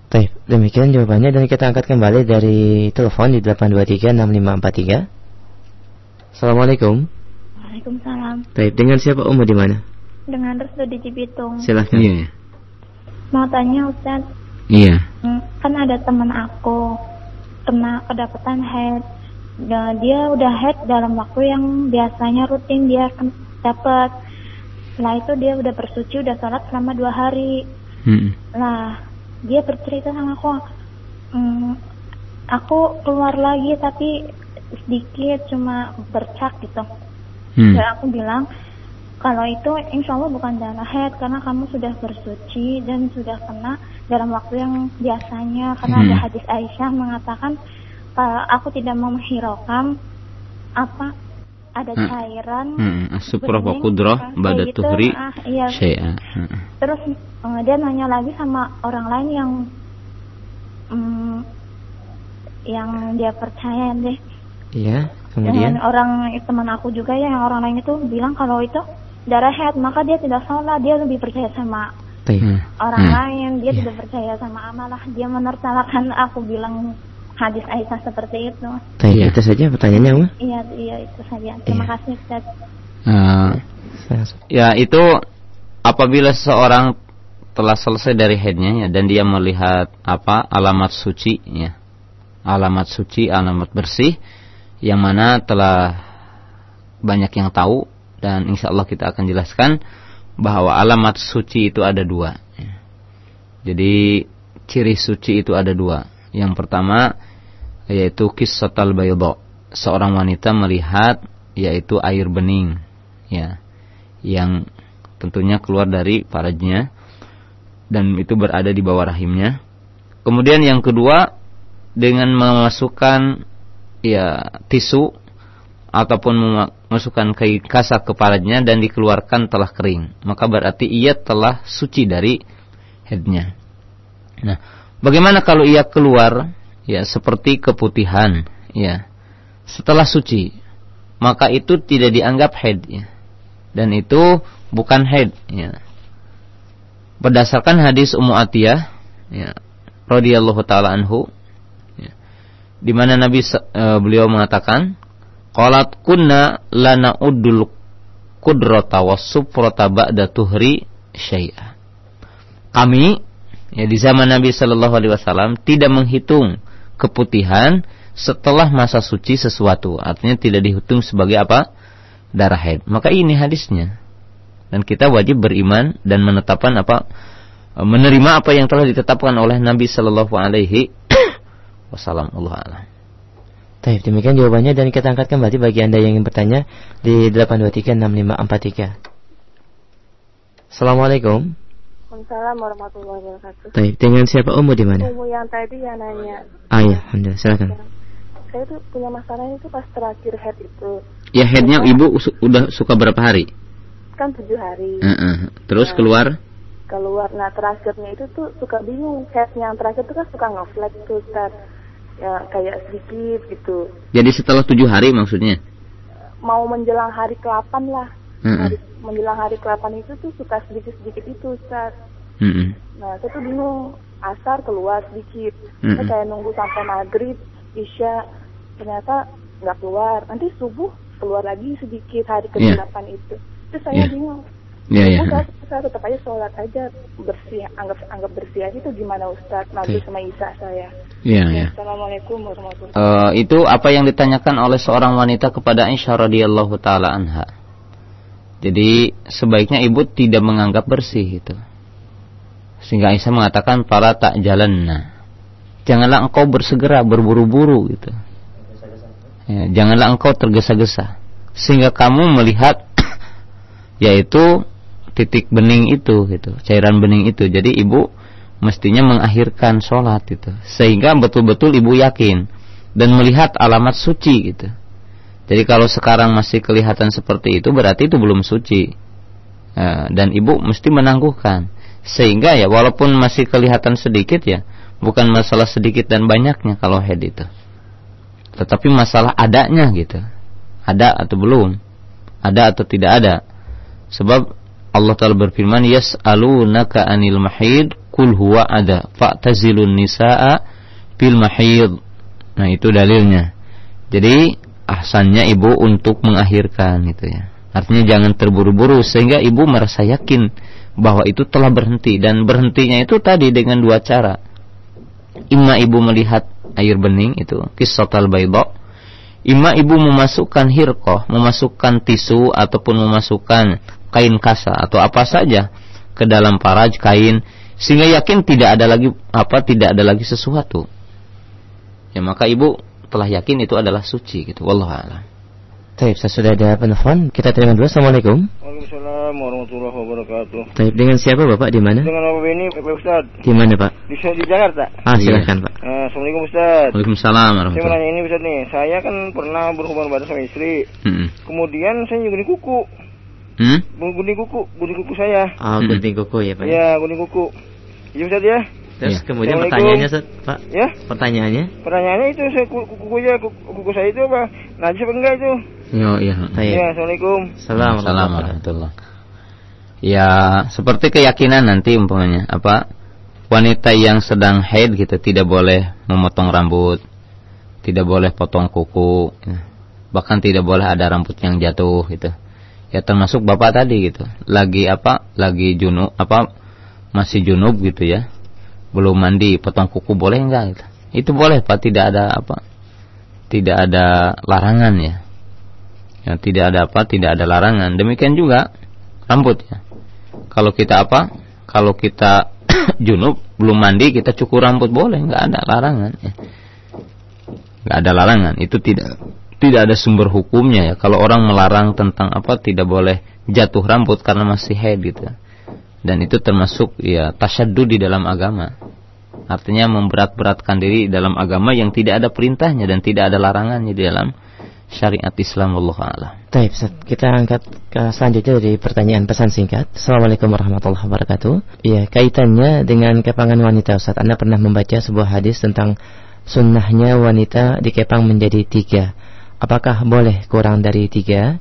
Baik, demikian jawabannya dan kita angkat kembali dari telepon di 8236543. Assalamualaikum. Waalaikumsalam. Baik, dengan siapa Umu di mana? Dengan Restu di Cibitung. Silahkan. Iya. Mau tanya Ustaz, Iya. hmm, kan ada teman aku kena kedapatan head. Dan dia udah head dalam waktu yang biasanya rutin dia akan dapat. Setelah itu dia udah bersuci, udah sholat selama dua hari. Hmm. Nah, dia bercerita sama aku, "Hmm, aku keluar lagi tapi sedikit cuma bercak gitu. Hmm. Dan aku bilang kalau itu insya Allah bukan darah haid karena kamu sudah bersuci dan sudah kena dalam waktu yang biasanya karena Hmm. ada hadis Aisyah mengatakan kalau aku tidak mau menghiraukan apa ada Hmm. cairan Hmm, as-suprah wa bening, qudrah ah, ba'da gitu. tuhri Ah, iya. syai'a. Hmm. Terus eh, dia nanya lagi sama orang lain yang mm, yang dia percaya deh. Iya, Kemudian Dengan orang teman aku juga ya, yang orang lain itu bilang kalau itu darah head, maka dia tidak sholat, dia lebih percaya sama Baik. orang Hmm. lain, dia tidak percaya sama amalah, dia menertawakan aku bilang hadis Aisyah seperti itu. Baik, Iya. itu saja pertanyaannya, Uma. Iya, iya itu saja. Terima Iya. kasih Ustaz. Eh, ya itu apabila seseorang telah selesai dari headnya ya, dan dia melihat apa alamat suci ya alamat suci alamat bersih yang mana telah banyak yang tahu dan insya Allah kita akan jelaskan bahwa alamat suci itu ada dua ya. jadi ciri suci itu ada dua yang pertama yaitu kissatal bayda seorang wanita melihat yaitu air bening ya yang tentunya keluar dari farajnya dan itu berada di bawah rahimnya. Kemudian yang kedua dengan memasukkan ya tisu ataupun memasukkan kain kasak ke farajnya dan dikeluarkan telah kering, maka berarti ia telah suci dari headnya. Nah, bagaimana kalau ia keluar ya seperti keputihan ya setelah suci, maka itu tidak dianggap head ya dan itu bukan haid ya. Berdasarkan hadis Ummu Atiyah ya radhiyallahu taala anhu ya, di mana Nabi e, beliau mengatakan qalat kunna lana uddul qudrata was-sufrata ba'da tuhri syai'a. Kami ya di zaman Nabi sallallahu alaihi wasallam tidak menghitung keputihan setelah masa suci sesuatu. Artinya tidak dihitung sebagai apa? darah haid. Maka ini hadisnya. Dan kita wajib beriman dan menetapkan apa menerima apa yang telah ditetapkan oleh Nabi sallallahu alaihi wasallam. Allah alam. Baik, demikian jawabannya dan kita angkat kembali bagi Anda yang ingin bertanya di 8236543. Assalamualaikum. Waalaikumsalam warahmatullahi wabarakatuh. Baik, dengan siapa Umu di mana? Umum yang tadi yang nanya, Ah ya, Alhamdulillah, silakan. saya tuh punya masalah itu pas terakhir head itu Ya headnya ibu su- udah suka berapa hari? kan tujuh hari Heeh. Terus Nah. keluar? keluar. Nah terakhirnya itu tuh suka bingung head yang terakhir tuh kan suka ngeflat tuh Ustaz. ya kayak sedikit gitu. Jadi setelah tujuh hari maksudnya? Mau menjelang hari ke-8 lah. Heeh. Hari, menjelang hari ke-8 itu tuh suka sedikit-sedikit itu Ustaz. Heeh. Nah, saya tuh bingung. Asar keluar sedikit. Mm-mm. Saya kayak nunggu sampai maghrib, isya. Ternyata nggak keluar. Nanti subuh keluar lagi sedikit hari Iya. ke-8 itu. Terus saya Iya. bingung. Iya, iya. Saya, saya tetap aja sholat aja bersih, anggap anggap bersih aja itu gimana Ustaz? Maghrib Oke. sama isya saya. Iya, iya. Assalamualaikum warahmatullahi Eh, itu apa yang ditanyakan oleh seorang wanita kepada Aisyah radhiyallahu taala anha. Jadi sebaiknya ibu tidak menganggap bersih itu. Sehingga Aisyah mengatakan para tak jalanna. Janganlah engkau bersegera berburu-buru gitu. Ya, janganlah engkau tergesa-gesa sehingga kamu melihat yaitu titik bening itu gitu, cairan bening itu. Jadi ibu mestinya mengakhirkan sholat itu sehingga betul-betul ibu yakin dan melihat alamat suci gitu. Jadi kalau sekarang masih kelihatan seperti itu berarti itu belum suci. Eh, dan ibu mesti menangguhkan. Sehingga ya walaupun masih kelihatan sedikit ya bukan masalah sedikit dan banyaknya kalau head itu. Tetapi masalah adanya gitu. Ada atau belum? Ada atau tidak ada? Sebab Allah Ta'ala berfirman yas'alunaka anil mahid kul huwa ada fa'tazilun nisa'a bil mahid. Nah itu dalilnya. Jadi ahsannya ibu untuk mengakhirkan gitu ya. Artinya jangan terburu-buru sehingga ibu merasa yakin bahwa itu telah berhenti. Dan berhentinya itu tadi dengan dua cara. Imma ibu melihat air bening itu kissatal bayda imma ibu memasukkan hirqah memasukkan tisu ataupun memasukkan kain kasa atau apa saja ke dalam paraj kain sehingga yakin tidak ada lagi apa tidak ada lagi sesuatu. Ya maka ibu telah yakin itu adalah suci gitu wallahu a'lam Taib, saya sudah ada penelpon. Kita terima dulu. Assalamualaikum. Waalaikumsalam warahmatullahi wabarakatuh. Taib, dengan siapa Bapak? Di mana? Dengan Bapak Beni, Pak Ustad. Di mana Pak? Di, di Jakarta. Ah, silakan Pak. Eh, Assalamualaikum Ustad. Waalaikumsalam Saya warahmatullahi nanya ini Ustad nih. Saya kan pernah berhubungan badan sama istri. Hmm. Kemudian saya gunting kuku. Hmm? Gunting kuku, gunting kuku saya. Oh, gunting kuku ya Pak. Iya, gunting kuku. Iya Ustad ya. Terus Iya. kemudian Assalamualaikum. pertanyaannya Ustaz, Pak. Ya? Pertanyaannya? Pertanyaannya itu saya kuku, kukunya kuku, kuku saya itu apa? Najis apa enggak itu? Yo, iya. Baik. Ya, Assalamualaikum. Salam. Salam warahmatullah. Ya, seperti keyakinan nanti umpamanya apa wanita yang sedang haid gitu tidak boleh memotong rambut, tidak boleh potong kuku, ya. bahkan tidak boleh ada rambut yang jatuh gitu. Ya termasuk bapak tadi gitu, lagi apa? Lagi junub apa? Masih junub gitu ya, belum mandi, potong kuku boleh enggak? Gitu. Itu boleh pak, tidak ada apa? Tidak ada larangan ya. Ya, tidak ada apa, tidak ada larangan. Demikian juga rambut ya. Kalau kita apa? Kalau kita junub belum mandi kita cukur rambut boleh, nggak ada larangan ya. Nggak ada larangan. Itu tidak tidak ada sumber hukumnya ya. Kalau orang melarang tentang apa tidak boleh jatuh rambut karena masih haid gitu. Dan itu termasuk ya tasyadud di dalam agama. Artinya memberat-beratkan diri dalam agama yang tidak ada perintahnya dan tidak ada larangannya di dalam syariat Islam Allah a'lam. Baik. Kita angkat ke selanjutnya dari pertanyaan pesan singkat. Assalamualaikum warahmatullahi wabarakatuh. Iya, kaitannya dengan kepangan wanita, Ustaz. Anda pernah membaca sebuah hadis tentang sunnahnya wanita dikepang menjadi tiga. Apakah boleh kurang dari tiga?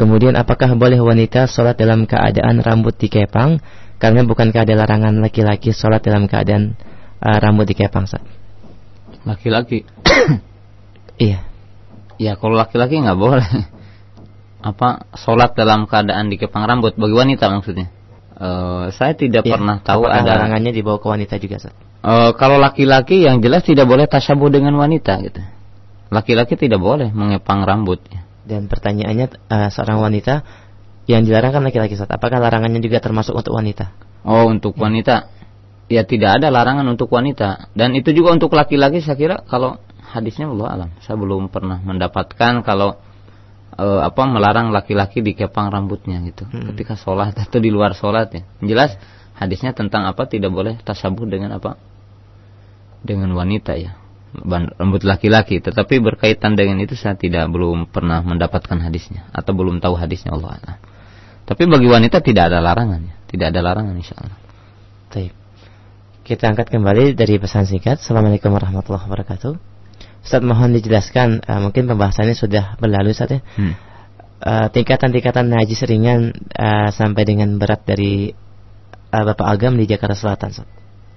Kemudian apakah boleh wanita sholat dalam keadaan rambut dikepang? Karena bukankah ada larangan laki-laki sholat dalam keadaan uh, rambut dikepang? Laki-laki. Iya. Ya kalau laki-laki nggak boleh. Apa sholat dalam keadaan dikepang rambut bagi wanita maksudnya? Eh, saya tidak Iya. pernah tahu ada. larangannya dibawa ke wanita juga? Eh, kalau laki-laki yang jelas tidak boleh tasyabuh dengan wanita gitu. Laki-laki tidak boleh mengepang rambut. Dan pertanyaannya eh, seorang wanita yang dilarang kan laki-laki Ustaz. Apakah larangannya juga termasuk untuk wanita? Oh untuk wanita, ya tidak ada larangan untuk wanita. Dan itu juga untuk laki-laki saya kira kalau hadisnya Allah alam. Saya belum pernah mendapatkan kalau eh, apa melarang laki-laki dikepang rambutnya gitu. Ketika sholat atau di luar sholat ya. Jelas hadisnya tentang apa tidak boleh tasabuh dengan apa dengan wanita ya rambut laki-laki tetapi berkaitan dengan itu saya tidak belum pernah mendapatkan hadisnya atau belum tahu hadisnya Allah alam. Tapi bagi wanita tidak ada larangan ya. Tidak ada larangan insya Allah. Baik. Kita angkat kembali dari pesan singkat. Assalamualaikum warahmatullahi wabarakatuh. Ustaz mohon dijelaskan, eh, mungkin pembahasannya sudah berlalu Ustaz ya. Hmm. Eh, tingkatan-tingkatan najis ringan eh, sampai dengan berat dari eh, Bapak Agam di Jakarta Selatan Ustaz.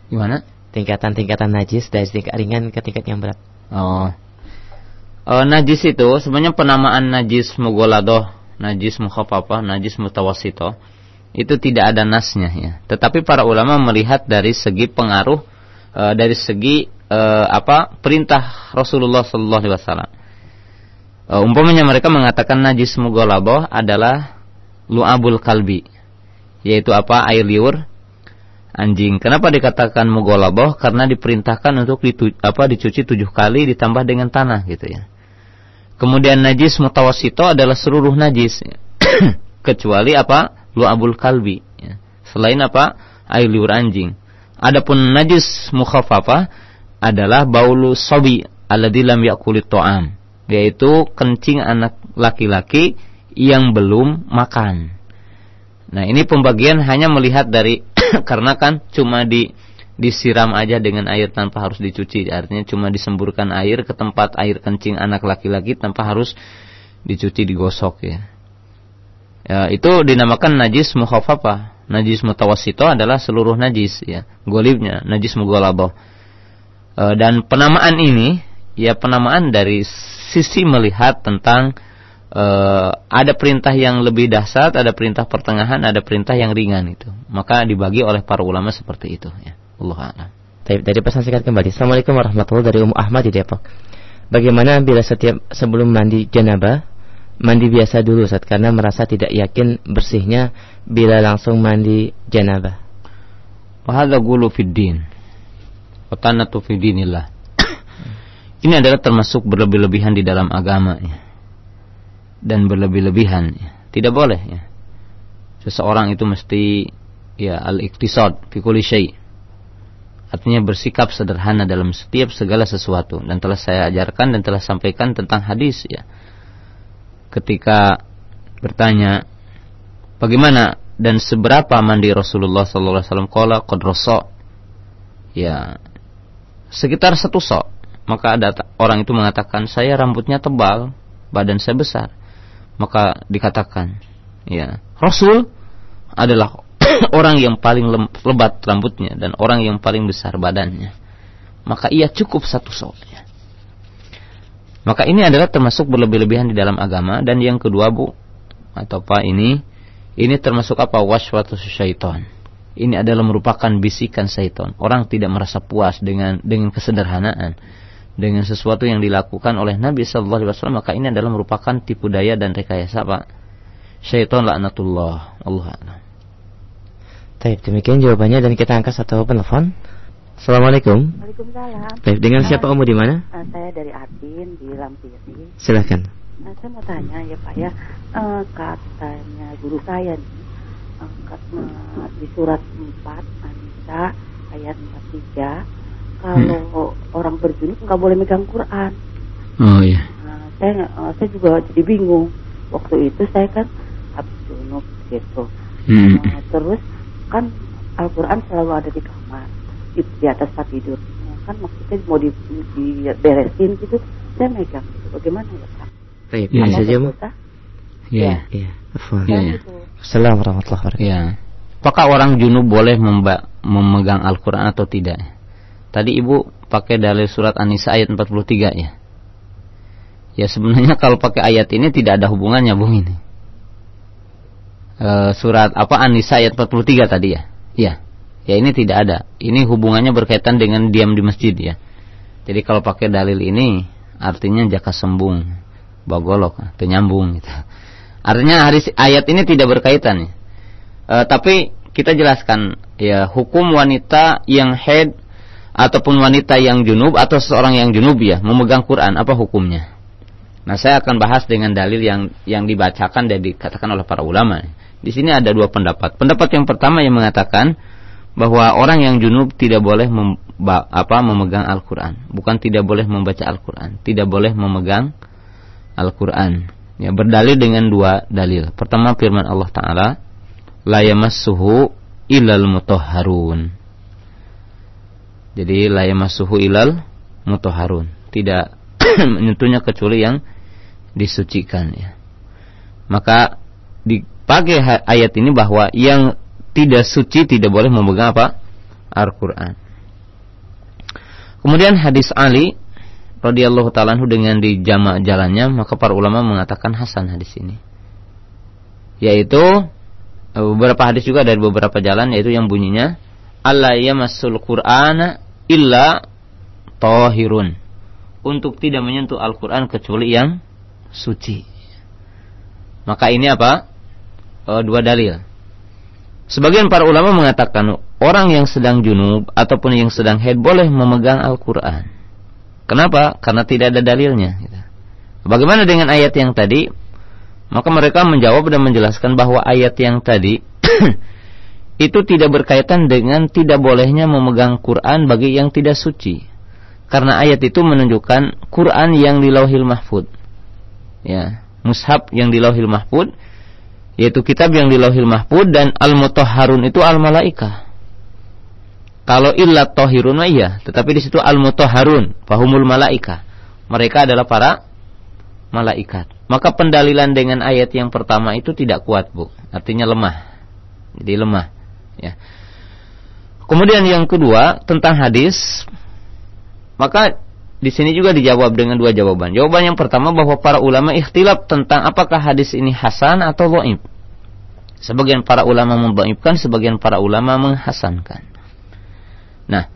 Gimana? Tingkatan-tingkatan najis dari tingkat ringan ke tingkat yang berat. Oh. Eh, najis itu sebenarnya penamaan najis mugoladoh, najis mukhafafah, najis mutawasito itu tidak ada nasnya ya. Tetapi para ulama melihat dari segi pengaruh eh, dari segi eh, apa perintah Rasulullah Sallallahu Alaihi Wasallam. Eh, umpamanya mereka mengatakan najis mugoladoh adalah lu'abul kalbi, yaitu apa air liur anjing. Kenapa dikatakan mugolaboh? Karena diperintahkan untuk ditu, apa dicuci tujuh kali ditambah dengan tanah gitu ya. Kemudian najis mutawasito adalah seluruh najis, kecuali apa lu'abul kalbi. Ya. Selain apa air liur anjing. Adapun najis mukhafafah adalah baulu sobi alladzi lam yakulit to'am yaitu kencing anak laki-laki yang belum makan. Nah, ini pembagian hanya melihat dari karena kan cuma di disiram aja dengan air tanpa harus dicuci. Artinya cuma disemburkan air ke tempat air kencing anak laki-laki tanpa harus dicuci digosok ya. Ya, itu dinamakan najis mukhafafah. Najis mutawasito adalah seluruh najis ya. Golibnya najis mughalabah. E, dan penamaan ini ya penamaan dari sisi melihat tentang eh, ada perintah yang lebih dahsyat, ada perintah pertengahan, ada perintah yang ringan itu. Maka dibagi oleh para ulama seperti itu ya. Allah a'lam. Dari pesan singkat kembali. Assalamualaikum warahmatullahi dari Ummu Ahmad di Depok. Bagaimana bila setiap sebelum mandi janabah mandi biasa dulu saat karena merasa tidak yakin bersihnya bila langsung mandi janabah. Wa hadza gulu fid din. Wa tanatu fi dinillah. Ini adalah termasuk berlebih-lebihan di dalam agama ya. Dan berlebih-lebihan. Tidak boleh ya. Seseorang itu mesti ya al-iktisad fi kulli syai. Artinya bersikap sederhana dalam setiap segala sesuatu dan telah saya ajarkan dan telah sampaikan tentang hadis ya. Ketika bertanya bagaimana dan seberapa mandi Rasulullah sallallahu alaihi wasallam qala qad ya sekitar satu sok. Maka ada orang itu mengatakan saya rambutnya tebal, badan saya besar. Maka dikatakan, ya Rasul adalah orang yang paling lebat rambutnya dan orang yang paling besar badannya. Maka ia cukup satu sok. Maka ini adalah termasuk berlebih-lebihan di dalam agama dan yang kedua Bu atau apa ini ini termasuk apa waswatu syaitan. Ini adalah merupakan bisikan syaitan. Orang tidak merasa puas dengan dengan kesederhanaan dengan sesuatu yang dilakukan oleh Nabi sallallahu alaihi wasallam maka ini adalah merupakan tipu daya dan rekayasa Pak. Syaitan laknatullah. Allah a'lam. Baik, demikian jawabannya dan kita angkat satu penelpon. Assalamualaikum. Waalaikumsalam. Baik, dengan siapa Umu di mana? Uh, saya dari Atin di Lampiri. Silakan. Nah, saya mau tanya ya Pak ya, uh, katanya guru saya nih, uh, kat, uh, di surat 4 Anisa ayat 43, kalau hmm. orang berjunub nggak boleh megang Quran. Oh iya. Nah, saya uh, saya juga jadi bingung. Waktu itu saya kan habis junub gitu. Hmm. Nah, terus kan Al-Quran selalu ada di kamar di, di atas tempat tidur ya, kan maksudnya mau di, diberesin gitu saya megang gitu. bagaimana ya Pak? Baik, ya, saja Mu. Iya. Iya. Afwan. Iya. Ya. Assalamualaikum warahmatullahi wabarakatuh. Iya. Apakah orang junub boleh memba memegang Al-Quran atau tidak? Tadi ibu pakai dalil surat An-Nisa ayat 43 ya. Ya sebenarnya kalau pakai ayat ini tidak ada hubungannya bung ini. E, surat apa An-Nisa ayat 43 tadi ya. Iya. Ya ini tidak ada. Ini hubungannya berkaitan dengan diam di masjid ya. Jadi kalau pakai dalil ini artinya jaka sembung, bagolok, atau nyambung gitu. Artinya hadis ayat ini tidak berkaitan ya. E, tapi kita jelaskan ya hukum wanita yang head ataupun wanita yang junub atau seorang yang junub ya memegang Quran apa hukumnya? Nah, saya akan bahas dengan dalil yang yang dibacakan dan dikatakan oleh para ulama. Di sini ada dua pendapat. Pendapat yang pertama yang mengatakan bahwa orang yang junub tidak boleh mem, apa memegang Al-Qur'an, bukan tidak boleh membaca Al-Qur'an, tidak boleh memegang Al-Qur'an. Ya, berdalil dengan dua dalil. Pertama firman Allah taala, la yamassuhu ilal mutahharun. Jadi la yamassuhu ilal mutahharun. Tidak menyentuhnya kecuali yang disucikan ya. Maka dipakai ayat ini bahwa yang tidak suci tidak boleh memegang apa? Al-Qur'an. Kemudian hadis Ali radhiyallahu taala dengan dijama jalannya maka para ulama mengatakan hasan hadis ini. Yaitu beberapa hadis juga dari beberapa jalan yaitu yang bunyinya Allah yamassul Qur'ana illa tahirun. Untuk tidak menyentuh Al-Qur'an kecuali yang suci. Maka ini apa? E, dua dalil. Sebagian para ulama mengatakan orang yang sedang junub ataupun yang sedang haid boleh memegang Al-Quran. Kenapa? Karena tidak ada dalilnya. Bagaimana dengan ayat yang tadi? Maka mereka menjawab dan menjelaskan bahwa ayat yang tadi itu tidak berkaitan dengan tidak bolehnya memegang Quran bagi yang tidak suci. Karena ayat itu menunjukkan Quran yang di Lauhil Mahfud. Ya, mushaf yang di Lauhil Mahfud yaitu kitab yang di Lauhil Mahfud dan al-mutahharun itu al-malaika. Kalau illa tohirun iya, tetapi di situ al-mutahharun, fahumul malaika. Mereka adalah para malaikat. Maka pendalilan dengan ayat yang pertama itu tidak kuat, Bu. Artinya lemah. Jadi lemah, ya. Kemudian yang kedua tentang hadis, maka di sini juga dijawab dengan dua jawaban. Jawaban yang pertama bahwa para ulama ikhtilaf tentang apakah hadis ini hasan atau dhaif. Sebagian para ulama membaifkan, sebagian para ulama menghasankan. Nah,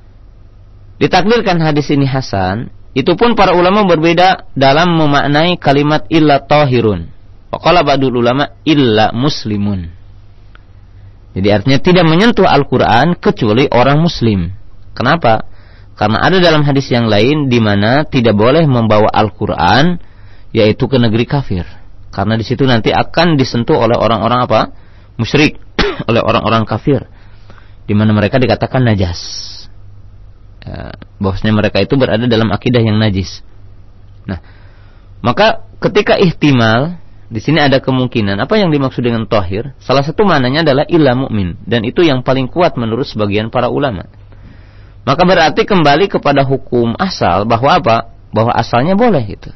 ditakdirkan hadis ini hasan, itu pun para ulama berbeda dalam memaknai kalimat illa tahirun. Waqala ba'dul ulama illa muslimun. Jadi artinya tidak menyentuh Al-Qur'an kecuali orang muslim. Kenapa? Karena ada dalam hadis yang lain di mana tidak boleh membawa Al-Qur'an yaitu ke negeri kafir. Karena di situ nanti akan disentuh oleh orang-orang apa? musyrik, oleh orang-orang kafir. Di mana mereka dikatakan najas. Ya, bahwasanya mereka itu berada dalam akidah yang najis. Nah, maka ketika ihtimal di sini ada kemungkinan apa yang dimaksud dengan tohir? Salah satu mananya adalah ilah mukmin dan itu yang paling kuat menurut sebagian para ulama. Maka berarti kembali kepada hukum asal bahwa apa? Bahwa asalnya boleh itu.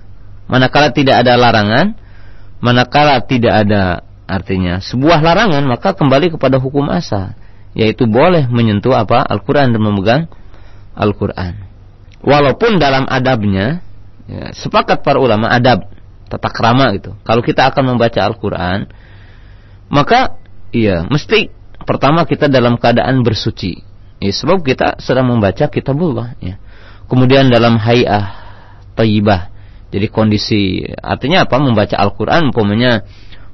Manakala tidak ada larangan, manakala tidak ada artinya sebuah larangan, maka kembali kepada hukum asal, yaitu boleh menyentuh apa? Al-Qur'an dan memegang Al-Qur'an. Walaupun dalam adabnya ya, sepakat para ulama adab tata krama gitu. Kalau kita akan membaca Al-Qur'an, maka iya, mesti pertama kita dalam keadaan bersuci Ya, sebab kita sedang membaca kitabullah ya. Kemudian dalam hayah tayyibah. Jadi kondisi artinya apa? Membaca Al-Qur'an umpamanya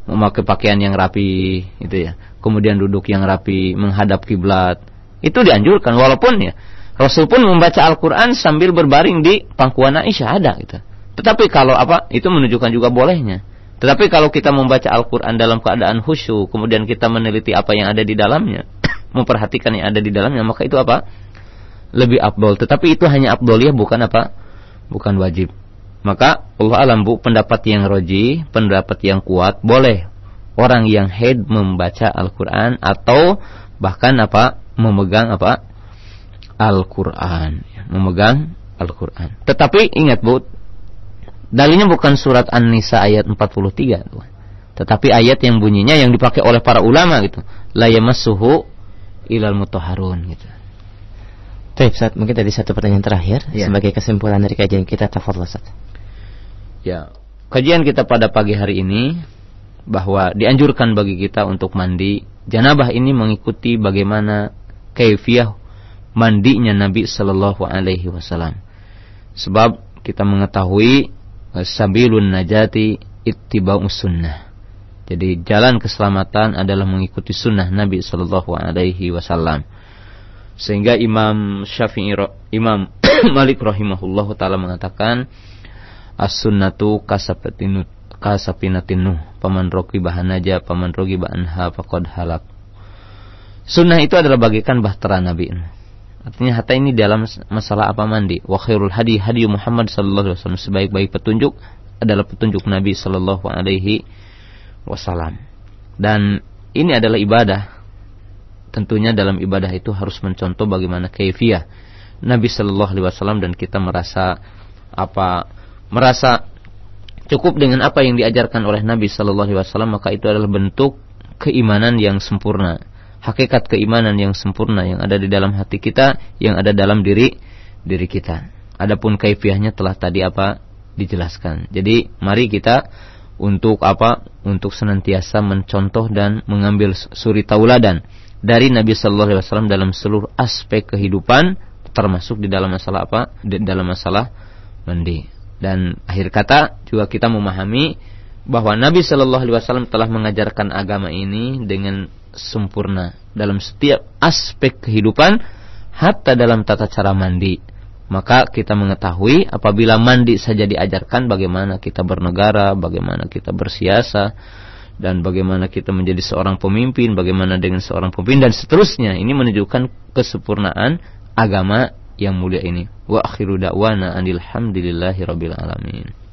memakai pakaian yang rapi itu ya. Kemudian duduk yang rapi, menghadap kiblat. Itu dianjurkan walaupun ya Rasul pun membaca Al-Qur'an sambil berbaring di pangkuan Aisyah ada gitu. Tetapi kalau apa? Itu menunjukkan juga bolehnya. Tetapi kalau kita membaca Al-Quran dalam keadaan khusyuk, kemudian kita meneliti apa yang ada di dalamnya, memperhatikan yang ada di dalamnya maka itu apa? Lebih abdol tetapi itu hanya ya bukan apa? Bukan wajib. Maka Allah alam bu pendapat yang roji pendapat yang kuat boleh orang yang head membaca Al-Quran atau bahkan apa? Memegang apa? Al-Quran. Memegang Al-Quran. Tetapi ingat bu dalilnya bukan surat An-Nisa ayat 43 tetapi ayat yang bunyinya yang dipakai oleh para ulama gitu la yamassuhu ilal mutahharun gitu. Baik, Ustaz, mungkin tadi satu pertanyaan terakhir ya. sebagai kesimpulan dari kajian kita tafadhol Ustaz. Ya, kajian kita pada pagi hari ini bahwa dianjurkan bagi kita untuk mandi janabah ini mengikuti bagaimana kaifiah mandinya Nabi Shallallahu alaihi wasallam. Sebab kita mengetahui sabilun najati ittiba'us sunnah. Jadi jalan keselamatan adalah mengikuti sunnah Nabi Shallallahu Alaihi Wasallam. Sehingga Imam Syafi'i, Imam Malik rahimahullah taala mengatakan as-sunnatu kasapinut kasapinatinu paman roki bahan aja paman rogi bahanha fakod halak. Sunnah itu adalah bagikan bahtera Nabi. Artinya hatta ini dalam masalah apa mandi. Wa khairul hadi hadi Muhammad sallallahu alaihi wasallam sebaik-baik petunjuk adalah petunjuk Nabi sallallahu alaihi wasallam. Dan ini adalah ibadah. Tentunya dalam ibadah itu harus mencontoh bagaimana kaifiah Nabi Shallallahu Alaihi Wasallam dan kita merasa apa merasa cukup dengan apa yang diajarkan oleh Nabi Shallallahu Alaihi Wasallam maka itu adalah bentuk keimanan yang sempurna hakikat keimanan yang sempurna yang ada di dalam hati kita yang ada dalam diri diri kita adapun kaifiahnya telah tadi apa dijelaskan jadi mari kita untuk apa? Untuk senantiasa mencontoh dan mengambil suri tauladan dari Nabi Shallallahu Alaihi Wasallam dalam seluruh aspek kehidupan, termasuk di dalam masalah apa? Di dalam masalah mandi. Dan akhir kata juga kita memahami bahwa Nabi Shallallahu Alaihi Wasallam telah mengajarkan agama ini dengan sempurna dalam setiap aspek kehidupan, hatta dalam tata cara mandi maka kita mengetahui apabila mandi saja diajarkan bagaimana kita bernegara, bagaimana kita bersiasa, dan bagaimana kita menjadi seorang pemimpin, bagaimana dengan seorang pemimpin dan seterusnya. Ini menunjukkan kesempurnaan agama yang mulia ini. Wa akhiru da'wana anil rabbil alamin.